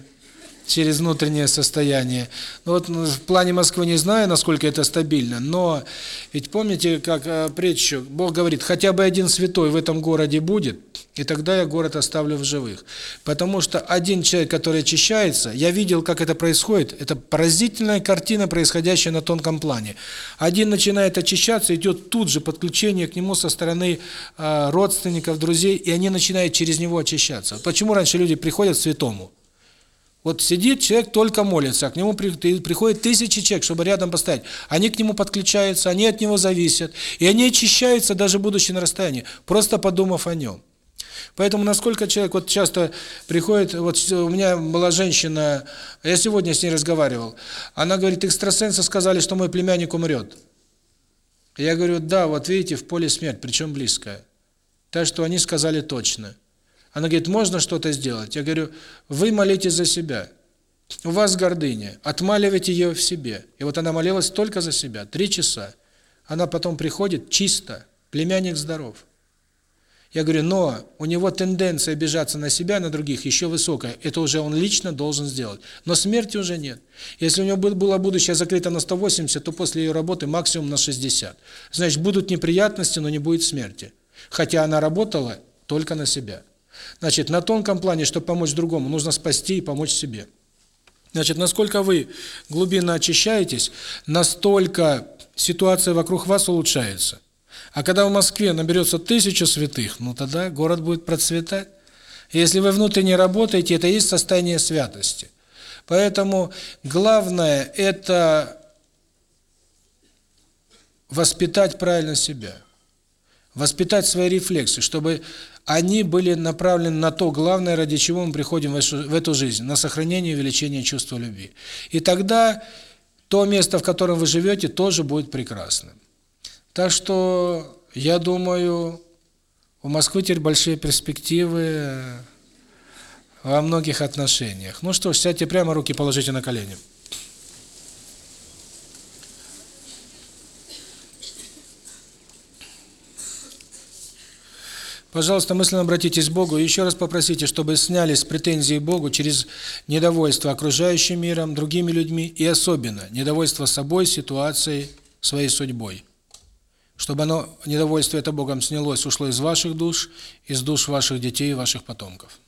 через внутреннее состояние. Ну вот ну, в плане Москвы не знаю, насколько это стабильно, но ведь помните, как э, притчу, Бог говорит, хотя бы один святой в этом городе будет, и тогда я город оставлю в живых. Потому что один человек, который очищается, я видел, как это происходит, это поразительная картина, происходящая на тонком плане. Один начинает очищаться, идет тут же подключение к нему со стороны э, родственников, друзей, и они начинают через него очищаться. Почему раньше люди приходят к святому? Вот сидит человек, только молится, а к нему приходят тысячи человек, чтобы рядом поставить. Они к нему подключаются, они от него зависят, и они очищаются, даже будучи на расстоянии, просто подумав о нем. Поэтому насколько человек, вот часто приходит, вот у меня была женщина, я сегодня с ней разговаривал, она говорит, экстрасенсы сказали, что мой племянник умрет. Я говорю, да, вот видите, в поле смерть, причем близкая. Так что они сказали точно. Она говорит, можно что-то сделать? Я говорю, вы молите за себя. У вас гордыня, отмаливайте ее в себе. И вот она молилась только за себя, три часа. Она потом приходит чисто, племянник здоров. Я говорю, но у него тенденция обижаться на себя, на других еще высокая. Это уже он лично должен сделать. Но смерти уже нет. Если у него было будущее закрыто на 180, то после ее работы максимум на 60. Значит, будут неприятности, но не будет смерти. Хотя она работала только на себя. Значит, на тонком плане, чтобы помочь другому, нужно спасти и помочь себе. Значит, насколько вы глубинно очищаетесь, настолько ситуация вокруг вас улучшается. А когда в Москве наберется тысяча святых, ну тогда город будет процветать. Если вы внутренне работаете, это и есть состояние святости. Поэтому главное – это воспитать правильно себя, воспитать свои рефлексы, чтобы они были направлены на то главное, ради чего мы приходим в эту жизнь, на сохранение и увеличение чувства любви. И тогда то место, в котором вы живете, тоже будет прекрасным. Так что, я думаю, у Москвы теперь большие перспективы во многих отношениях. Ну что ж, сядьте прямо, руки положите на колени. Пожалуйста, мысленно обратитесь к Богу и еще раз попросите, чтобы сняли с претензии Богу через недовольство окружающим миром, другими людьми и особенно недовольство собой, ситуацией, своей судьбой. Чтобы оно недовольство это Богом снялось, ушло из ваших душ, из душ ваших детей и ваших потомков.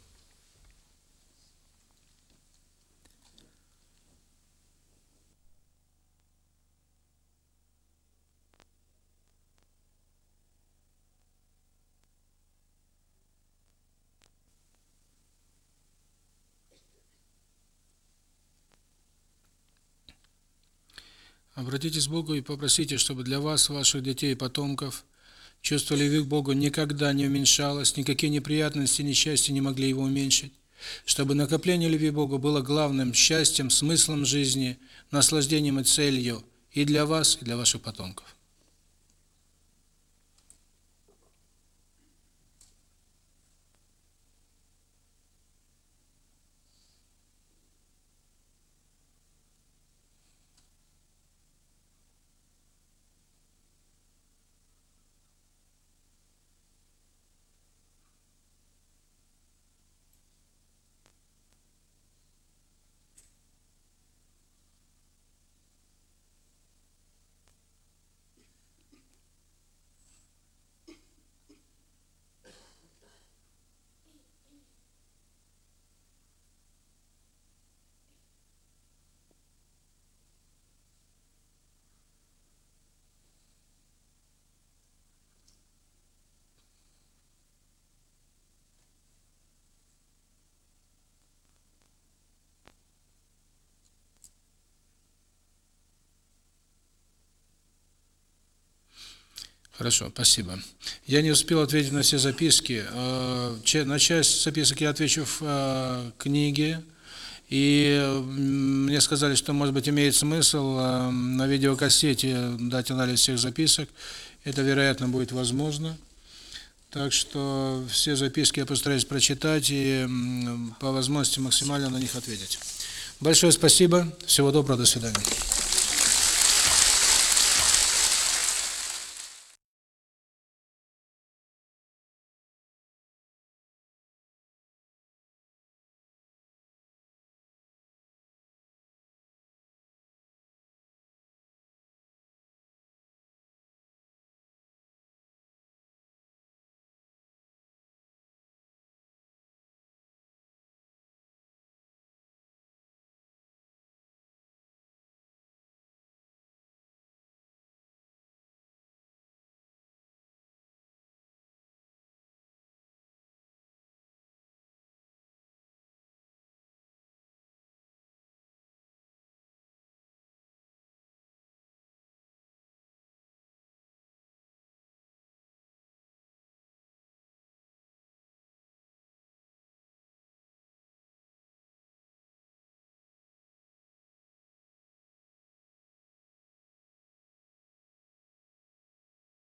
Обратитесь к Богу и попросите, чтобы для вас, ваших детей и потомков чувство любви к Богу никогда не уменьшалось, никакие неприятности, несчастья не могли его уменьшить, чтобы накопление любви к Богу было главным счастьем, смыслом жизни, наслаждением и целью и для вас, и для ваших потомков. Хорошо, спасибо. Я не успел ответить на все записки. Э, на часть записок я отвечу в э, книге. И мне сказали, что, может быть, имеет смысл э, на видеокассете дать анализ всех записок. Это, вероятно, будет возможно. Так что все записки я постараюсь прочитать и по возможности максимально на них ответить. Большое спасибо. Всего доброго. До свидания.